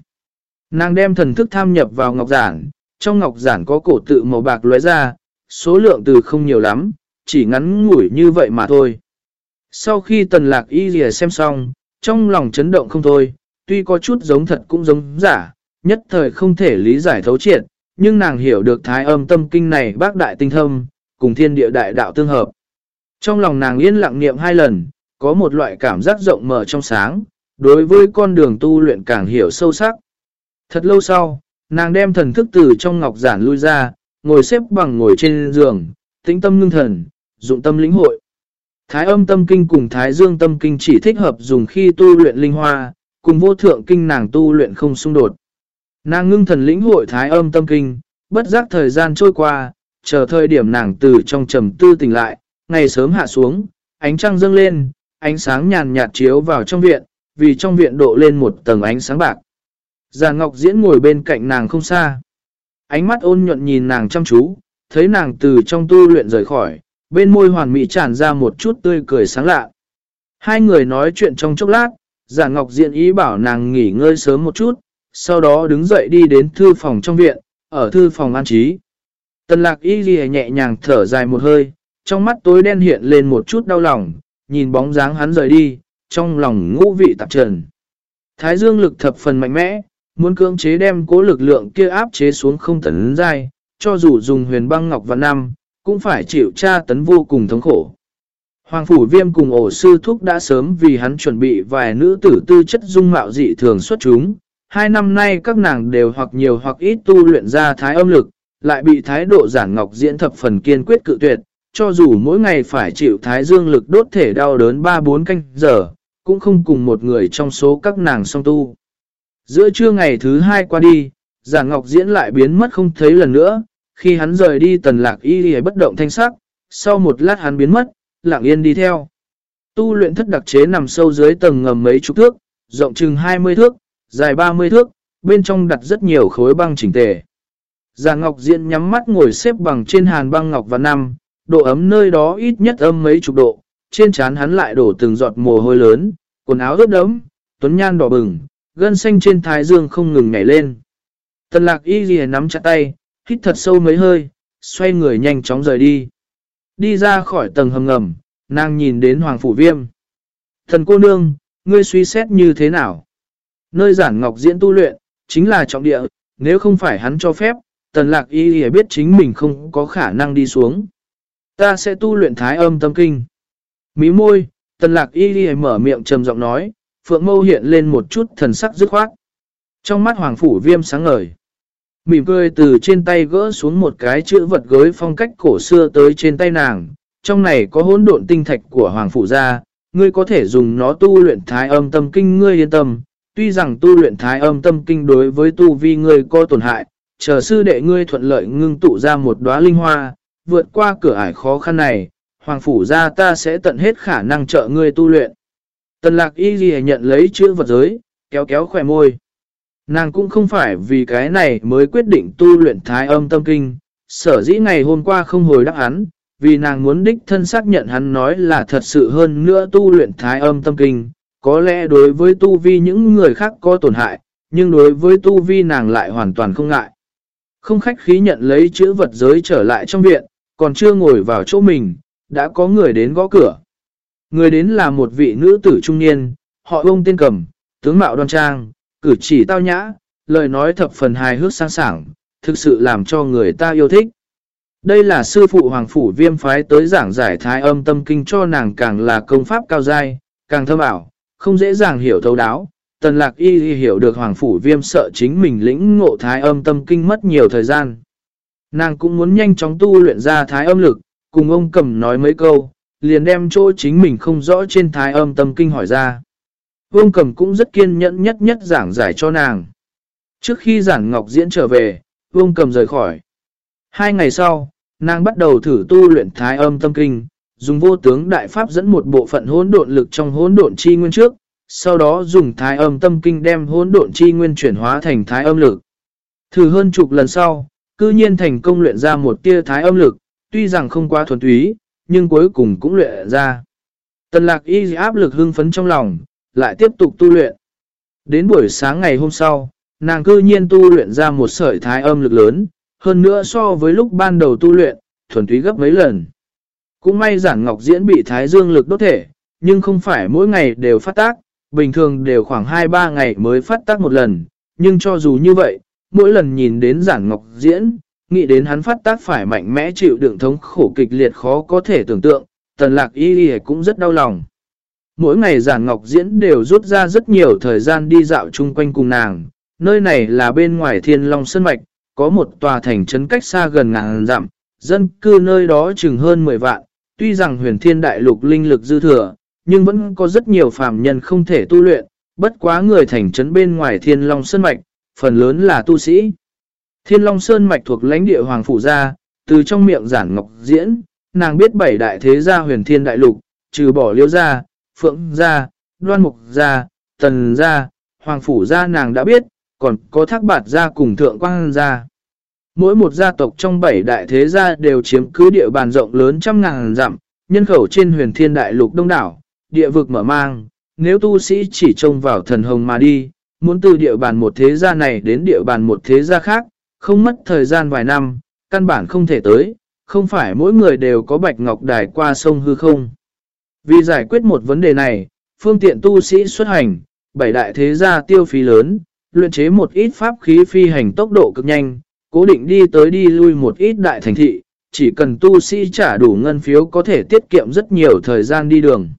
Nàng đem thần thức tham nhập vào ngọc giản, trong ngọc giản có cổ tự màu bạc lóe ra, số lượng từ không nhiều lắm, chỉ ngắn ngủi như vậy mà thôi. Sau khi tần lạc y rìa xem xong, trong lòng chấn động không thôi, tuy có chút giống thật cũng giống giả, nhất thời không thể lý giải thấu triệt, nhưng nàng hiểu được thái âm tâm kinh này bác đại tinh thâm, cùng thiên địa đại đạo tương hợp. Trong lòng nàng yên lặng niệm hai lần, có một loại cảm giác rộng mở trong sáng, đối với con đường tu luyện càng hiểu sâu sắc. Thật lâu sau, nàng đem thần thức từ trong ngọc giản lui ra, ngồi xếp bằng ngồi trên giường, tĩnh tâm ngưng thần, dụng tâm lĩnh hội. Thái âm tâm kinh cùng thái dương tâm kinh chỉ thích hợp dùng khi tu luyện linh hoa, cùng vô thượng kinh nàng tu luyện không xung đột. Nàng ngưng thần lĩnh hội thái âm tâm kinh, bất giác thời gian trôi qua, chờ thời điểm nàng từ trong trầm tư tỉnh lại, ngày sớm hạ xuống, ánh trăng dâng lên, ánh sáng nhàn nhạt chiếu vào trong viện, vì trong viện độ lên một tầng ánh sáng bạc. Già Ngọc Diễn ngồi bên cạnh nàng không xa. Ánh mắt ôn nhuận nhìn nàng chăm chú, thấy nàng từ trong tu luyện rời khỏi, bên môi hoàn mỹ tràn ra một chút tươi cười sáng lạ. Hai người nói chuyện trong chốc lát, Giả Ngọc Diện ý bảo nàng nghỉ ngơi sớm một chút, sau đó đứng dậy đi đến thư phòng trong viện, ở thư phòng an trí. Tần lạc y ghi nhẹ nhàng thở dài một hơi, trong mắt tối đen hiện lên một chút đau lòng, nhìn bóng dáng hắn rời đi, trong lòng ngũ vị tạp trần. Thái dương lực thập phần mạnh mẽ, muốn cưỡng chế đem cố lực lượng kia áp chế xuống không tấn dai, cho dù dùng huyền băng ngọc và năm, cũng phải chịu tra tấn vô cùng thống khổ. Hoàng Phủ Viêm cùng ổ sư thúc đã sớm vì hắn chuẩn bị vài nữ tử tư chất dung mạo dị thường xuất chúng. Hai năm nay các nàng đều hoặc nhiều hoặc ít tu luyện ra thái âm lực, lại bị thái độ giản ngọc diễn thập phần kiên quyết cự tuyệt, cho dù mỗi ngày phải chịu thái dương lực đốt thể đau đớn 3-4 canh giờ, cũng không cùng một người trong số các nàng song tu. Giữa trưa ngày thứ hai qua đi, giả ngọc diễn lại biến mất không thấy lần nữa, khi hắn rời đi tần lạc y y bất động thanh sắc, sau một lát hắn biến mất, lạng yên đi theo. Tu luyện thất đặc chế nằm sâu dưới tầng ngầm mấy chục thước, rộng chừng 20 thước, dài 30 thước, bên trong đặt rất nhiều khối băng chỉnh tề. Già Ngọc Diện nhắm mắt ngồi xếp bằng trên hàn băng ngọc và năm, độ ấm nơi đó ít nhất âm mấy chục độ, trên trán hắn lại đổ từng giọt mồ hôi lớn, quần áo ướt đẫm, tuấn nhan đỏ bừng, gân xanh trên thái dương không ngừng nhảy lên. Tần lạc y ghi nắm chặt tay, hít thật sâu mấy hơi, xoay người nhanh chóng rời đi. Đi ra khỏi tầng hầm ngầm, nàng nhìn đến Hoàng Phủ Viêm. Thần cô nương, ngươi suy xét như thế nào? Nơi giản ngọc diễn tu luyện, chính là trọng địa, nếu không phải hắn cho phép, tần lạc y biết chính mình không có khả năng đi xuống. Ta sẽ tu luyện thái âm tâm kinh. Mí môi, tần lạc y mở miệng trầm giọng nói, phượng mâu hiện lên một chút thần sắc dứt khoát. Trong mắt hoàng phủ viêm sáng ngời. Mỉm cười từ trên tay gỡ xuống một cái chữ vật gối phong cách cổ xưa tới trên tay nàng. Trong này có hỗn độn tinh thạch của hoàng phủ gia, ngươi có thể dùng nó tu luyện thái âm tâm kinh ngươi yên tâm. Tuy rằng tu luyện thái âm tâm kinh đối với tu vi ngươi có tổn hại, chờ sư đệ ngươi thuận lợi ngưng tụ ra một đóa linh hoa, vượt qua cửa ải khó khăn này, Hoàng Phủ gia ta sẽ tận hết khả năng trợ ngươi tu luyện. Tần lạc y ghi nhận lấy chữ vật giới, kéo kéo khỏe môi. Nàng cũng không phải vì cái này mới quyết định tu luyện thái âm tâm kinh, sở dĩ ngày hôm qua không hồi đáp hắn, vì nàng muốn đích thân xác nhận hắn nói là thật sự hơn nữa tu luyện thái âm tâm kinh, có lẽ đối với tu vi những người khác có tổn hại, nhưng đối với tu vi nàng lại hoàn toàn không ngại. Không khách khí nhận lấy chữ vật giới trở lại trong viện, còn chưa ngồi vào chỗ mình, đã có người đến gõ cửa. Người đến là một vị nữ tử trung niên, họ ông tên cầm, tướng mạo đoan trang, cử chỉ tao nhã, lời nói thập phần hài hước sang sảng, thực sự làm cho người ta yêu thích. Đây là sư phụ Hoàng Phủ Viêm phái tới giảng giải thái âm tâm kinh cho nàng càng là công pháp cao dai, càng thâm ảo, không dễ dàng hiểu thấu đáo. Tần lạc y hiểu được Hoàng Phủ Viêm sợ chính mình lĩnh ngộ thái âm tâm kinh mất nhiều thời gian. Nàng cũng muốn nhanh chóng tu luyện ra thái âm lực, cùng ông cầm nói mấy câu, liền đem chỗ chính mình không rõ trên thái âm tâm kinh hỏi ra. Vương cầm cũng rất kiên nhẫn nhất nhất giảng giải cho nàng. Trước khi giảng ngọc diễn trở về, Vương cầm rời khỏi. Hai ngày sau, nàng bắt đầu thử tu luyện thái âm tâm kinh, dùng vô tướng đại pháp dẫn một bộ phận hỗn độn lực trong hỗn độn chi nguyên trước, sau đó dùng thái âm tâm kinh đem hỗn độn chi nguyên chuyển hóa thành thái âm lực. Thử hơn chục lần sau, cư nhiên thành công luyện ra một tia thái âm lực, tuy rằng không quá thuần túy, nhưng cuối cùng cũng luyện ra. Tần lạc y áp lực hưng phấn trong lòng, lại tiếp tục tu luyện. Đến buổi sáng ngày hôm sau, nàng cư nhiên tu luyện ra một sợi thái âm lực lớn, hơn nữa so với lúc ban đầu tu luyện, thuần túy gấp mấy lần. Cũng may giản ngọc diễn bị thái dương lực đốt thể, nhưng không phải mỗi ngày đều phát tác, bình thường đều khoảng 2-3 ngày mới phát tác một lần, nhưng cho dù như vậy, mỗi lần nhìn đến giản ngọc diễn, nghĩ đến hắn phát tác phải mạnh mẽ chịu đựng thống khổ kịch liệt khó có thể tưởng tượng, tần lạc y y cũng rất đau lòng. Mỗi ngày giản ngọc diễn đều rút ra rất nhiều thời gian đi dạo chung quanh cùng nàng, nơi này là bên ngoài thiên long sơn mạch, có một tòa thành trấn cách xa gần ngàn dặm, dân cư nơi đó chừng hơn 10 vạn, tuy rằng huyền thiên đại lục linh lực dư thừa, nhưng vẫn có rất nhiều phàm nhân không thể tu luyện, bất quá người thành trấn bên ngoài thiên long sơn mạch, phần lớn là tu sĩ. Thiên Long Sơn mạch thuộc lãnh địa Hoàng Phủ Gia, từ trong miệng giản ngọc diễn, nàng biết bảy đại thế gia huyền thiên đại lục, trừ bỏ liêu gia, phượng gia, đoan mục gia, tần gia, Hoàng Phủ Gia nàng đã biết, còn có thác bạt gia cùng thượng quang gia. Mỗi một gia tộc trong bảy đại thế gia đều chiếm cứ địa bàn rộng lớn trăm ngàn dặm, nhân khẩu trên huyền thiên đại lục đông đảo, địa vực mở mang, nếu tu sĩ chỉ trông vào thần hồng mà đi, muốn từ địa bàn một thế gia này đến địa bàn một thế gia khác, không mất thời gian vài năm, căn bản không thể tới, không phải mỗi người đều có bạch ngọc đài qua sông hư không. Vì giải quyết một vấn đề này, phương tiện tu sĩ xuất hành, bảy đại thế gia tiêu phí lớn, luyện chế một ít pháp khí phi hành tốc độ cực nhanh, cố định đi tới đi lui một ít đại thành thị, chỉ cần tu sĩ trả đủ ngân phiếu có thể tiết kiệm rất nhiều thời gian đi đường.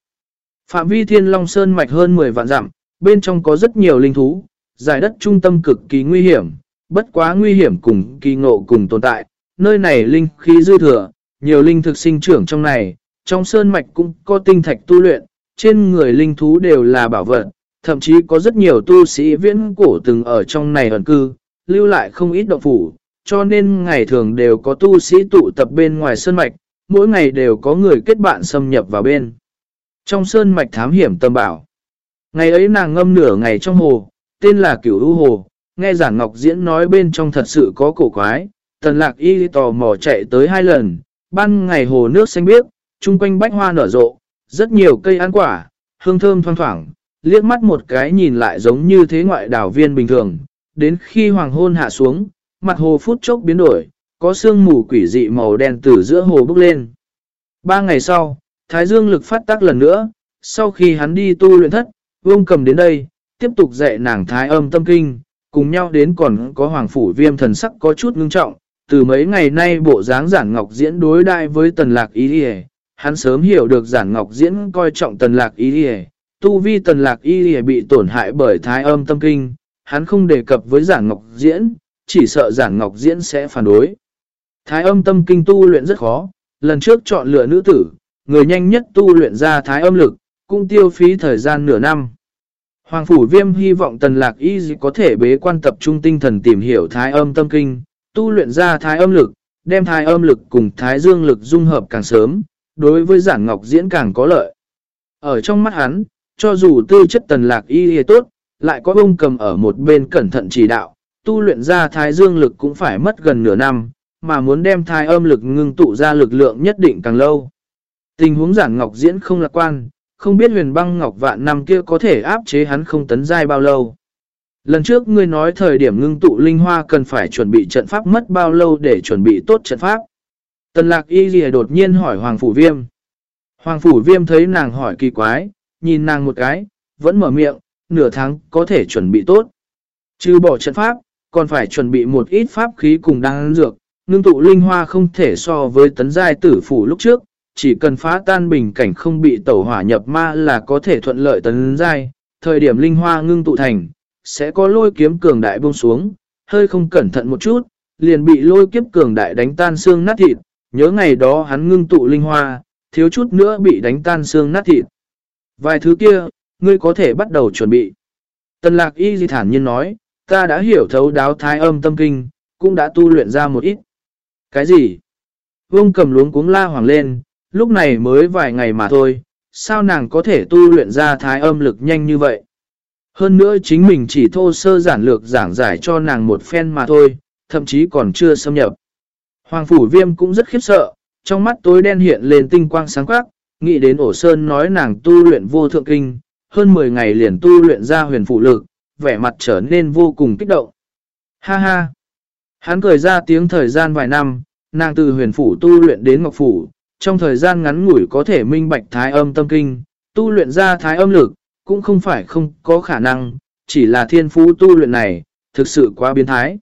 Phạm vi thiên long sơn mạch hơn 10 vạn dặm, bên trong có rất nhiều linh thú, giải đất trung tâm cực kỳ nguy hiểm, bất quá nguy hiểm cùng kỳ ngộ cùng tồn tại, nơi này linh khí dư thừa, nhiều linh thực sinh trưởng trong này, trong sơn mạch cũng có tinh thạch tu luyện, trên người linh thú đều là bảo vật, thậm chí có rất nhiều tu sĩ viễn cổ từng ở trong này ẩn cư, lưu lại không ít động phủ, cho nên ngày thường đều có tu sĩ tụ tập bên ngoài sơn mạch, mỗi ngày đều có người kết bạn xâm nhập vào bên. Trong sơn mạch thám hiểm tâm bảo, ngày ấy nàng ngâm nửa ngày trong hồ, tên là Cửu U Hồ, Nghe giản ngọc diễn nói bên trong thật sự có cổ quái, tần lạc y tò mò chạy tới hai lần, ban ngày hồ nước xanh biếc, chung quanh bách hoa nở rộ, rất nhiều cây ăn quả, hương thơm thoang thoảng, liếc mắt một cái nhìn lại giống như thế ngoại đảo viên bình thường, đến khi hoàng hôn hạ xuống, mặt hồ phút chốc biến đổi, có sương mù quỷ dị màu đen từ giữa hồ bốc lên. Ba ngày sau, Thái Dương lực phát tác lần nữa, sau khi hắn đi tu luyện thất, vương cầm đến đây, tiếp tục dạy nàng Thái âm tâm kinh, cùng nhau đến còn có hoàng phủ viêm thần sắc có chút ngưng trọng, từ mấy ngày nay bộ dáng giản ngọc diễn đối đại với tần lạc ý hề, hắn sớm hiểu được giản ngọc diễn coi trọng tần lạc y đi tu vi tần lạc y đi bị tổn hại bởi thái âm tâm kinh, hắn không đề cập với giản ngọc diễn, chỉ sợ giản ngọc diễn sẽ phản đối. Thái âm tâm kinh tu luyện rất khó, lần trước chọn lựa nữ tử, người nhanh nhất tu luyện ra thái âm lực, cũng tiêu phí thời gian nửa năm. Hoàng Phủ Viêm hy vọng Tần Lạc Y có thể bế quan tập trung tinh thần tìm hiểu thái âm tâm kinh, tu luyện ra thái âm lực, đem thái âm lực cùng thái dương lực dung hợp càng sớm, đối với giản ngọc diễn càng có lợi. Ở trong mắt hắn, cho dù tư chất tần lạc y tốt, lại có ông cầm ở một bên cẩn thận chỉ đạo, tu luyện ra thái dương lực cũng phải mất gần nửa năm, mà muốn đem thái âm lực ngưng tụ ra lực lượng nhất định càng lâu. Tình huống giản ngọc diễn không lạc quan, không biết huyền băng ngọc vạn năm kia có thể áp chế hắn không tấn giai bao lâu. Lần trước ngươi nói thời điểm ngưng tụ linh hoa cần phải chuẩn bị trận pháp mất bao lâu để chuẩn bị tốt trận pháp. Tần lạc y gì đột nhiên hỏi Hoàng Phủ Viêm. Hoàng Phủ Viêm thấy nàng hỏi kỳ quái, nhìn nàng một cái, vẫn mở miệng, nửa tháng có thể chuẩn bị tốt. Chứ bỏ trận pháp, còn phải chuẩn bị một ít pháp khí cùng đăng dược, ngưng tụ linh hoa không thể so với tấn giai tử phủ lúc trước, chỉ cần phá tan bình cảnh không bị tẩu hỏa nhập ma là có thể thuận lợi tấn giai, thời điểm linh hoa ngưng tụ thành, sẽ có lôi kiếm cường đại buông xuống, hơi không cẩn thận một chút, liền bị lôi kiếp cường đại đánh tan xương nát thịt, nhớ ngày đó hắn ngưng tụ linh hoa, thiếu chút nữa bị đánh tan xương nát thịt. Vài thứ kia, ngươi có thể bắt đầu chuẩn bị. Tần lạc y di thản nhiên nói, ta đã hiểu thấu đáo thái âm tâm kinh, cũng đã tu luyện ra một ít. Cái gì? Vương cầm luống cuống la hoàng lên, lúc này mới vài ngày mà thôi, sao nàng có thể tu luyện ra thái âm lực nhanh như vậy? Hơn nữa chính mình chỉ thô sơ giản lược giảng giải cho nàng một phen mà thôi, thậm chí còn chưa xâm nhập. Hoàng phủ viêm cũng rất khiếp sợ, trong mắt tối đen hiện lên tinh quang sáng quắc, nghĩ đến ổ sơn nói nàng tu luyện vô thượng kinh, hơn 10 ngày liền tu luyện ra huyền phụ lực, vẻ mặt trở nên vô cùng kích động. Ha ha! Hắn cười ra tiếng thời gian vài năm, nàng từ huyền phủ tu luyện đến ngọc phủ, trong thời gian ngắn ngủi có thể minh bạch thái âm tâm kinh, tu luyện ra thái âm lực, cũng không phải không có khả năng, chỉ là thiên phú tu luyện này, thực sự quá biến thái.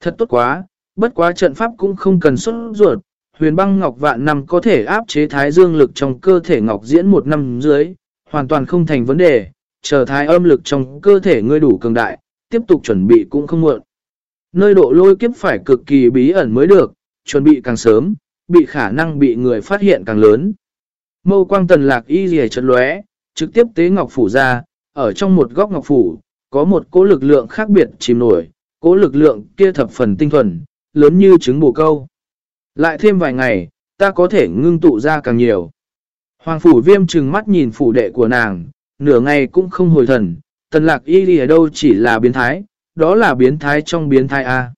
Thật tốt quá, bất quá trận pháp cũng không cần xuất ruột, huyền băng ngọc vạn năm có thể áp chế thái dương lực trong cơ thể ngọc diễn một năm dưới, hoàn toàn không thành vấn đề, chờ thái âm lực trong cơ thể ngươi đủ cường đại, tiếp tục chuẩn bị cũng không muộn. Nơi độ lôi kiếp phải cực kỳ bí ẩn mới được, chuẩn bị càng sớm, bị khả năng bị người phát hiện càng lớn. Mâu quang tần lạc y rìa chật lóe, trực tiếp tế ngọc phủ ra, ở trong một góc ngọc phủ, có một cỗ lực lượng khác biệt chìm nổi, cỗ lực lượng kia thập phần tinh thuần, lớn như trứng bồ câu. Lại thêm vài ngày, ta có thể ngưng tụ ra càng nhiều. Hoàng phủ viêm trừng mắt nhìn phủ đệ của nàng, nửa ngày cũng không hồi thần, tần lạc y đi ở đâu chỉ là biến thái, đó là biến thái trong biến thái A.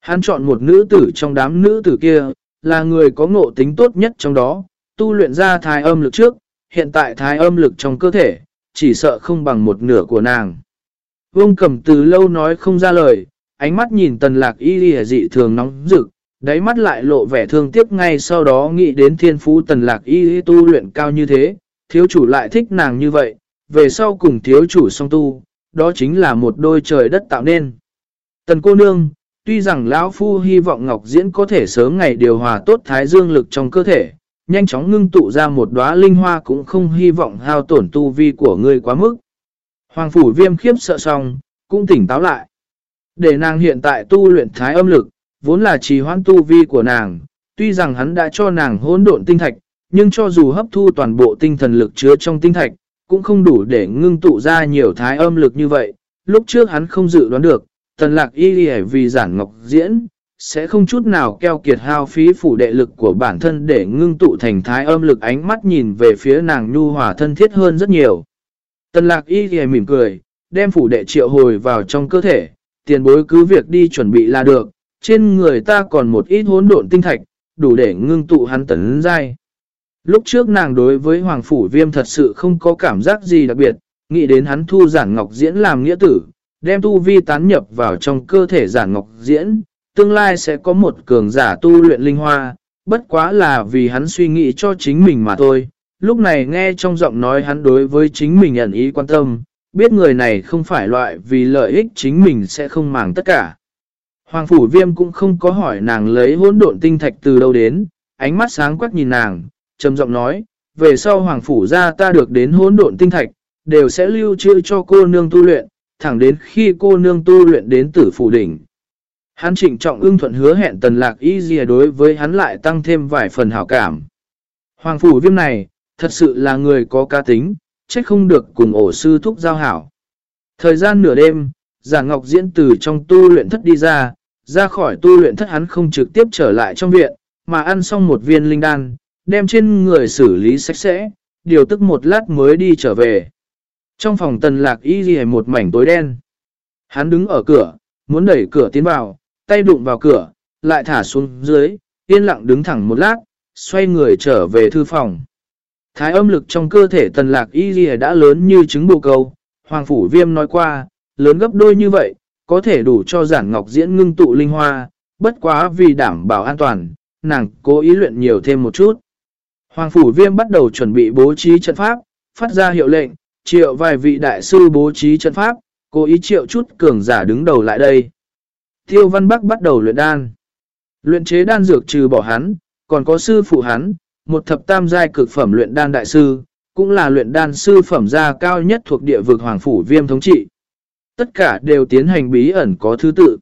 Hắn chọn một nữ tử trong đám nữ tử kia, là người có ngộ tính tốt nhất trong đó, tu luyện ra thái âm lực trước, hiện tại thái âm lực trong cơ thể, chỉ sợ không bằng một nửa của nàng. Vương cầm từ lâu nói không ra lời, ánh mắt nhìn tần lạc y lìa dị thường nóng rực, đáy mắt lại lộ vẻ thương tiếc ngay sau đó nghĩ đến thiên phú tần lạc y tu luyện cao như thế, thiếu chủ lại thích nàng như vậy, về sau cùng thiếu chủ song tu, đó chính là một đôi trời đất tạo nên. Tần cô nương, tuy rằng lão Phu hy vọng Ngọc Diễn có thể sớm ngày điều hòa tốt thái dương lực trong cơ thể, nhanh chóng ngưng tụ ra một đóa linh hoa cũng không hy vọng hao tổn tu vi của ngươi quá mức. Hoàng phủ viêm khiếp sợ xong, cũng tỉnh táo lại. Để nàng hiện tại tu luyện thái âm lực, vốn là trì hoãn tu vi của nàng, tuy rằng hắn đã cho nàng hỗn độn tinh thạch, nhưng cho dù hấp thu toàn bộ tinh thần lực chứa trong tinh thạch, cũng không đủ để ngưng tụ ra nhiều thái âm lực như vậy. Lúc trước hắn không dự đoán được, tần lạc y vì giản ngọc diễn, sẽ không chút nào keo kiệt hao phí phủ đệ lực của bản thân để ngưng tụ thành thái âm lực ánh mắt nhìn về phía nàng nhu hòa thân thiết hơn rất nhiều. Tần lạc y thì mỉm cười, đem phủ đệ triệu hồi vào trong cơ thể, tiền bối cứ việc đi chuẩn bị là được, trên người ta còn một ít hỗn độn tinh thạch, đủ để ngưng tụ hắn tấn dai. Lúc trước nàng đối với Hoàng Phủ Viêm thật sự không có cảm giác gì đặc biệt, nghĩ đến hắn thu giản ngọc diễn làm nghĩa tử, đem tu vi tán nhập vào trong cơ thể giản ngọc diễn, tương lai sẽ có một cường giả tu luyện linh hoa, bất quá là vì hắn suy nghĩ cho chính mình mà thôi. Lúc này nghe trong giọng nói hắn đối với chính mình ẩn ý quan tâm, biết người này không phải loại vì lợi ích chính mình sẽ không màng tất cả. Hoàng Phủ Viêm cũng không có hỏi nàng lấy hỗn độn tinh thạch từ đâu đến, ánh mắt sáng quắc nhìn nàng, trầm giọng nói, về sau Hoàng Phủ ra ta được đến hỗn độn tinh thạch, đều sẽ lưu trữ cho cô nương tu luyện, thẳng đến khi cô nương tu luyện đến tử phủ đỉnh. Hắn trịnh trọng ưng thuận hứa hẹn tần lạc y dìa đối với hắn lại tăng thêm vài phần hảo cảm. Hoàng phủ viêm này, thật sự là người có ca tính, trách không được cùng ổ sư thúc giao hảo. Thời gian nửa đêm, giả ngọc diễn từ trong tu luyện thất đi ra, ra khỏi tu luyện thất hắn không trực tiếp trở lại trong viện, mà ăn xong một viên linh đan, đem trên người xử lý sạch sẽ, điều tức một lát mới đi trở về. Trong phòng tần lạc y ghi một mảnh tối đen. Hắn đứng ở cửa, muốn đẩy cửa tiến vào, tay đụng vào cửa, lại thả xuống dưới, yên lặng đứng thẳng một lát, xoay người trở về thư phòng. Thái âm lực trong cơ thể tần lạc y ghi đã lớn như trứng bồ câu, Hoàng Phủ Viêm nói qua, lớn gấp đôi như vậy, có thể đủ cho giản ngọc diễn ngưng tụ linh hoa, bất quá vì đảm bảo an toàn, nàng cố ý luyện nhiều thêm một chút. Hoàng Phủ Viêm bắt đầu chuẩn bị bố trí trận pháp, phát ra hiệu lệnh, triệu vài vị đại sư bố trí trận pháp, cố ý triệu chút cường giả đứng đầu lại đây. Tiêu Văn Bắc bắt đầu luyện đan. Luyện chế đan dược trừ bỏ hắn, còn có sư phụ hắn, một thập tam giai cực phẩm luyện đan đại sư, cũng là luyện đan sư phẩm gia cao nhất thuộc địa vực Hoàng Phủ Viêm thống trị. Tất cả đều tiến hành bí ẩn có thứ tự.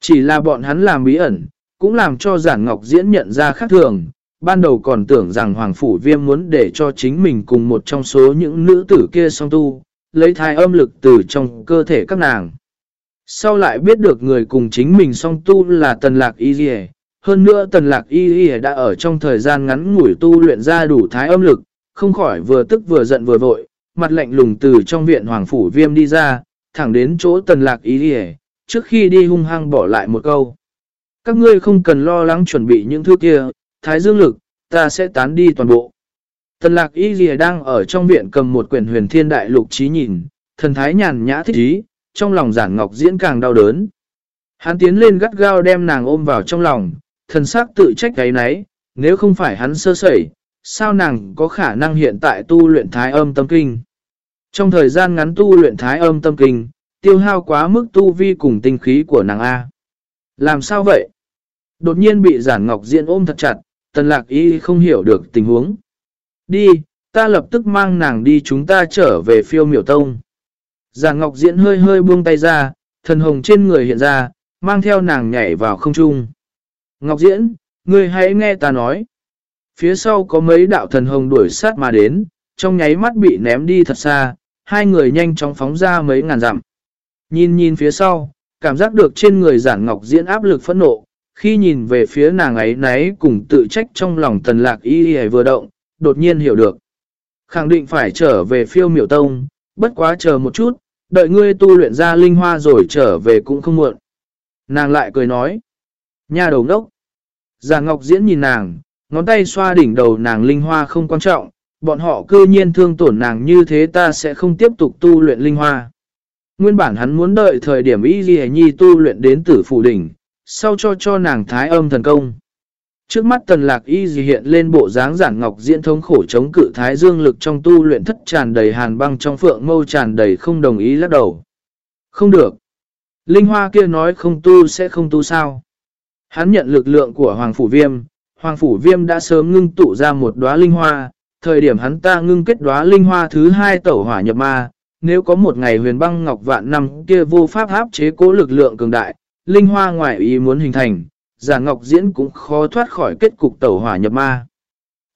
Chỉ là bọn hắn làm bí ẩn, cũng làm cho Giản Ngọc Diễn nhận ra khác thường. Ban đầu còn tưởng rằng Hoàng Phủ Viêm muốn để cho chính mình cùng một trong số những nữ tử kia song tu, lấy thai âm lực từ trong cơ thể các nàng. Sau lại biết được người cùng chính mình song tu là Tần Lạc Y Dì hơn nữa Tần Lạc Y y đã ở trong thời gian ngắn ngủi tu luyện ra đủ thái âm lực, không khỏi vừa tức vừa giận vừa vội, mặt lạnh lùng từ trong viện Hoàng Phủ Viêm đi ra, thẳng đến chỗ Tần Lạc Y y, trước khi đi hung hăng bỏ lại một câu. Các ngươi không cần lo lắng chuẩn bị những thứ kia, thái dương lực, ta sẽ tán đi toàn bộ. Tần lạc y y đang ở trong viện cầm một quyển huyền thiên đại lục trí nhìn, thần thái nhàn nhã thích ý, trong lòng giản ngọc diễn càng đau đớn. Hắn tiến lên gắt gao đem nàng ôm vào trong lòng, thần sắc tự trách cái nấy, nếu không phải hắn sơ sẩy, sao nàng có khả năng hiện tại tu luyện thái âm tâm kinh. Trong thời gian ngắn tu luyện thái âm tâm kinh, tiêu hao quá mức tu vi cùng tinh khí của nàng A. Làm sao vậy? Đột nhiên bị giản ngọc diễn ôm thật chặt, tần lạc y không hiểu được tình huống. Đi, ta lập tức mang nàng đi chúng ta trở về phiêu miểu tông. Giản ngọc diễn hơi hơi buông tay ra, thần hồng trên người hiện ra, mang theo nàng nhảy vào không trung. Ngọc diễn, ngươi hãy nghe ta nói. Phía sau có mấy đạo thần hồng đuổi sát mà đến, trong nháy mắt bị ném đi thật xa, hai người nhanh chóng phóng ra mấy ngàn dặm. Nhìn nhìn phía sau, cảm giác được trên người giản ngọc diễn áp lực phẫn nộ, khi nhìn về phía nàng ấy nấy cùng tự trách trong lòng tần lạc y y vừa động, đột nhiên hiểu được. Khẳng định phải trở về phiêu miểu tông, bất quá chờ một chút, đợi ngươi tu luyện ra linh hoa rồi trở về cũng không muộn. Nàng lại cười nói. Nhà đầu ngốc. Già Ngọc Diễn nhìn nàng, ngón tay xoa đỉnh đầu nàng linh hoa không quan trọng, bọn họ cư nhiên thương tổn nàng như thế ta sẽ không tiếp tục tu luyện linh hoa. Nguyên bản hắn muốn đợi thời điểm Y Ghi Nhi tu luyện đến tử phủ đỉnh, sau cho cho nàng thái âm thần công. Trước mắt tần lạc y gì hiện lên bộ dáng giản ngọc diễn thống khổ chống cự thái dương lực trong tu luyện thất tràn đầy hàn băng trong phượng mâu tràn đầy không đồng ý lắc đầu. Không được. Linh hoa kia nói không tu sẽ không tu sao. Hắn nhận lực lượng của Hoàng Phủ Viêm. Hoàng Phủ Viêm đã sớm ngưng tụ ra một đóa linh hoa. Thời điểm hắn ta ngưng kết đóa linh hoa thứ hai tẩu hỏa nhập ma. Nếu có một ngày huyền băng ngọc vạn năm kia vô pháp áp chế cố lực lượng cường đại, linh hoa ngoại ý muốn hình thành, giả ngọc diễn cũng khó thoát khỏi kết cục tẩu hỏa nhập ma.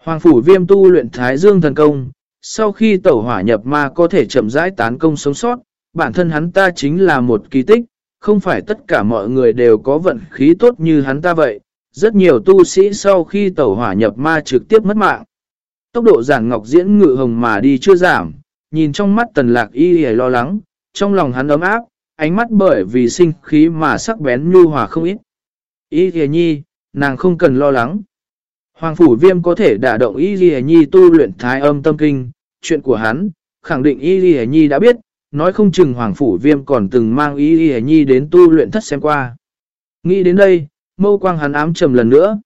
Hoàng phủ viêm tu luyện thái dương thần công, sau khi tẩu hỏa nhập ma có thể chậm rãi tán công sống sót, bản thân hắn ta chính là một kỳ tích, không phải tất cả mọi người đều có vận khí tốt như hắn ta vậy. Rất nhiều tu sĩ sau khi tẩu hỏa nhập ma trực tiếp mất mạng. Tốc độ giản ngọc diễn ngự hồng mà đi chưa giảm, nhìn trong mắt tần lạc y hề lo lắng, trong lòng hắn ấm áp, ánh mắt bởi vì sinh khí mà sắc bén nhu hòa không ít. Y hề Nhi, nàng không cần lo lắng. Hoàng Phủ Viêm có thể đả động Y Ghi Nhi tu luyện thái âm tâm kinh, chuyện của hắn, khẳng định Y Ghi Nhi đã biết, nói không chừng Hoàng Phủ Viêm còn từng mang Y Ghi Nhi đến tu luyện thất xem qua. Nghĩ đến đây, mâu quang hắn ám trầm lần nữa.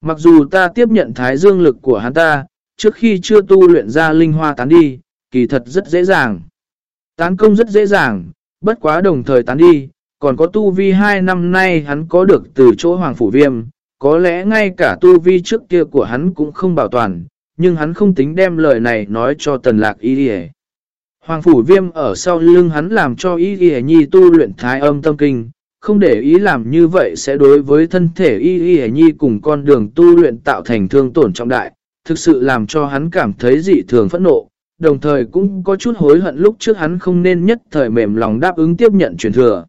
Mặc dù ta tiếp nhận thái dương lực của hắn ta, trước khi chưa tu luyện ra linh hoa tán đi, kỳ thật rất dễ dàng. Tán công rất dễ dàng, bất quá đồng thời tán đi, còn có tu vi hai năm nay hắn có được từ chỗ Hoàng Phủ Viêm, có lẽ ngay cả tu vi trước kia của hắn cũng không bảo toàn, nhưng hắn không tính đem lời này nói cho Tần Lạc Y Đi Hoàng Phủ Viêm ở sau lưng hắn làm cho Y Y Nhi tu luyện thái âm tâm kinh, không để ý làm như vậy sẽ đối với thân thể Y Y Nhi cùng con đường tu luyện tạo thành thương tổn trọng đại, thực sự làm cho hắn cảm thấy dị thường phẫn nộ, đồng thời cũng có chút hối hận lúc trước hắn không nên nhất thời mềm lòng đáp ứng tiếp nhận truyền thừa.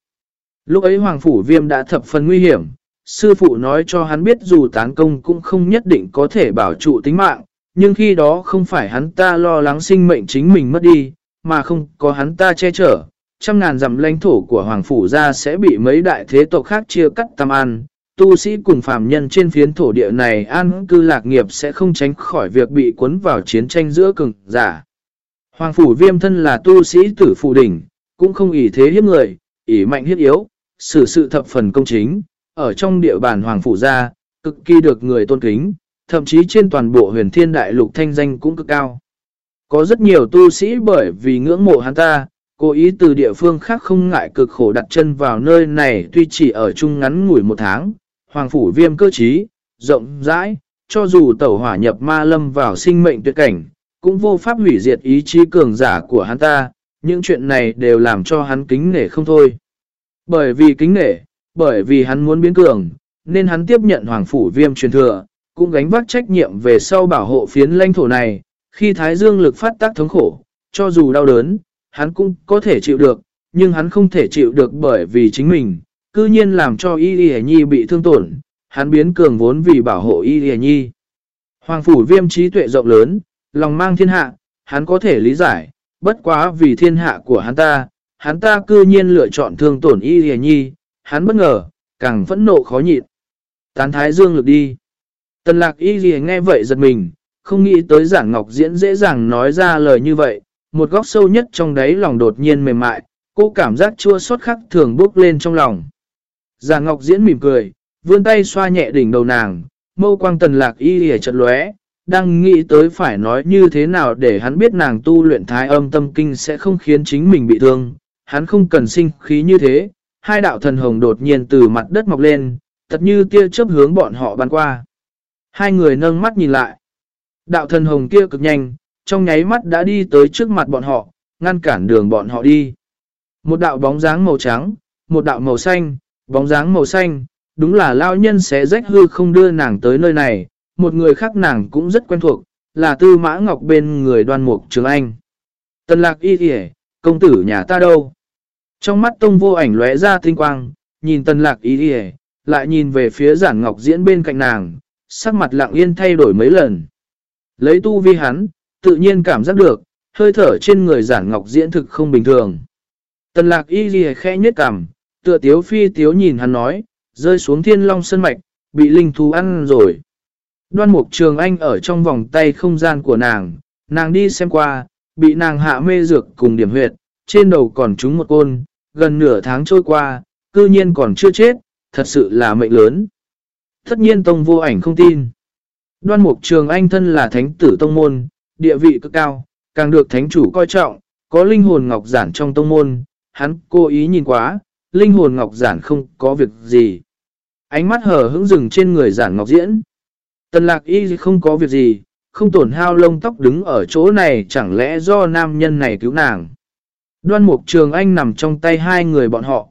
Lúc ấy Hoàng Phủ Viêm đã thập phần nguy hiểm, sư phụ nói cho hắn biết dù tán công cũng không nhất định có thể bảo trụ tính mạng, nhưng khi đó không phải hắn ta lo lắng sinh mệnh chính mình mất đi, mà không có hắn ta che chở. Trăm ngàn dặm lãnh thổ của Hoàng Phủ ra sẽ bị mấy đại thế tộc khác chia cắt tam an. Tu sĩ cùng phàm nhân trên phiến thổ địa này an cư lạc nghiệp sẽ không tránh khỏi việc bị cuốn vào chiến tranh giữa cường giả. Hoàng Phủ viêm thân là tu sĩ tử phụ đỉnh, cũng không ỷ thế hiếp người, ỷ mạnh hiếp yếu, xử sự thập phần công chính, ở trong địa bàn Hoàng Phủ gia, cực kỳ được người tôn kính, thậm chí trên toàn bộ huyền thiên đại lục thanh danh cũng cực cao. Có rất nhiều tu sĩ bởi vì ngưỡng mộ hắn ta, cố ý từ địa phương khác không ngại cực khổ đặt chân vào nơi này tuy chỉ ở chung ngắn ngủi một tháng. Hoàng phủ viêm cơ trí, rộng rãi, cho dù tẩu hỏa nhập ma lâm vào sinh mệnh tuyệt cảnh, cũng vô pháp hủy diệt ý chí cường giả của hắn ta. Những chuyện này đều làm cho hắn kính nể không thôi. Bởi vì kính nể, bởi vì hắn muốn biến cường, nên hắn tiếp nhận hoàng phủ viêm truyền thừa, cũng gánh vác trách nhiệm về sau bảo hộ phiến lãnh thổ này, khi thái dương lực phát tác thống khổ, cho dù đau đớn, hắn cũng có thể chịu được, nhưng hắn không thể chịu được bởi vì chính mình, cư nhiên làm cho Y Y Nhi bị thương tổn, hắn biến cường vốn vì bảo hộ Y Y Nhi. Hoàng phủ viêm trí tuệ rộng lớn, lòng mang thiên hạ, hắn có thể lý giải, bất quá vì thiên hạ của hắn ta, hắn ta cư nhiên lựa chọn thương tổn Y Y Nhi, hắn bất ngờ, càng phẫn nộ khó nhịn. Tán thái dương lực đi. Tần lạc y Y nghe vậy giật mình, không nghĩ tới giản ngọc diễn dễ dàng nói ra lời như vậy, một góc sâu nhất trong đáy lòng đột nhiên mềm mại, cô cảm giác chua xót khắc thường bốc lên trong lòng. Giản ngọc diễn mỉm cười, vươn tay xoa nhẹ đỉnh đầu nàng, mâu quang tần lạc y lìa chật lóe, đang nghĩ tới phải nói như thế nào để hắn biết nàng tu luyện thái âm tâm kinh sẽ không khiến chính mình bị thương, hắn không cần sinh khí như thế, hai đạo thần hồng đột nhiên từ mặt đất mọc lên, thật như tia chớp hướng bọn họ bắn qua. Hai người nâng mắt nhìn lại. Đạo thần hồng kia cực nhanh, trong nháy mắt đã đi tới trước mặt bọn họ, ngăn cản đường bọn họ đi. Một đạo bóng dáng màu trắng, một đạo màu xanh, bóng dáng màu xanh, đúng là lao nhân sẽ rách hư không đưa nàng tới nơi này, một người khác nàng cũng rất quen thuộc, là tư mã ngọc bên người đoan mục trường anh. Tần lạc y kìa, công tử nhà ta đâu? Trong mắt tông vô ảnh lóe ra tinh quang, nhìn tần lạc y kìa, lại nhìn về phía giản ngọc diễn bên cạnh nàng, sắc mặt lặng yên thay đổi mấy lần. Lấy tu vi hắn, tự nhiên cảm giác được, hơi thở trên người giản ngọc diễn thực không bình thường. Tần lạc y ghi khẽ nhất cảm, tựa tiếu phi tiếu nhìn hắn nói, rơi xuống thiên long sân mạch, bị linh thú ăn rồi. Đoan mục trường anh ở trong vòng tay không gian của nàng, nàng đi xem qua, bị nàng hạ mê dược cùng điểm huyệt, trên đầu còn trúng một côn, gần nửa tháng trôi qua, cư nhiên còn chưa chết, thật sự là mệnh lớn. Tất nhiên tông vô ảnh không tin. Đoan mục trường anh thân là thánh tử tông môn, địa vị cực cao, càng được thánh chủ coi trọng, có linh hồn ngọc giản trong tông môn, hắn cố ý nhìn quá, linh hồn ngọc giản không có việc gì. Ánh mắt hở hững rừng trên người giản ngọc diễn. Tần lạc y không có việc gì, không tổn hao lông tóc đứng ở chỗ này chẳng lẽ do nam nhân này cứu nàng. Đoan mục trường anh nằm trong tay hai người bọn họ.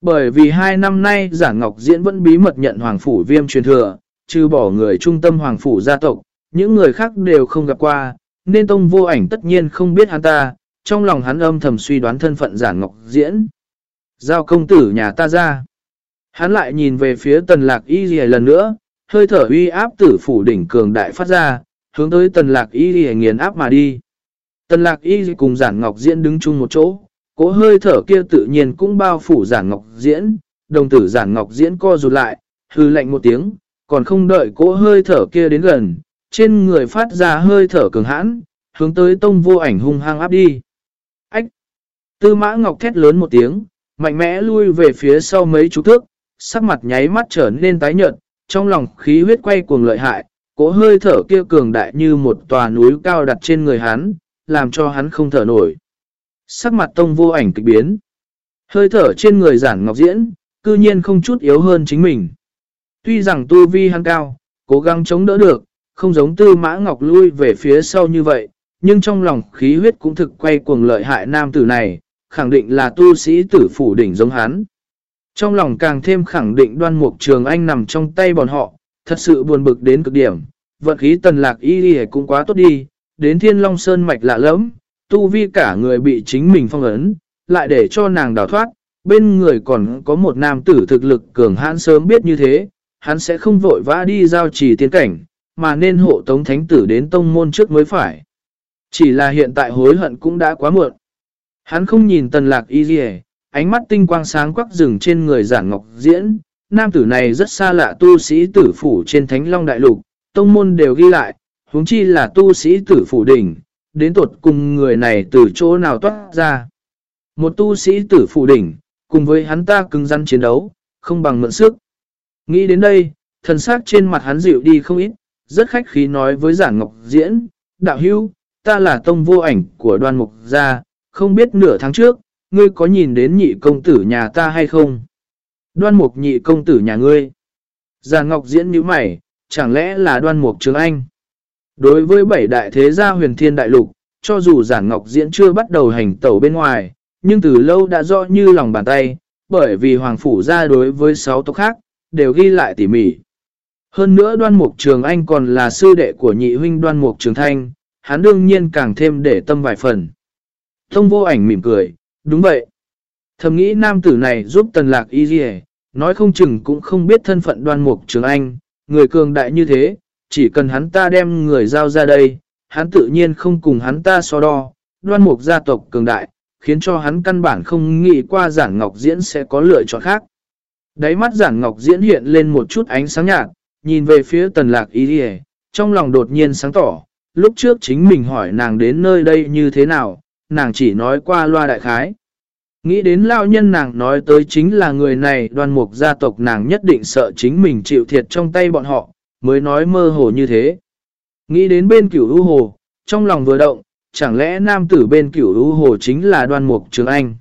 Bởi vì hai năm nay giản ngọc diễn vẫn bí mật nhận hoàng phủ viêm truyền thừa, trừ bỏ người trung tâm hoàng phủ gia tộc, những người khác đều không gặp qua, nên tông vô ảnh tất nhiên không biết hắn ta, trong lòng hắn âm thầm suy đoán thân phận giản ngọc diễn. Giao công tử nhà ta ra. Hắn lại nhìn về phía tần lạc y gì lần nữa, hơi thở uy áp tử phủ đỉnh cường đại phát ra, hướng tới tần lạc y gì nghiền áp mà đi. Tần lạc y cùng giản ngọc diễn đứng chung một chỗ, cố hơi thở kia tự nhiên cũng bao phủ giản ngọc diễn, đồng tử giản ngọc diễn co rụt lại, hư lạnh một tiếng, còn không đợi cỗ hơi thở kia đến gần, trên người phát ra hơi thở cường hãn, hướng tới tông vô ảnh hung hăng áp đi. Ách! Tư mã ngọc thét lớn một tiếng, mạnh mẽ lui về phía sau mấy chú thước, sắc mặt nháy mắt trở nên tái nhợt, trong lòng khí huyết quay cuồng lợi hại, Cỗ hơi thở kia cường đại như một tòa núi cao đặt trên người hắn, làm cho hắn không thở nổi. Sắc mặt tông vô ảnh kịch biến. Hơi thở trên người giản ngọc diễn, cư nhiên không chút yếu hơn chính mình. Tuy rằng tu vi hắn cao, cố gắng chống đỡ được, không giống tư mã ngọc lui về phía sau như vậy, nhưng trong lòng khí huyết cũng thực quay cuồng lợi hại nam tử này, khẳng định là tu sĩ tử phủ đỉnh giống hắn. Trong lòng càng thêm khẳng định đoan mục trường anh nằm trong tay bọn họ, thật sự buồn bực đến cực điểm, vận khí tần lạc y đi cũng quá tốt đi, đến thiên long sơn mạch lạ lẫm, tu vi cả người bị chính mình phong ấn, lại để cho nàng đào thoát, bên người còn có một nam tử thực lực cường hãn sớm biết như thế, hắn sẽ không vội vã đi giao trì tiến cảnh, mà nên hộ tống thánh tử đến tông môn trước mới phải. Chỉ là hiện tại hối hận cũng đã quá muộn. Hắn không nhìn tần lạc y dì ánh mắt tinh quang sáng quắc rừng trên người giản ngọc diễn. Nam tử này rất xa lạ tu sĩ tử phủ trên thánh long đại lục, tông môn đều ghi lại, huống chi là tu sĩ tử phủ đỉnh, đến tột cùng người này từ chỗ nào toát ra. Một tu sĩ tử phủ đỉnh, cùng với hắn ta cứng rắn chiến đấu, không bằng mượn sức. Nghĩ đến đây, thần sắc trên mặt hắn dịu đi không ít, rất khách khí nói với giản ngọc diễn, đạo hưu, ta là tông vô ảnh của đoan mục gia, không biết nửa tháng trước, ngươi có nhìn đến nhị công tử nhà ta hay không? Đoan mục nhị công tử nhà ngươi. Giản ngọc diễn như mày, chẳng lẽ là đoan mục trường anh? Đối với bảy đại thế gia huyền thiên đại lục, cho dù giản ngọc diễn chưa bắt đầu hành tẩu bên ngoài, nhưng từ lâu đã rõ như lòng bàn tay, bởi vì hoàng phủ gia đối với sáu tộc khác, đều ghi lại tỉ mỉ. Hơn nữa đoan mục trường anh còn là sư đệ của nhị huynh đoan mục trường thanh, hắn đương nhiên càng thêm để tâm vài phần. Thông vô ảnh mỉm cười, đúng vậy. Thầm nghĩ nam tử này giúp tần lạc y dì nói không chừng cũng không biết thân phận đoan mục trường anh, người cường đại như thế, chỉ cần hắn ta đem người giao ra đây, hắn tự nhiên không cùng hắn ta so đo, đoan mục gia tộc cường đại, khiến cho hắn căn bản không nghĩ qua giản ngọc diễn sẽ có lựa chọn khác. Đáy mắt giản ngọc diễn hiện lên một chút ánh sáng nhạt, nhìn về phía tần lạc ý đi trong lòng đột nhiên sáng tỏ, lúc trước chính mình hỏi nàng đến nơi đây như thế nào, nàng chỉ nói qua loa đại khái. Nghĩ đến lao nhân nàng nói tới chính là người này đoan mục gia tộc nàng nhất định sợ chính mình chịu thiệt trong tay bọn họ, mới nói mơ hồ như thế. Nghĩ đến bên cửu u hồ, trong lòng vừa động, chẳng lẽ nam tử bên cửu u hồ chính là đoan mục trường anh.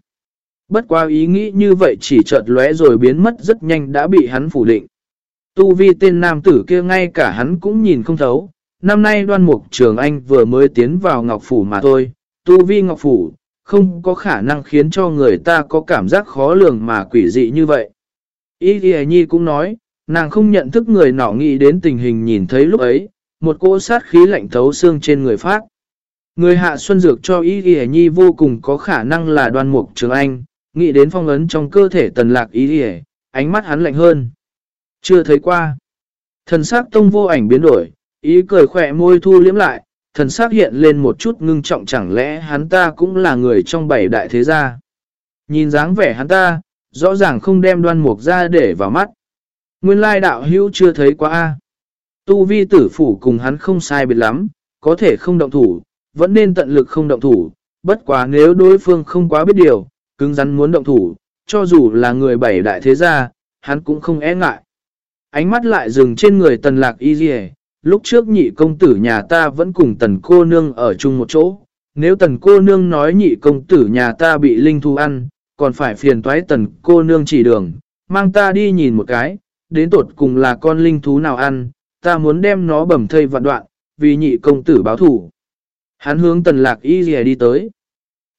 Bất qua ý nghĩ như vậy chỉ chợt lóe rồi biến mất rất nhanh đã bị hắn phủ định. Tu vi tên nam tử kia ngay cả hắn cũng nhìn không thấu. Năm nay đoan mục trường anh vừa mới tiến vào Ngọc Phủ mà thôi. Tu vi Ngọc Phủ không có khả năng khiến cho người ta có cảm giác khó lường mà quỷ dị như vậy. Ý Ghi Nhi cũng nói, nàng không nhận thức người nọ nghĩ đến tình hình nhìn thấy lúc ấy, một cỗ sát khí lạnh thấu xương trên người phát. Người hạ xuân dược cho Ý Ghi Nhi vô cùng có khả năng là đoan mục trường anh, nghĩ đến phong ấn trong cơ thể tần lạc Ý Ghi, ánh mắt hắn lạnh hơn. Chưa thấy qua. Thần sắc tông vô ảnh biến đổi, ý cười khỏe môi thu liếm lại, thần sắc hiện lên một chút ngưng trọng chẳng lẽ hắn ta cũng là người trong bảy đại thế gia. Nhìn dáng vẻ hắn ta, rõ ràng không đem đoan mục ra để vào mắt. Nguyên lai đạo hữu chưa thấy qua a Tu vi tử phủ cùng hắn không sai biệt lắm, có thể không động thủ, vẫn nên tận lực không động thủ, bất quá nếu đối phương không quá biết điều, cứng rắn muốn động thủ, cho dù là người bảy đại thế gia, hắn cũng không e ngại. Ánh mắt lại dừng trên người tần lạc y dì lúc trước nhị công tử nhà ta vẫn cùng tần cô nương ở chung một chỗ. Nếu tần cô nương nói nhị công tử nhà ta bị linh thu ăn, còn phải phiền toái tần cô nương chỉ đường, mang ta đi nhìn một cái, đến tột cùng là con linh thú nào ăn, ta muốn đem nó bầm thây vạn đoạn, vì nhị công tử báo thủ. Hắn hướng tần lạc y dì đi tới.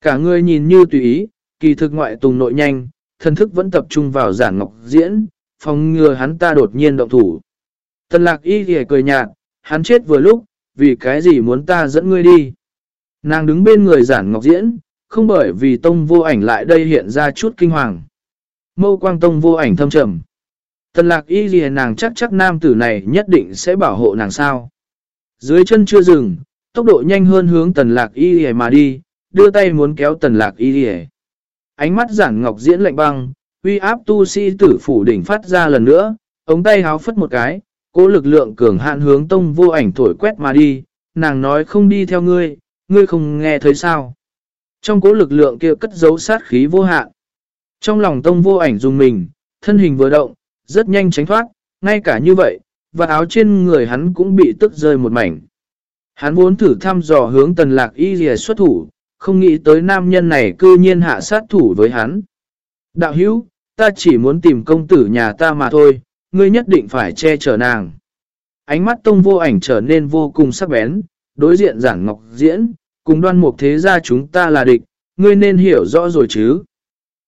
Cả người nhìn như tùy ý, kỳ thực ngoại tùng nội nhanh, thân thức vẫn tập trung vào giản ngọc diễn, phòng ngừa hắn ta đột nhiên động thủ. Tần lạc y thì cười nhạt, hắn chết vừa lúc, vì cái gì muốn ta dẫn ngươi đi. Nàng đứng bên người giản ngọc diễn, không bởi vì tông vô ảnh lại đây hiện ra chút kinh hoàng. Mâu quang tông vô ảnh thâm trầm. Tần lạc y gì nàng chắc chắc nam tử này nhất định sẽ bảo hộ nàng sao. Dưới chân chưa dừng, tốc độ nhanh hơn hướng tần lạc y gì mà đi, đưa tay muốn kéo tần lạc y gì. Ánh mắt giản ngọc diễn lạnh băng, uy áp tu sĩ tử phủ đỉnh phát ra lần nữa, ống tay háo phất một cái, cố lực lượng cường hạn hướng tông vô ảnh thổi quét mà đi, nàng nói không đi theo ngươi, ngươi không nghe thấy sao. Trong cố lực lượng kia cất giấu sát khí vô hạn. Trong lòng tông vô ảnh dùng mình, thân hình vừa động, rất nhanh tránh thoát, ngay cả như vậy, và áo trên người hắn cũng bị tức rơi một mảnh. Hắn muốn thử thăm dò hướng tần lạc y dìa xuất thủ, không nghĩ tới nam nhân này cư nhiên hạ sát thủ với hắn. Đạo hữu, ta chỉ muốn tìm công tử nhà ta mà thôi, ngươi nhất định phải che chở nàng. Ánh mắt tông vô ảnh trở nên vô cùng sắc bén, đối diện giản ngọc diễn, cùng đoan mục thế gia chúng ta là địch, ngươi nên hiểu rõ rồi chứ.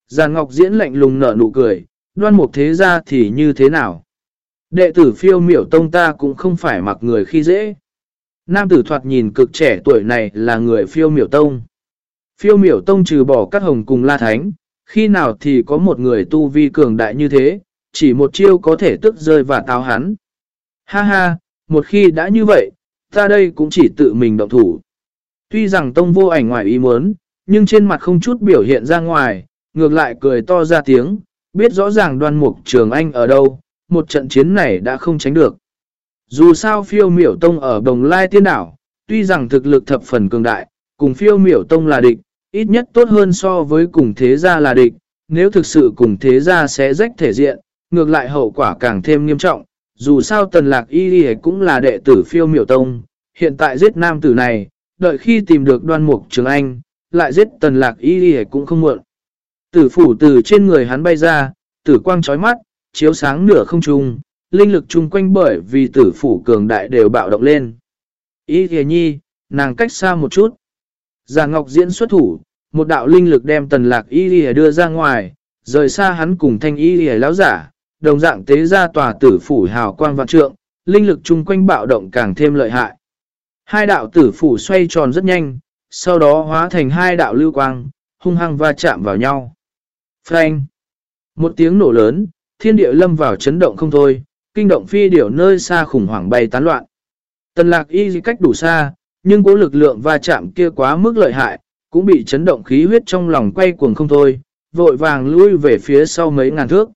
Giản ngọc diễn lạnh lùng nở nụ cười, đoan mục thế gia thì như thế nào? Đệ tử phiêu miểu tông ta cũng không phải mặc người khi dễ. Nam tử thoạt nhìn cực trẻ tuổi này là người phiêu miểu tông. Phiêu miểu tông trừ bỏ các hồng cùng la thánh, Khi nào thì có một người tu vi cường đại như thế, chỉ một chiêu có thể tức rơi và táo hắn. Ha ha, một khi đã như vậy, ta đây cũng chỉ tự mình động thủ. Tuy rằng tông vô ảnh ngoài ý muốn, nhưng trên mặt không chút biểu hiện ra ngoài, ngược lại cười to ra tiếng, biết rõ ràng đoan mục trường anh ở đâu, một trận chiến này đã không tránh được. Dù sao phiêu miểu tông ở đồng lai tiên đảo, tuy rằng thực lực thập phần cường đại, cùng phiêu miểu tông là địch, ít nhất tốt hơn so với cùng thế gia là địch, nếu thực sự cùng thế gia sẽ rách thể diện, ngược lại hậu quả càng thêm nghiêm trọng. Dù sao tần lạc y y cũng là đệ tử phiêu miểu tông, hiện tại giết nam tử này, đợi khi tìm được đoan mục trường anh, lại giết tần lạc y y cũng không muộn. Tử phủ từ trên người hắn bay ra, tử quang chói mắt, chiếu sáng nửa không trung, linh lực chung quanh bởi vì tử phủ cường đại đều bạo động lên. Y y nhi, nàng cách xa một chút. Già Ngọc diễn xuất thủ, một đạo linh lực đem tần lạc y lìa đưa ra ngoài, rời xa hắn cùng thanh y lìa lão giả, đồng dạng tế ra tòa tử phủ hào quang vạn trượng, linh lực chung quanh bạo động càng thêm lợi hại. Hai đạo tử phủ xoay tròn rất nhanh, sau đó hóa thành hai đạo lưu quang, hung hăng va chạm vào nhau. Frank! Một tiếng nổ lớn, thiên địa lâm vào chấn động không thôi, kinh động phi điểu nơi xa khủng hoảng bay tán loạn. Tần lạc y cách đủ xa, nhưng cố lực lượng va chạm kia quá mức lợi hại, cũng bị chấn động khí huyết trong lòng quay cuồng không thôi, vội vàng lui về phía sau mấy ngàn thước.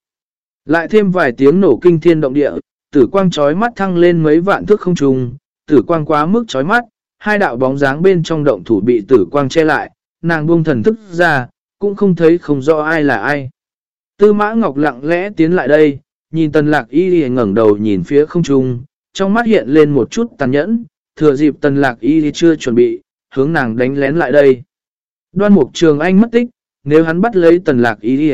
Lại thêm vài tiếng nổ kinh thiên động địa, tử quang chói mắt thăng lên mấy vạn thước không trùng, tử quang quá mức chói mắt, hai đạo bóng dáng bên trong động thủ bị tử quang che lại, nàng buông thần thức ra, cũng không thấy không rõ ai là ai. Tư mã ngọc lặng lẽ tiến lại đây, nhìn tần lạc y ngẩng đầu nhìn phía không trung, trong mắt hiện lên một chút tàn nhẫn, thừa dịp tần lạc y chưa chuẩn bị, hướng nàng đánh lén lại đây. Đoan mục trường anh mất tích, nếu hắn bắt lấy tần lạc y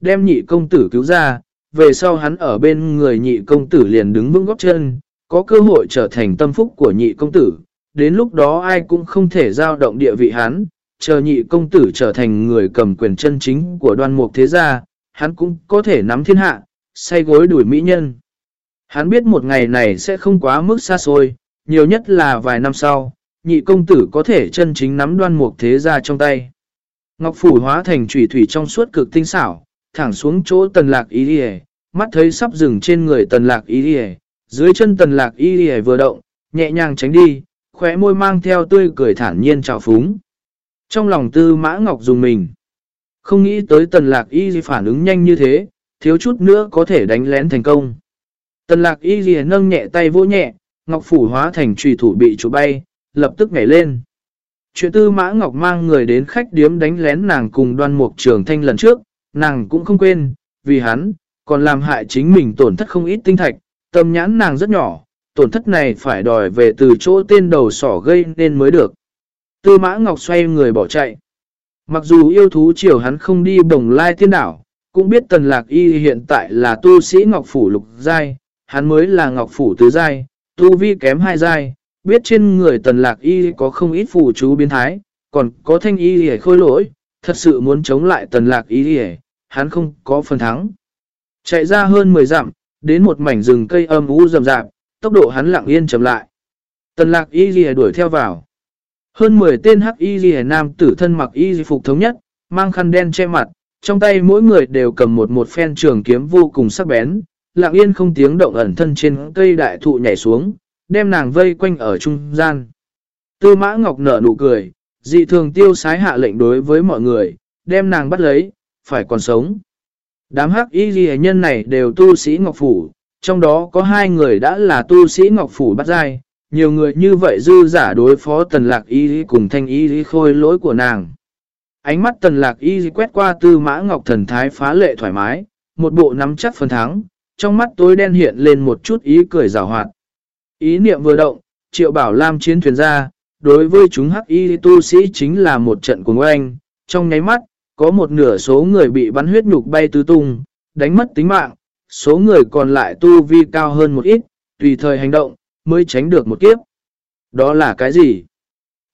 đem nhị công tử cứu ra, về sau hắn ở bên người nhị công tử liền đứng vững góc chân, có cơ hội trở thành tâm phúc của nhị công tử, đến lúc đó ai cũng không thể giao động địa vị hắn, chờ nhị công tử trở thành người cầm quyền chân chính của đoan mục thế gia, hắn cũng có thể nắm thiên hạ, say gối đuổi mỹ nhân. Hắn biết một ngày này sẽ không quá mức xa xôi, nhiều nhất là vài năm sau, nhị công tử có thể chân chính nắm đoan mục thế gia trong tay. Ngọc phủ hóa thành trùy thủy trong suốt cực tinh xảo, thẳng xuống chỗ tần lạc y đi mắt thấy sắp dừng trên người tần lạc y đi dưới chân tần lạc y đi vừa động, nhẹ nhàng tránh đi, khóe môi mang theo tươi cười thản nhiên trào phúng. Trong lòng tư mã ngọc dùng mình, không nghĩ tới tần lạc y phản ứng nhanh như thế, thiếu chút nữa có thể đánh lén thành công. Tần lạc y ghi nâng nhẹ tay vô nhẹ, ngọc phủ hóa thành trùy thủ bị chủ bay, lập tức nhảy lên. Chuyện tư mã ngọc mang người đến khách điếm đánh lén nàng cùng đoan mục trường thanh lần trước, nàng cũng không quên, vì hắn, còn làm hại chính mình tổn thất không ít tinh thạch, tâm nhãn nàng rất nhỏ, tổn thất này phải đòi về từ chỗ tên đầu sỏ gây nên mới được. Tư mã ngọc xoay người bỏ chạy. Mặc dù yêu thú chiều hắn không đi bồng lai tiên đảo, cũng biết tần lạc y hiện tại là tu sĩ ngọc phủ lục giai, hắn mới là ngọc phủ tứ giai, tu vi kém hai giai, biết trên người tần lạc y có không ít phù chú biến thái, còn có thanh y hề khôi lỗi, thật sự muốn chống lại tần lạc y hề, hắn không có phần thắng. Chạy ra hơn 10 dặm, đến một mảnh rừng cây âm u rầm rạp, tốc độ hắn lặng yên chậm lại. Tần lạc y hề đuổi theo vào. Hơn 10 tên hắc y hề nam tử thân mặc y phục thống nhất, mang khăn đen che mặt, trong tay mỗi người đều cầm một một phen trường kiếm vô cùng sắc bén, lạng yên không tiếng động ẩn thân trên cây đại thụ nhảy xuống, đem nàng vây quanh ở trung gian. Tư mã ngọc nở nụ cười, dị thường tiêu sái hạ lệnh đối với mọi người, đem nàng bắt lấy, phải còn sống. Đám hắc y ghi nhân này đều tu sĩ ngọc phủ, trong đó có hai người đã là tu sĩ ngọc phủ bắt dai, nhiều người như vậy dư giả đối phó tần lạc y cùng thanh y khôi lỗi của nàng. Ánh mắt tần lạc y quét qua tư mã ngọc thần thái phá lệ thoải mái, một bộ nắm chắc phần thắng, trong mắt tối đen hiện lên một chút ý cười rào hoạt. Ý niệm vừa động, triệu bảo lam chiến thuyền ra, đối với chúng hắc y tu sĩ chính là một trận cùng oanh, trong nháy mắt, có một nửa số người bị bắn huyết nhục bay tứ tung, đánh mất tính mạng, số người còn lại tu vi cao hơn một ít, tùy thời hành động, mới tránh được một kiếp. Đó là cái gì?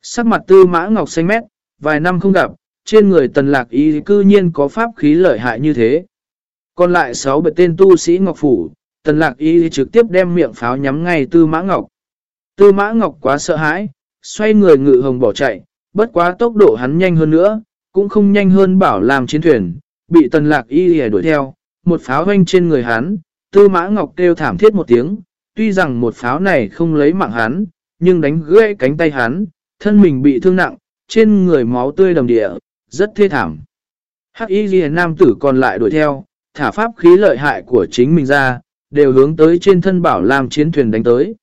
Sắc mặt tư mã ngọc xanh mét, vài năm không gặp, trên người tần lạc y cư nhiên có pháp khí lợi hại như thế. Còn lại 6 bệ tên tu sĩ Ngọc Phủ, tần lạc y trực tiếp đem miệng pháo nhắm ngay tư mã Ngọc. Tư mã Ngọc quá sợ hãi, xoay người ngự hồng bỏ chạy, bất quá tốc độ hắn nhanh hơn nữa, cũng không nhanh hơn bảo làm chiến thuyền, bị tần lạc y đuổi theo, một pháo hoanh trên người hắn, tư mã ngọc kêu thảm thiết một tiếng, tuy rằng một pháo này không lấy mạng hắn, nhưng đánh gãy cánh tay hắn, thân mình bị thương nặng, trên người máu tươi đầm địa, rất thê thảm. Hắc y ghi nam tử còn lại đuổi theo, thả pháp khí lợi hại của chính mình ra, đều hướng tới trên thân bảo lam chiến thuyền đánh tới.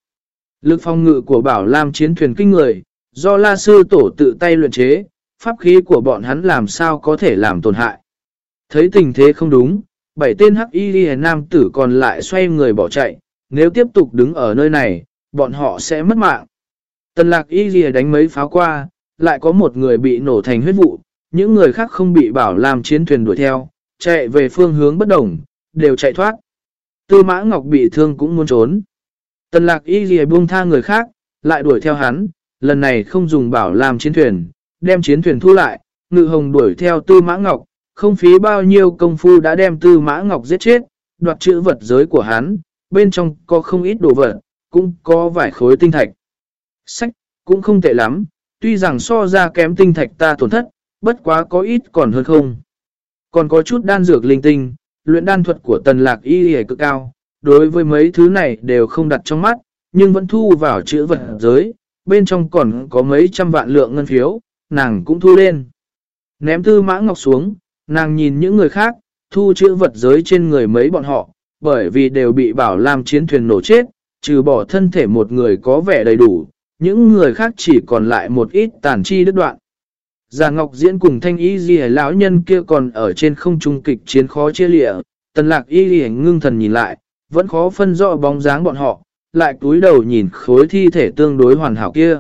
Lực phong ngự của bảo lam chiến thuyền kinh người, do la sư tổ tự tay luyện chế, pháp khí của bọn hắn làm sao có thể làm tổn hại. Thấy tình thế không đúng, bảy tên hắc y ghi nam tử còn lại xoay người bỏ chạy, nếu tiếp tục đứng ở nơi này, bọn họ sẽ mất mạng. Tần lạc y ghi đánh mấy pháo qua, lại có một người bị nổ thành huyết vụ, những người khác không bị bảo làm chiến thuyền đuổi theo, chạy về phương hướng bất đồng, đều chạy thoát. Tư mã ngọc bị thương cũng muốn trốn. Tần lạc y ghi buông tha người khác, lại đuổi theo hắn, lần này không dùng bảo làm chiến thuyền, đem chiến thuyền thu lại, ngự hồng đuổi theo tư mã ngọc, không phí bao nhiêu công phu đã đem tư mã ngọc giết chết, đoạt chữ vật giới của hắn, bên trong có không ít đồ vật, cũng có vài khối tinh thạch. Sách, cũng không tệ lắm, tuy rằng so ra kém tinh thạch ta tổn thất, bất quá có ít còn hơn không. Còn có chút đan dược linh tinh, luyện đan thuật của tần lạc y hề cực cao, đối với mấy thứ này đều không đặt trong mắt, nhưng vẫn thu vào chữ vật giới, bên trong còn có mấy trăm vạn lượng ngân phiếu, nàng cũng thu lên. Ném tư mã ngọc xuống, nàng nhìn những người khác, thu chữ vật giới trên người mấy bọn họ, bởi vì đều bị bảo làm chiến thuyền nổ chết, trừ bỏ thân thể một người có vẻ đầy đủ, những người khác chỉ còn lại một ít tàn chi đứt đoạn. Già Ngọc Diễn cùng thanh y gì lão nhân kia còn ở trên không trung kịch chiến khó chia lịa, tần lạc y gì ngưng thần nhìn lại, vẫn khó phân rõ bóng dáng bọn họ, lại túi đầu nhìn khối thi thể tương đối hoàn hảo kia.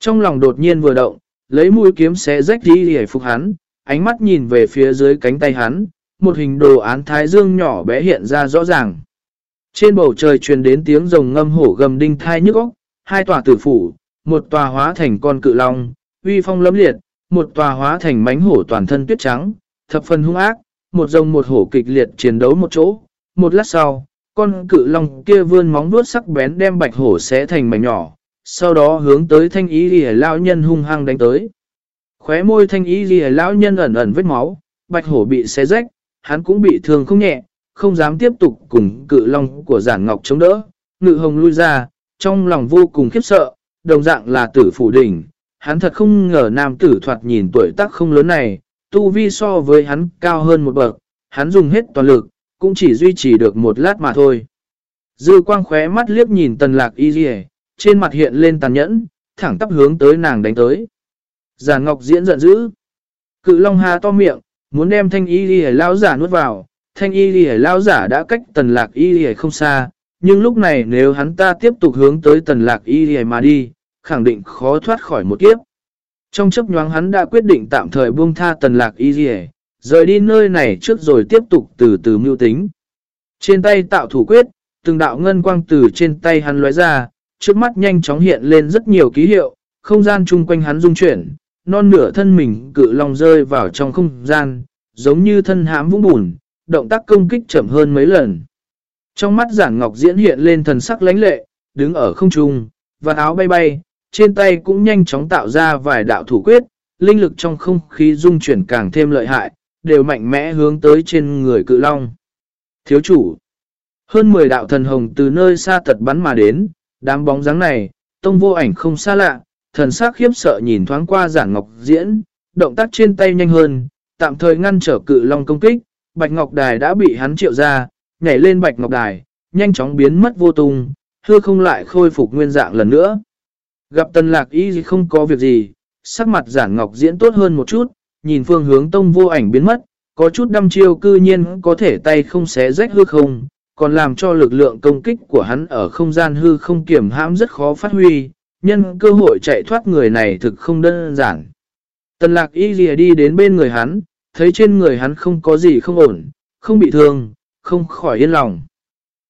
Trong lòng đột nhiên vừa động, lấy mũi kiếm xé rách y gì phục hắn, ánh mắt nhìn về phía dưới cánh tay hắn, một hình đồ án thái dương nhỏ bé hiện ra rõ ràng. Trên bầu trời truyền đến tiếng rồng ngâm hổ gầm đinh thai nhức óc, hai tòa tử phủ, một tòa hóa thành con cự long, uy phong lấm liệt, một tòa hóa thành mánh hổ toàn thân tuyết trắng, thập phần hung ác, một rồng một hổ kịch liệt chiến đấu một chỗ. Một lát sau, con cự long kia vươn móng vuốt sắc bén đem bạch hổ xé thành mảnh nhỏ, sau đó hướng tới thanh ý lìa lão nhân hung hăng đánh tới. Khóe môi thanh ý lìa lão nhân ẩn ẩn vết máu, bạch hổ bị xé rách, hắn cũng bị thương không nhẹ, không dám tiếp tục cùng cự long của giản ngọc chống đỡ. Ngự hồng lui ra, trong lòng vô cùng khiếp sợ, đồng dạng là tử phủ đỉnh. Hắn thật không ngờ nam tử thoạt nhìn tuổi tác không lớn này, tu vi so với hắn cao hơn một bậc, hắn dùng hết toàn lực, cũng chỉ duy trì được một lát mà thôi. Dư quang khóe mắt liếc nhìn tần lạc y dì trên mặt hiện lên tàn nhẫn, thẳng tắp hướng tới nàng đánh tới. Giả Ngọc diễn giận dữ. Cự Long Hà to miệng, muốn đem thanh y dì lao giả nuốt vào, thanh y dì lao giả đã cách tần lạc y dì không xa, nhưng lúc này nếu hắn ta tiếp tục hướng tới tần lạc y dì mà đi, khẳng định khó thoát khỏi một kiếp. Trong chấp nhoáng hắn đã quyết định tạm thời buông tha tần lạc y dì rời đi nơi này trước rồi tiếp tục từ từ mưu tính. Trên tay tạo thủ quyết, từng đạo ngân quang từ trên tay hắn lóe ra, trước mắt nhanh chóng hiện lên rất nhiều ký hiệu, không gian chung quanh hắn rung chuyển, non nửa thân mình cự long rơi vào trong không gian, giống như thân hãm vũng bùn, động tác công kích chậm hơn mấy lần. Trong mắt giản ngọc diễn hiện lên thần sắc lánh lệ, đứng ở không trung, và áo bay bay, trên tay cũng nhanh chóng tạo ra vài đạo thủ quyết, linh lực trong không khí dung chuyển càng thêm lợi hại, đều mạnh mẽ hướng tới trên người cự long. Thiếu chủ, hơn 10 đạo thần hồng từ nơi xa tật bắn mà đến, đám bóng dáng này, tông vô ảnh không xa lạ, thần sắc khiếp sợ nhìn thoáng qua giản ngọc diễn, động tác trên tay nhanh hơn, tạm thời ngăn trở cự long công kích, bạch ngọc đài đã bị hắn triệu ra, nhảy lên bạch ngọc đài, nhanh chóng biến mất vô tung, hư không lại khôi phục nguyên dạng lần nữa. Gặp tần lạc y không có việc gì, sắc mặt giản ngọc diễn tốt hơn một chút, nhìn phương hướng tông vô ảnh biến mất, có chút đâm chiêu cư nhiên có thể tay không xé rách hư không, còn làm cho lực lượng công kích của hắn ở không gian hư không kiểm hãm rất khó phát huy, nhân cơ hội chạy thoát người này thực không đơn giản. Tần lạc y lìa đi đến bên người hắn, thấy trên người hắn không có gì không ổn, không bị thương, không khỏi yên lòng.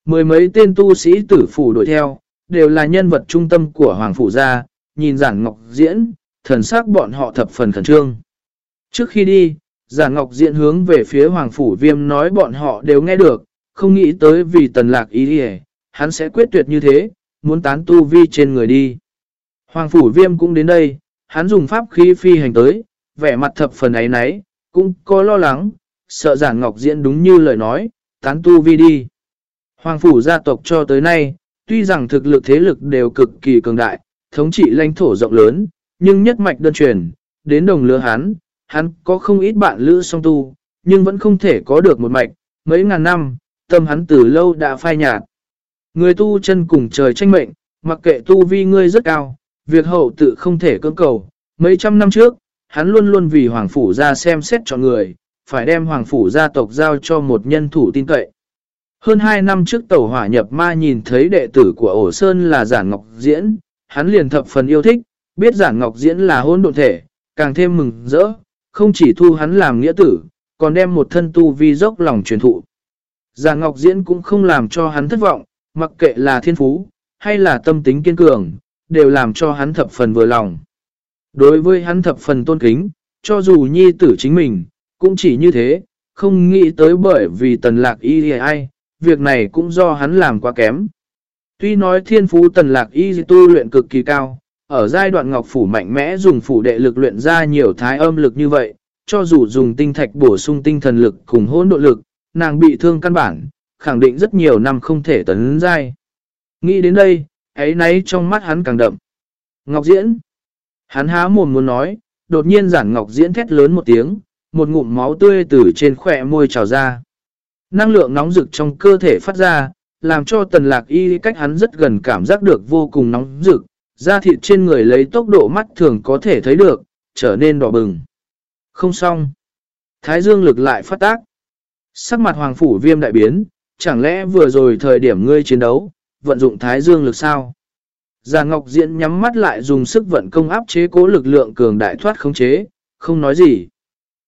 Mười mấy tên tu sĩ tử phủ đuổi theo, đều là nhân vật trung tâm của Hoàng Phủ Gia, nhìn giản ngọc diễn, thần sắc bọn họ thập phần khẩn trương. Trước khi đi, giản ngọc diễn hướng về phía Hoàng Phủ Viêm nói bọn họ đều nghe được, không nghĩ tới vì tần lạc ý đi hắn sẽ quyết tuyệt như thế, muốn tán tu vi trên người đi. Hoàng Phủ Viêm cũng đến đây, hắn dùng pháp khí phi hành tới, vẻ mặt thập phần ấy náy cũng có lo lắng, sợ giản ngọc diễn đúng như lời nói, tán tu vi đi. Hoàng phủ gia tộc cho tới nay, tuy rằng thực lực thế lực đều cực kỳ cường đại, thống trị lãnh thổ rộng lớn, nhưng nhất mạch đơn truyền, đến đồng lứa hắn, hắn có không ít bạn lữ song tu, nhưng vẫn không thể có được một mạch, mấy ngàn năm, tâm hắn từ lâu đã phai nhạt. Người tu chân cùng trời tranh mệnh, mặc kệ tu vi ngươi rất cao, việc hậu tự không thể cưỡng cầu. Mấy trăm năm trước, hắn luôn luôn vì Hoàng Phủ ra xem xét chọn người, phải đem Hoàng Phủ gia tộc giao cho một nhân thủ tin cậy. Hơn 2 năm trước tẩu hỏa nhập ma nhìn thấy đệ tử của ổ sơn là Giản Ngọc Diễn, hắn liền thập phần yêu thích, biết Giản Ngọc Diễn là hôn độn thể, càng thêm mừng rỡ, không chỉ thu hắn làm nghĩa tử, còn đem một thân tu vi dốc lòng truyền thụ. Giản Ngọc Diễn cũng không làm cho hắn thất vọng, mặc kệ là thiên phú, hay là tâm tính kiên cường, đều làm cho hắn thập phần vừa lòng. Đối với hắn thập phần tôn kính, cho dù nhi tử chính mình, cũng chỉ như thế, không nghĩ tới bởi vì tần lạc y ai, việc này cũng do hắn làm quá kém. Tuy nói thiên phú tần lạc y tu luyện cực kỳ cao, ở giai đoạn ngọc phủ mạnh mẽ dùng phủ đệ lực luyện ra nhiều thái âm lực như vậy, cho dù dùng tinh thạch bổ sung tinh thần lực cùng hỗn độ lực, nàng bị thương căn bản, khẳng định rất nhiều năm không thể tấn giai. Nghĩ đến đây, ấy nấy trong mắt hắn càng đậm. Ngọc Diễn. Hắn há mồm muốn nói, đột nhiên giản Ngọc Diễn thét lớn một tiếng, một ngụm máu tươi từ trên khỏe môi trào ra. Năng lượng nóng rực trong cơ thể phát ra, làm cho tần lạc y cách hắn rất gần cảm giác được vô cùng nóng rực, da thịt trên người lấy tốc độ mắt thường có thể thấy được, trở nên đỏ bừng. Không xong. Thái dương lực lại phát tác. Sắc mặt hoàng phủ viêm đại biến, chẳng lẽ vừa rồi thời điểm ngươi chiến đấu, vận dụng thái dương lực sao? Già Ngọc Diễn nhắm mắt lại dùng sức vận công áp chế cố lực lượng cường đại thoát khống chế, không nói gì.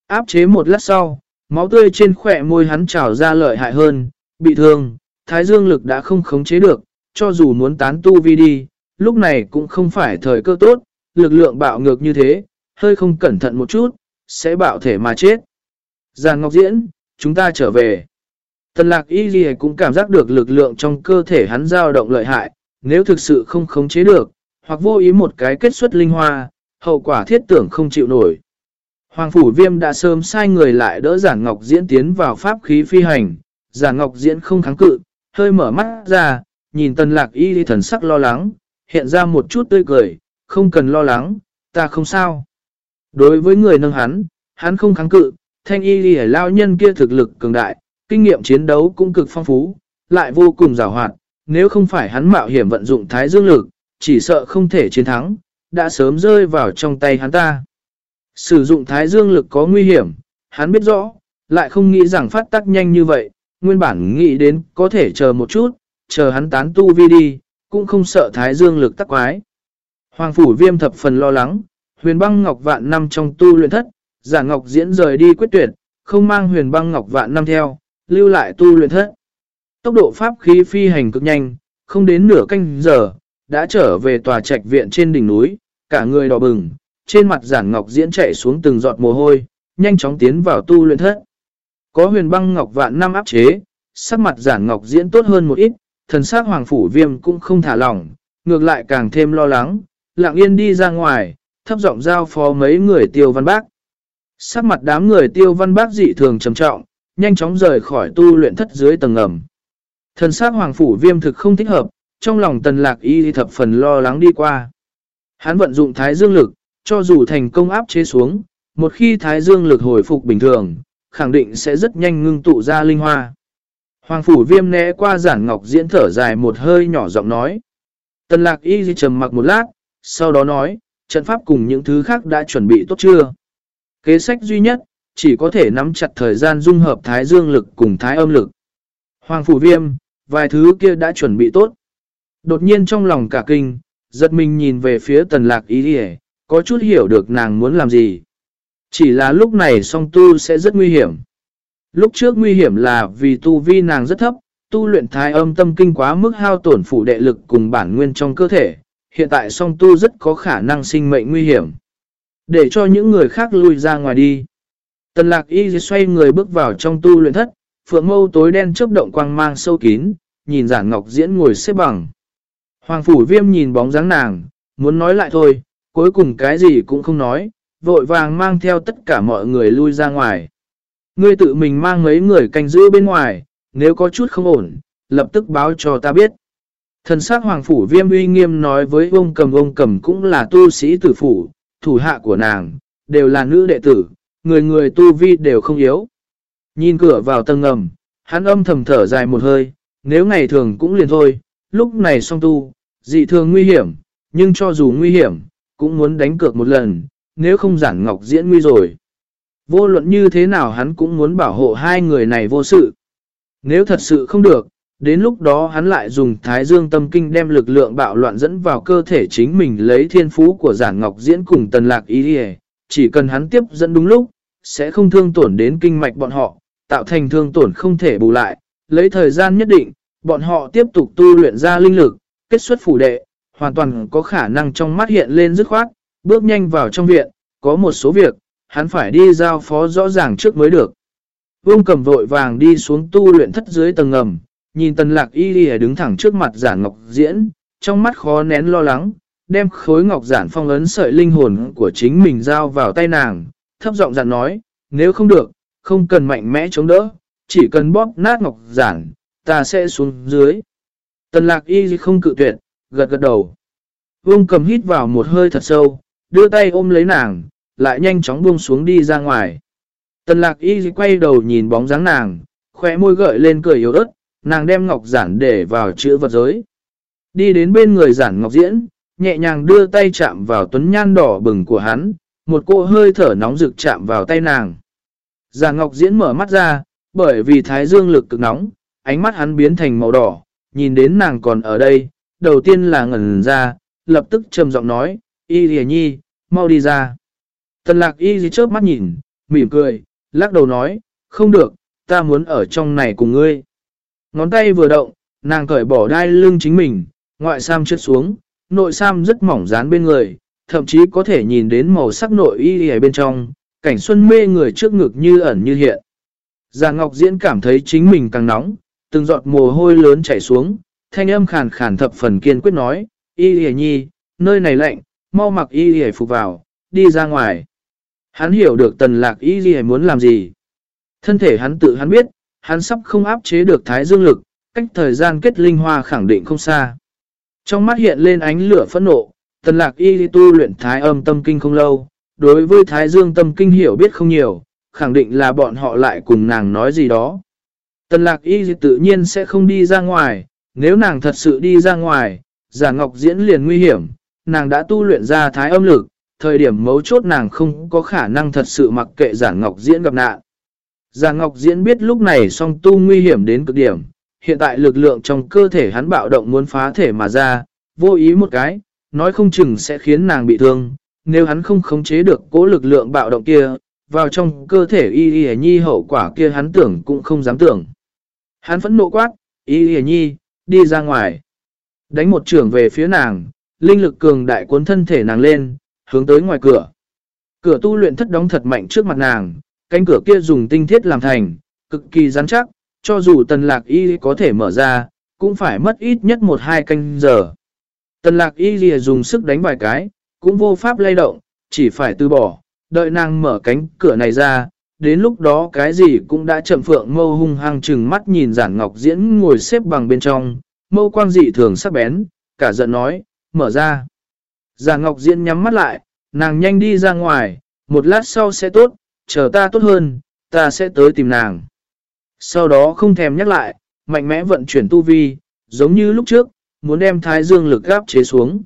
Áp chế một lát sau, máu tươi trên khỏe môi hắn trào ra lợi hại hơn, bị thương, thái dương lực đã không khống chế được, cho dù muốn tán tu vi đi, lúc này cũng không phải thời cơ tốt, lực lượng bạo ngược như thế, hơi không cẩn thận một chút, sẽ bạo thể mà chết. Giàn Ngọc Diễn, chúng ta trở về. Tần lạc y gì cũng cảm giác được lực lượng trong cơ thể hắn dao động lợi hại, nếu thực sự không khống chế được, hoặc vô ý một cái kết xuất linh hoa, hậu quả thiết tưởng không chịu nổi. Hoàng Phủ Viêm đã sớm sai người lại đỡ Giản Ngọc Diễn tiến vào pháp khí phi hành, Giản Ngọc Diễn không kháng cự, hơi mở mắt ra, nhìn tần lạc y thần sắc lo lắng, hiện ra một chút tươi cười, không cần lo lắng, ta không sao. Đối với người nâng hắn, hắn không kháng cự, thanh y lì lao nhân kia thực lực cường đại, kinh nghiệm chiến đấu cũng cực phong phú, lại vô cùng rào hoạt, nếu không phải hắn mạo hiểm vận dụng thái dương lực, chỉ sợ không thể chiến thắng, đã sớm rơi vào trong tay hắn ta. Sử dụng thái dương lực có nguy hiểm, hắn biết rõ, lại không nghĩ rằng phát tác nhanh như vậy, nguyên bản nghĩ đến có thể chờ một chút, chờ hắn tán tu vi đi, cũng không sợ thái dương lực tắc quái. Hoàng phủ viêm thập phần lo lắng, huyền băng ngọc vạn năm trong tu luyện thất, giả ngọc diễn rời đi quyết tuyệt, không mang huyền băng ngọc vạn năm theo, lưu lại tu luyện thất. Tốc độ pháp khí phi hành cực nhanh, không đến nửa canh giờ, đã trở về tòa trạch viện trên đỉnh núi, cả người đỏ bừng, trên mặt giản ngọc diễn chạy xuống từng giọt mồ hôi, nhanh chóng tiến vào tu luyện thất. Có huyền băng ngọc vạn năm áp chế, sắc mặt giản ngọc diễn tốt hơn một ít, thần sắc hoàng phủ viêm cũng không thả lỏng, ngược lại càng thêm lo lắng, lặng yên đi ra ngoài, thấp giọng giao phó mấy người tiêu văn bác. Sắc mặt đám người tiêu văn bác dị thường trầm trọng, nhanh chóng rời khỏi tu luyện thất dưới tầng ngầm. Thần sắc hoàng phủ viêm thực không thích hợp, trong lòng tần lạc y thập phần lo lắng đi qua. Hắn vận dụng thái dương lực, cho dù thành công áp chế xuống, một khi thái dương lực hồi phục bình thường, khẳng định sẽ rất nhanh ngưng tụ ra linh hoa. Hoàng phủ viêm né qua giản ngọc diễn thở dài một hơi nhỏ giọng nói. Tần lạc y trầm mặc một lát, sau đó nói, trận pháp cùng những thứ khác đã chuẩn bị tốt chưa? Kế sách duy nhất, chỉ có thể nắm chặt thời gian dung hợp thái dương lực cùng thái âm lực. Hoàng phủ viêm, vài thứ kia đã chuẩn bị tốt. Đột nhiên trong lòng cả kinh, giật mình nhìn về phía tần lạc y di có chút hiểu được nàng muốn làm gì. Chỉ là lúc này song tu sẽ rất nguy hiểm. Lúc trước nguy hiểm là vì tu vi nàng rất thấp, tu luyện thái âm tâm kinh quá mức hao tổn phủ đệ lực cùng bản nguyên trong cơ thể. Hiện tại song tu rất có khả năng sinh mệnh nguy hiểm. Để cho những người khác lui ra ngoài đi. Tần lạc y xoay người bước vào trong tu luyện thất, phượng mâu tối đen chớp động quang mang sâu kín, nhìn giản ngọc diễn ngồi xếp bằng. Hoàng phủ viêm nhìn bóng dáng nàng, muốn nói lại thôi, cuối cùng cái gì cũng không nói, vội vàng mang theo tất cả mọi người lui ra ngoài. Ngươi tự mình mang mấy người canh giữ bên ngoài, nếu có chút không ổn, lập tức báo cho ta biết. Thần sắc hoàng phủ viêm uy nghiêm nói với ông cầm ông cầm cũng là tu sĩ tử phủ, thủ hạ của nàng, đều là nữ đệ tử, người người tu vi đều không yếu. Nhìn cửa vào tầng ngầm, hắn âm thầm thở dài một hơi, nếu ngày thường cũng liền thôi, lúc này song tu, dị thường nguy hiểm, nhưng cho dù nguy hiểm, cũng muốn đánh cược một lần, nếu không giản ngọc diễn nguy rồi. Vô luận như thế nào hắn cũng muốn bảo hộ hai người này vô sự. Nếu thật sự không được, đến lúc đó hắn lại dùng thái dương tâm kinh đem lực lượng bạo loạn dẫn vào cơ thể chính mình lấy thiên phú của giản ngọc diễn cùng tần lạc ý đi Chỉ cần hắn tiếp dẫn đúng lúc, sẽ không thương tổn đến kinh mạch bọn họ, tạo thành thương tổn không thể bù lại. Lấy thời gian nhất định, bọn họ tiếp tục tu luyện ra linh lực, kết xuất phủ đệ, hoàn toàn có khả năng trong mắt hiện lên dứt khoát, bước nhanh vào trong viện, có một số việc, hắn phải đi giao phó rõ ràng trước mới được. Vương cầm vội vàng đi xuống tu luyện thất dưới tầng ngầm, nhìn tần lạc y đi đứng thẳng trước mặt giả ngọc diễn, trong mắt khó nén lo lắng, đem khối ngọc giản phong ấn sợi linh hồn của chính mình giao vào tay nàng, thấp giọng dặn nói, nếu không được, không cần mạnh mẽ chống đỡ, chỉ cần bóp nát ngọc giản, ta sẽ xuống dưới. Tần lạc y không cự tuyệt, gật gật đầu. Vương cầm hít vào một hơi thật sâu, đưa tay ôm lấy nàng, lại nhanh chóng buông xuống đi ra ngoài. Tần lạc y quay đầu nhìn bóng dáng nàng, khỏe môi gợi lên cười yếu ớt, nàng đem ngọc giản để vào chữ vật giới. Đi đến bên người giản ngọc diễn, nhẹ nhàng đưa tay chạm vào tuấn nhan đỏ bừng của hắn, một cô hơi thở nóng rực chạm vào tay nàng. Giản ngọc diễn mở mắt ra, bởi vì thái dương lực cực nóng, ánh mắt hắn biến thành màu đỏ, nhìn đến nàng còn ở đây, đầu tiên là ngẩn ra, lập tức trầm giọng nói, y lìa nhi, mau đi ra. Tần lạc y dì chớp mắt nhìn, mỉm cười, lắc đầu nói, không được, ta muốn ở trong này cùng ngươi. Ngón tay vừa động, nàng cởi bỏ đai lưng chính mình, ngoại sam trượt xuống, nội sam rất mỏng dán bên người, thậm chí có thể nhìn đến màu sắc nội y ở bên trong, cảnh xuân mê người trước ngực như ẩn như hiện. Già Ngọc Diễn cảm thấy chính mình càng nóng, từng giọt mồ hôi lớn chảy xuống, thanh âm khàn khàn thập phần kiên quyết nói, y hề nhi, nơi này lạnh, mau mặc y hề phục vào, đi ra ngoài. Hắn hiểu được tần lạc y hề muốn làm gì. Thân thể hắn tự hắn biết, hắn sắp không áp chế được thái dương lực, cách thời gian kết linh hoa khẳng định không xa. Trong mắt hiện lên ánh lửa phẫn nộ, tần lạc y tu luyện thái âm tâm kinh không lâu, đối với thái dương tâm kinh hiểu biết không nhiều, khẳng định là bọn họ lại cùng nàng nói gì đó. Tần lạc y tự nhiên sẽ không đi ra ngoài, nếu nàng thật sự đi ra ngoài, giả ngọc diễn liền nguy hiểm, nàng đã tu luyện ra thái âm lực, thời điểm mấu chốt nàng không có khả năng thật sự mặc kệ giả ngọc diễn gặp nạn. Giả ngọc diễn biết lúc này song tu nguy hiểm đến cực điểm, hiện tại lực lượng trong cơ thể hắn bạo động muốn phá thể mà ra, vô ý một cái, nói không chừng sẽ khiến nàng bị thương, nếu hắn không khống chế được cố lực lượng bạo động kia, vào trong cơ thể y y nhi hậu quả kia hắn tưởng cũng không dám tưởng. Hắn phẫn nộ quát, y y nhi, đi ra ngoài. Đánh một trưởng về phía nàng, linh lực cường đại cuốn thân thể nàng lên, hướng tới ngoài cửa. Cửa tu luyện thất đóng thật mạnh trước mặt nàng, cánh cửa kia dùng tinh thiết làm thành, cực kỳ rắn chắc, cho dù tần lạc y có thể mở ra, cũng phải mất ít nhất một hai canh giờ. Tần lạc y lìa dùng sức đánh vài cái, cũng vô pháp lay động, chỉ phải từ bỏ, đợi nàng mở cánh cửa này ra, đến lúc đó cái gì cũng đã chậm phượng mâu hung hăng chừng mắt nhìn giản ngọc diễn ngồi xếp bằng bên trong, mâu quang dị thường sắc bén, cả giận nói, mở ra. Giản ngọc diễn nhắm mắt lại, nàng nhanh đi ra ngoài, một lát sau sẽ tốt, chờ ta tốt hơn, ta sẽ tới tìm nàng. Sau đó không thèm nhắc lại, mạnh mẽ vận chuyển tu vi, giống như lúc trước, muốn đem thái dương lực gáp chế xuống.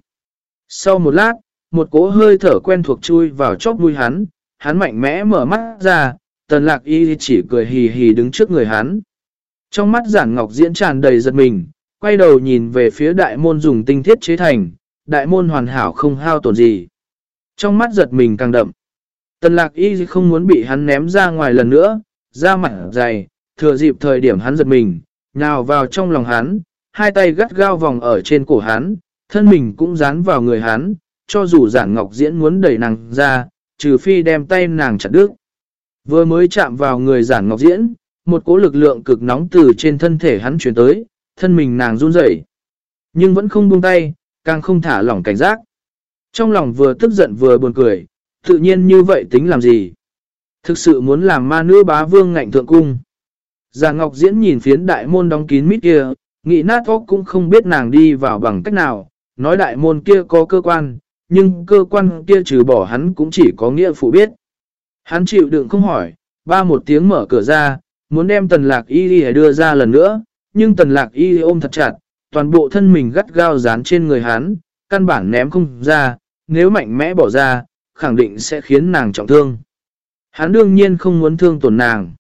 Sau một lát, một cỗ hơi thở quen thuộc chui vào chóp mũi hắn, hắn mạnh mẽ mở mắt ra, tần lạc y chỉ cười hì hì đứng trước người hắn. Trong mắt giản ngọc diễn tràn đầy giật mình, quay đầu nhìn về phía đại môn dùng tinh thiết chế thành, đại môn hoàn hảo không hao tổn gì. Trong mắt giật mình càng đậm. Tần lạc y không muốn bị hắn ném ra ngoài lần nữa, ra mặt dày, thừa dịp thời điểm hắn giật mình, nhào vào trong lòng hắn, hai tay gắt gao vòng ở trên cổ hắn, thân mình cũng dán vào người hắn, cho dù giản ngọc diễn muốn đẩy nàng ra, trừ phi đem tay nàng chặt đứt. Vừa mới chạm vào người giản ngọc diễn, một cỗ lực lượng cực nóng từ trên thân thể hắn chuyển tới, thân mình nàng run rẩy Nhưng vẫn không buông tay, càng không thả lỏng cảnh giác. Trong lòng vừa tức giận vừa buồn cười, tự nhiên như vậy tính làm gì. Thực sự muốn làm ma nữ bá vương ngạnh thượng cung. Già Ngọc Diễn nhìn phiến đại môn đóng kín mít kia, nghĩ nát óc cũng không biết nàng đi vào bằng cách nào, nói đại môn kia có cơ quan, nhưng cơ quan kia trừ bỏ hắn cũng chỉ có nghĩa phụ biết. Hắn chịu đựng không hỏi, ba một tiếng mở cửa ra, muốn đem tần lạc y đi đưa ra lần nữa, nhưng tần lạc y ôm thật chặt, toàn bộ thân mình gắt gao dán trên người hắn, căn bản ném không ra, nếu mạnh mẽ bỏ ra, khẳng định sẽ khiến nàng trọng thương. Hắn đương nhiên không muốn thương tổn nàng.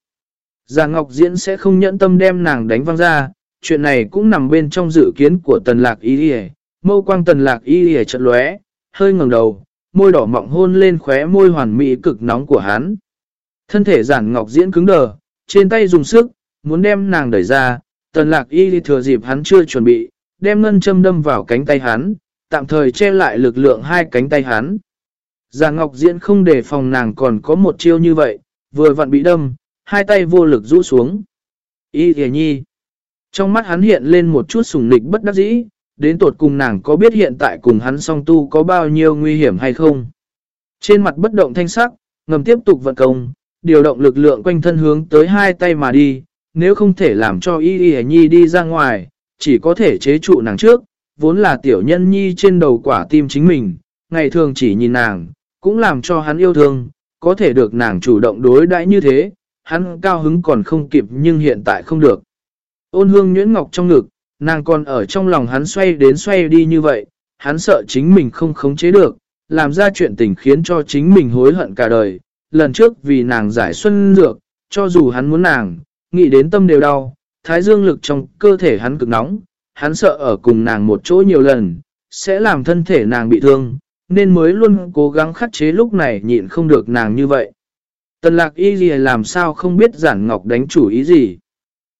Già Ngọc Diễn sẽ không nhẫn tâm đem nàng đánh văng ra, chuyện này cũng nằm bên trong dự kiến của tần lạc y đi Mâu quang tần lạc y đi trận lóe, hơi ngẩng đầu, môi đỏ mọng hôn lên khóe môi hoàn mỹ cực nóng của hắn. Thân thể giản ngọc diễn cứng đờ, trên tay dùng sức, muốn đem nàng đẩy ra, tần lạc y thừa dịp hắn chưa chuẩn bị, đem ngân châm đâm vào cánh tay hắn, tạm thời che lại lực lượng hai cánh tay hắn. Giản ngọc diễn không để phòng nàng còn có một chiêu như vậy, vừa vặn bị đâm, hai tay vô lực rũ xuống. Y thề nhi. Trong mắt hắn hiện lên một chút sùng nịch bất đắc dĩ, đến tột cùng nàng có biết hiện tại cùng hắn song tu có bao nhiêu nguy hiểm hay không. Trên mặt bất động thanh sắc, ngầm tiếp tục vận công, điều động lực lượng quanh thân hướng tới hai tay mà đi, nếu không thể làm cho Y Y Nhi đi ra ngoài, chỉ có thể chế trụ nàng trước, vốn là tiểu nhân nhi trên đầu quả tim chính mình, ngày thường chỉ nhìn nàng, cũng làm cho hắn yêu thương, có thể được nàng chủ động đối đãi như thế, hắn cao hứng còn không kịp nhưng hiện tại không được. Ôn hương nhuyễn ngọc trong ngực, nàng còn ở trong lòng hắn xoay đến xoay đi như vậy, hắn sợ chính mình không khống chế được, làm ra chuyện tình khiến cho chính mình hối hận cả đời. Lần trước vì nàng giải xuân dược, cho dù hắn muốn nàng, nghĩ đến tâm đều đau, thái dương lực trong cơ thể hắn cực nóng, hắn sợ ở cùng nàng một chỗ nhiều lần, sẽ làm thân thể nàng bị thương, nên mới luôn cố gắng khắc chế lúc này nhịn không được nàng như vậy. Tần lạc y gì làm sao không biết giản ngọc đánh chủ ý gì.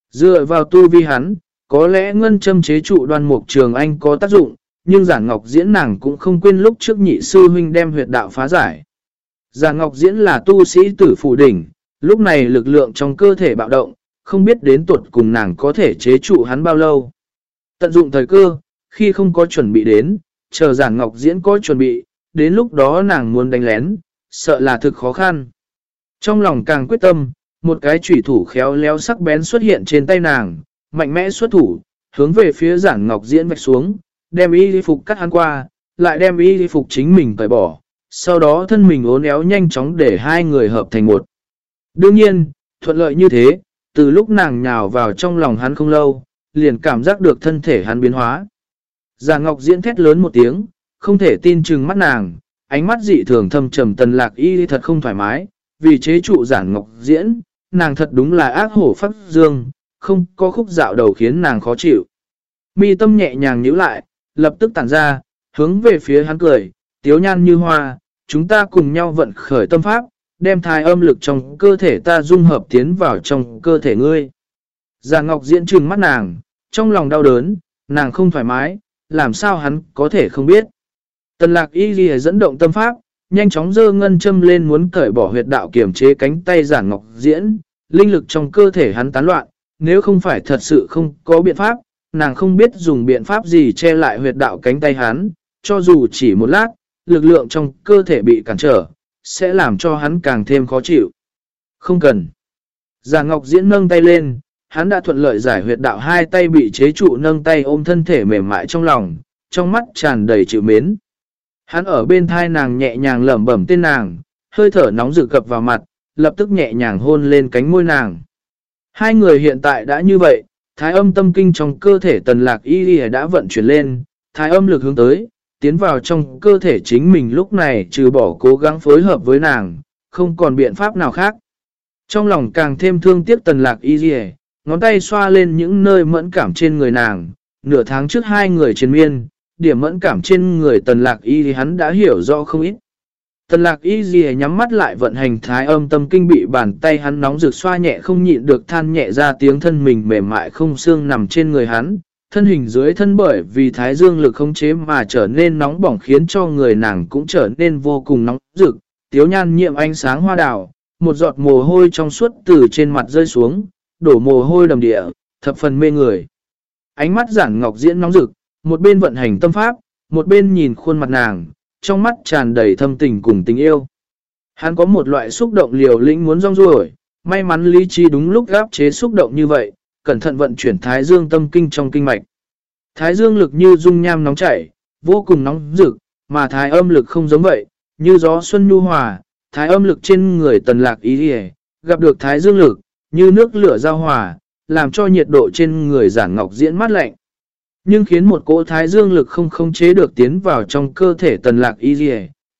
Dựa vào tu vi hắn, có lẽ ngân châm chế trụ đoan mục trường anh có tác dụng, nhưng giản ngọc diễn nàng cũng không quên lúc trước nhị sư huynh đem huyệt đạo phá giải. Giản ngọc diễn là tu sĩ tử phủ đỉnh, lúc này lực lượng trong cơ thể bạo động, không biết đến tuột cùng nàng có thể chế trụ hắn bao lâu. Tận dụng thời cơ, khi không có chuẩn bị đến, chờ giản ngọc diễn có chuẩn bị, đến lúc đó nàng muốn đánh lén, sợ là thực khó khăn. Trong lòng càng quyết tâm, một cái chủy thủ khéo léo sắc bén xuất hiện trên tay nàng, mạnh mẽ xuất thủ, hướng về phía giản ngọc diễn vạch xuống, đem y phục cắt hắn qua, lại đem y phục chính mình cởi bỏ, sau đó thân mình ốn éo nhanh chóng để hai người hợp thành một. Đương nhiên, thuận lợi như thế, từ lúc nàng nhào vào trong lòng hắn không lâu, liền cảm giác được thân thể hắn biến hóa. Già Ngọc diễn thét lớn một tiếng, không thể tin chừng mắt nàng, ánh mắt dị thường thâm trầm tần lạc y thật không thoải mái, vì chế trụ giản Ngọc diễn, nàng thật đúng là ác hổ phát dương, không có khúc dạo đầu khiến nàng khó chịu. Mi tâm nhẹ nhàng nhíu lại, lập tức tản ra, hướng về phía hắn cười, tiếu nhan như hoa, chúng ta cùng nhau vận khởi tâm pháp, đem thai âm lực trong cơ thể ta dung hợp tiến vào trong cơ thể ngươi. Già Ngọc diễn trừng mắt nàng, trong lòng đau đớn, nàng không thoải mái, làm sao hắn có thể không biết. Tần lạc y ghi dẫn động tâm pháp, nhanh chóng dơ ngân châm lên muốn cởi bỏ huyệt đạo kiểm chế cánh tay giả ngọc diễn, linh lực trong cơ thể hắn tán loạn, nếu không phải thật sự không có biện pháp, nàng không biết dùng biện pháp gì che lại huyệt đạo cánh tay hắn, cho dù chỉ một lát, lực lượng trong cơ thể bị cản trở, sẽ làm cho hắn càng thêm khó chịu. Không cần. Già Ngọc Diễn nâng tay lên, hắn đã thuận lợi giải huyệt đạo hai tay bị chế trụ nâng tay ôm thân thể mềm mại trong lòng, trong mắt tràn đầy chịu mến. Hắn ở bên thai nàng nhẹ nhàng lẩm bẩm tên nàng, hơi thở nóng rực cập vào mặt, lập tức nhẹ nhàng hôn lên cánh môi nàng. Hai người hiện tại đã như vậy, thái âm tâm kinh trong cơ thể tần lạc y y đã vận chuyển lên, thái âm lực hướng tới, tiến vào trong cơ thể chính mình lúc này trừ bỏ cố gắng phối hợp với nàng, không còn biện pháp nào khác. Trong lòng càng thêm thương tiếc tần lạc y y, ngón tay xoa lên những nơi mẫn cảm trên người nàng, nửa tháng trước hai người trên miên, điểm mẫn cảm trên người tần lạc y thì hắn đã hiểu rõ không ít. Tần lạc y gì nhắm mắt lại vận hành thái âm tâm kinh bị bàn tay hắn nóng rực xoa nhẹ không nhịn được than nhẹ ra tiếng thân mình mềm mại không xương nằm trên người hắn. Thân hình dưới thân bởi vì thái dương lực không chế mà trở nên nóng bỏng khiến cho người nàng cũng trở nên vô cùng nóng rực. Tiếu nhan nhiệm ánh sáng hoa đào, một giọt mồ hôi trong suốt từ trên mặt rơi xuống, đổ mồ hôi đầm địa, thập phần mê người. Ánh mắt giản ngọc diễn nóng rực, một bên vận hành tâm pháp, một bên nhìn khuôn mặt nàng, trong mắt tràn đầy thâm tình cùng tình yêu. Hắn có một loại xúc động liều lĩnh muốn rong ruổi, may mắn lý trí đúng lúc gáp chế xúc động như vậy, cẩn thận vận chuyển thái dương tâm kinh trong kinh mạch. Thái dương lực như dung nham nóng chảy, vô cùng nóng rực, mà thái âm lực không giống vậy, như gió xuân nhu hòa, thái âm lực trên người tần lạc ý hề, gặp được thái dương lực, như nước lửa giao hòa, làm cho nhiệt độ trên người giản ngọc diễn mát lạnh. Nhưng khiến một cỗ thái dương lực không khống chế được tiến vào trong cơ thể tần lạc y dì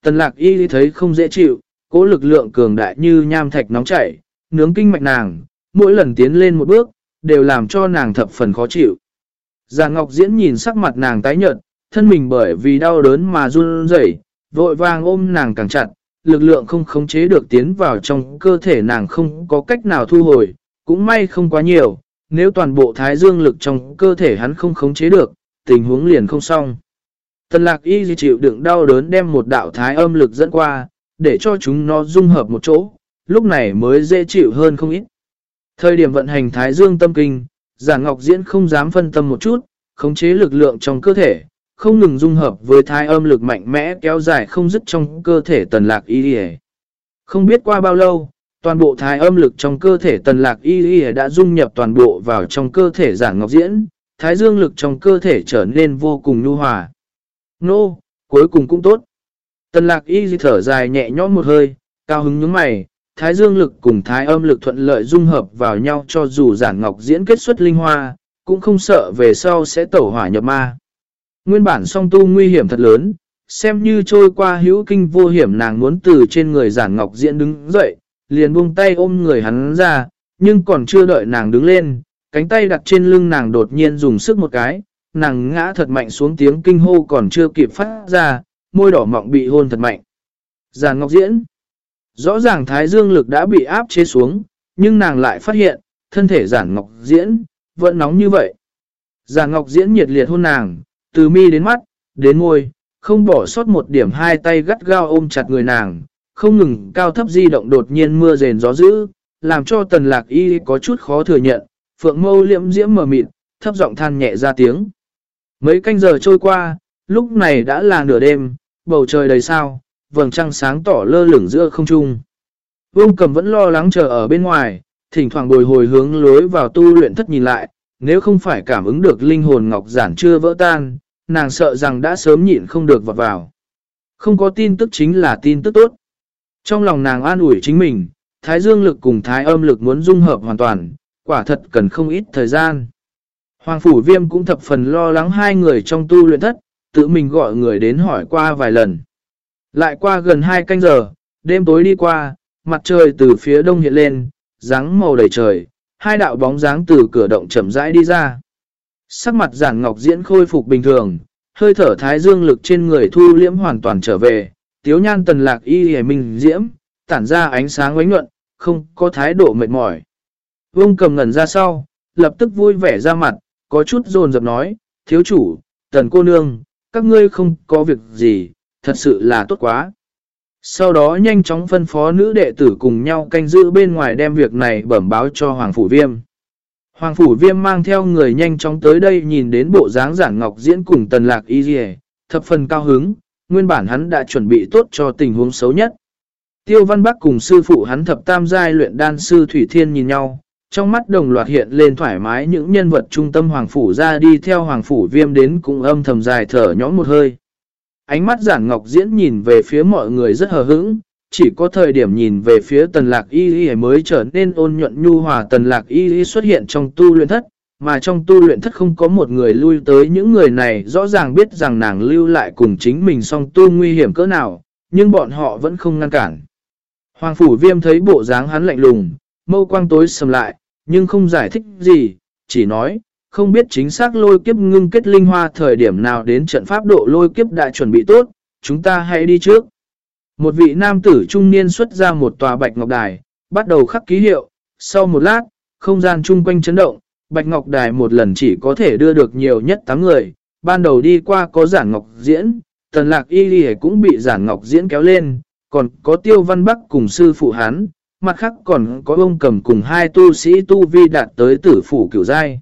Tần lạc y thấy không dễ chịu, cỗ lực lượng cường đại như nham thạch nóng chảy, nướng kinh mạch nàng, mỗi lần tiến lên một bước, đều làm cho nàng thập phần khó chịu. Già Ngọc Diễn nhìn sắc mặt nàng tái nhợt, thân mình bởi vì đau đớn mà run rẩy, vội vàng ôm nàng càng chặt, lực lượng không khống chế được tiến vào trong cơ thể nàng không có cách nào thu hồi, cũng may không quá nhiều, nếu toàn bộ thái dương lực trong cơ thể hắn không khống chế được, tình huống liền không xong. Tần lạc y chịu đựng đau đớn đem một đạo thái âm lực dẫn qua, để cho chúng nó dung hợp một chỗ, lúc này mới dễ chịu hơn không ít. Thời điểm vận hành thái dương tâm kinh, giả ngọc diễn không dám phân tâm một chút, khống chế lực lượng trong cơ thể, không ngừng dung hợp với thái âm lực mạnh mẽ kéo dài không dứt trong cơ thể tần lạc y Không biết qua bao lâu, toàn bộ thái âm lực trong cơ thể tần lạc y đã dung nhập toàn bộ vào trong cơ thể giả ngọc diễn, thái dương lực trong cơ thể trở nên vô cùng nhu hòa. Nô, cuối cùng cũng tốt. Tần lạc y thở dài nhẹ nhõm một hơi, cao hứng nhướng mày, thái dương lực cùng thái âm lực thuận lợi dung hợp vào nhau cho dù giản ngọc diễn kết xuất linh hoa, cũng không sợ về sau sẽ tẩu hỏa nhập ma. Nguyên bản song tu nguy hiểm thật lớn, xem như trôi qua hữu kinh vô hiểm nàng muốn từ trên người giản ngọc diễn đứng dậy, liền buông tay ôm người hắn ra, nhưng còn chưa đợi nàng đứng lên, cánh tay đặt trên lưng nàng đột nhiên dùng sức một cái, nàng ngã thật mạnh xuống tiếng kinh hô còn chưa kịp phát ra, môi đỏ mọng bị hôn thật mạnh. Giản Ngọc Diễn Rõ ràng thái dương lực đã bị áp chế xuống, nhưng nàng lại phát hiện, thân thể Giản Ngọc Diễn vẫn nóng như vậy. Giản Ngọc Diễn nhiệt liệt hôn nàng, từ mi đến mắt, đến môi, không bỏ sót một điểm hai tay gắt gao ôm chặt người nàng, không ngừng cao thấp di động đột nhiên mưa rền gió dữ, làm cho tần lạc y có chút khó thừa nhận, phượng mâu liễm diễm mờ mịt, thấp giọng than nhẹ ra tiếng. Mấy canh giờ trôi qua, lúc này đã là nửa đêm, bầu trời đầy sao, vầng trăng sáng tỏ lơ lửng giữa không trung. Vương cầm vẫn lo lắng chờ ở bên ngoài, thỉnh thoảng bồi hồi hướng lối vào tu luyện thất nhìn lại, nếu không phải cảm ứng được linh hồn ngọc giản chưa vỡ tan, nàng sợ rằng đã sớm nhịn không được vọt vào. Không có tin tức chính là tin tức tốt. Trong lòng nàng an ủi chính mình, thái dương lực cùng thái âm lực muốn dung hợp hoàn toàn, quả thật cần không ít thời gian. Hoàng Phủ Viêm cũng thập phần lo lắng hai người trong tu luyện thất, tự mình gọi người đến hỏi qua vài lần. Lại qua gần hai canh giờ, đêm tối đi qua, mặt trời từ phía đông hiện lên, dáng màu đầy trời, hai đạo bóng dáng từ cửa động chậm rãi đi ra. Sắc mặt giản ngọc diễn khôi phục bình thường, hơi thở thái dương lực trên người thu liễm hoàn toàn trở về, tiếu nhan tần lạc y hề minh diễm, tản ra ánh sáng ánh nhuận, không có thái độ mệt mỏi. Vương cầm ngẩn ra sau, lập tức vui vẻ ra mặt, có chút dồn dập nói, thiếu chủ, tần cô nương, các ngươi không có việc gì, thật sự là tốt quá. Sau đó nhanh chóng phân phó nữ đệ tử cùng nhau canh giữ bên ngoài đem việc này bẩm báo cho Hoàng Phủ Viêm. Hoàng Phủ Viêm mang theo người nhanh chóng tới đây nhìn đến bộ dáng giản ngọc diễn cùng tần lạc y thập phần cao hứng, nguyên bản hắn đã chuẩn bị tốt cho tình huống xấu nhất. Tiêu Văn Bắc cùng sư phụ hắn thập tam giai luyện đan sư Thủy Thiên nhìn nhau, trong mắt đồng loạt hiện lên thoải mái những nhân vật trung tâm Hoàng Phủ ra đi theo Hoàng Phủ viêm đến cũng âm thầm dài thở nhõm một hơi. Ánh mắt giản ngọc diễn nhìn về phía mọi người rất hờ hững, chỉ có thời điểm nhìn về phía tần lạc y y mới trở nên ôn nhuận nhu hòa tần lạc y y xuất hiện trong tu luyện thất, mà trong tu luyện thất không có một người lui tới những người này rõ ràng biết rằng nàng lưu lại cùng chính mình song tu nguy hiểm cỡ nào, nhưng bọn họ vẫn không ngăn cản. Hoàng Phủ Viêm thấy bộ dáng hắn lạnh lùng, mâu quang tối sầm lại, nhưng không giải thích gì, chỉ nói, không biết chính xác lôi kiếp ngưng kết linh hoa thời điểm nào đến trận pháp độ lôi kiếp đã chuẩn bị tốt, chúng ta hãy đi trước. Một vị nam tử trung niên xuất ra một tòa bạch ngọc đài, bắt đầu khắc ký hiệu, sau một lát, không gian chung quanh chấn động, bạch ngọc đài một lần chỉ có thể đưa được nhiều nhất 8 người, ban đầu đi qua có giản ngọc diễn, tần lạc y Ghi cũng bị giản ngọc diễn kéo lên, còn có tiêu văn bắc cùng sư phụ hán, mặt khác còn có ông cầm cùng hai tu sĩ tu vi đạt tới tử phủ kiểu giai.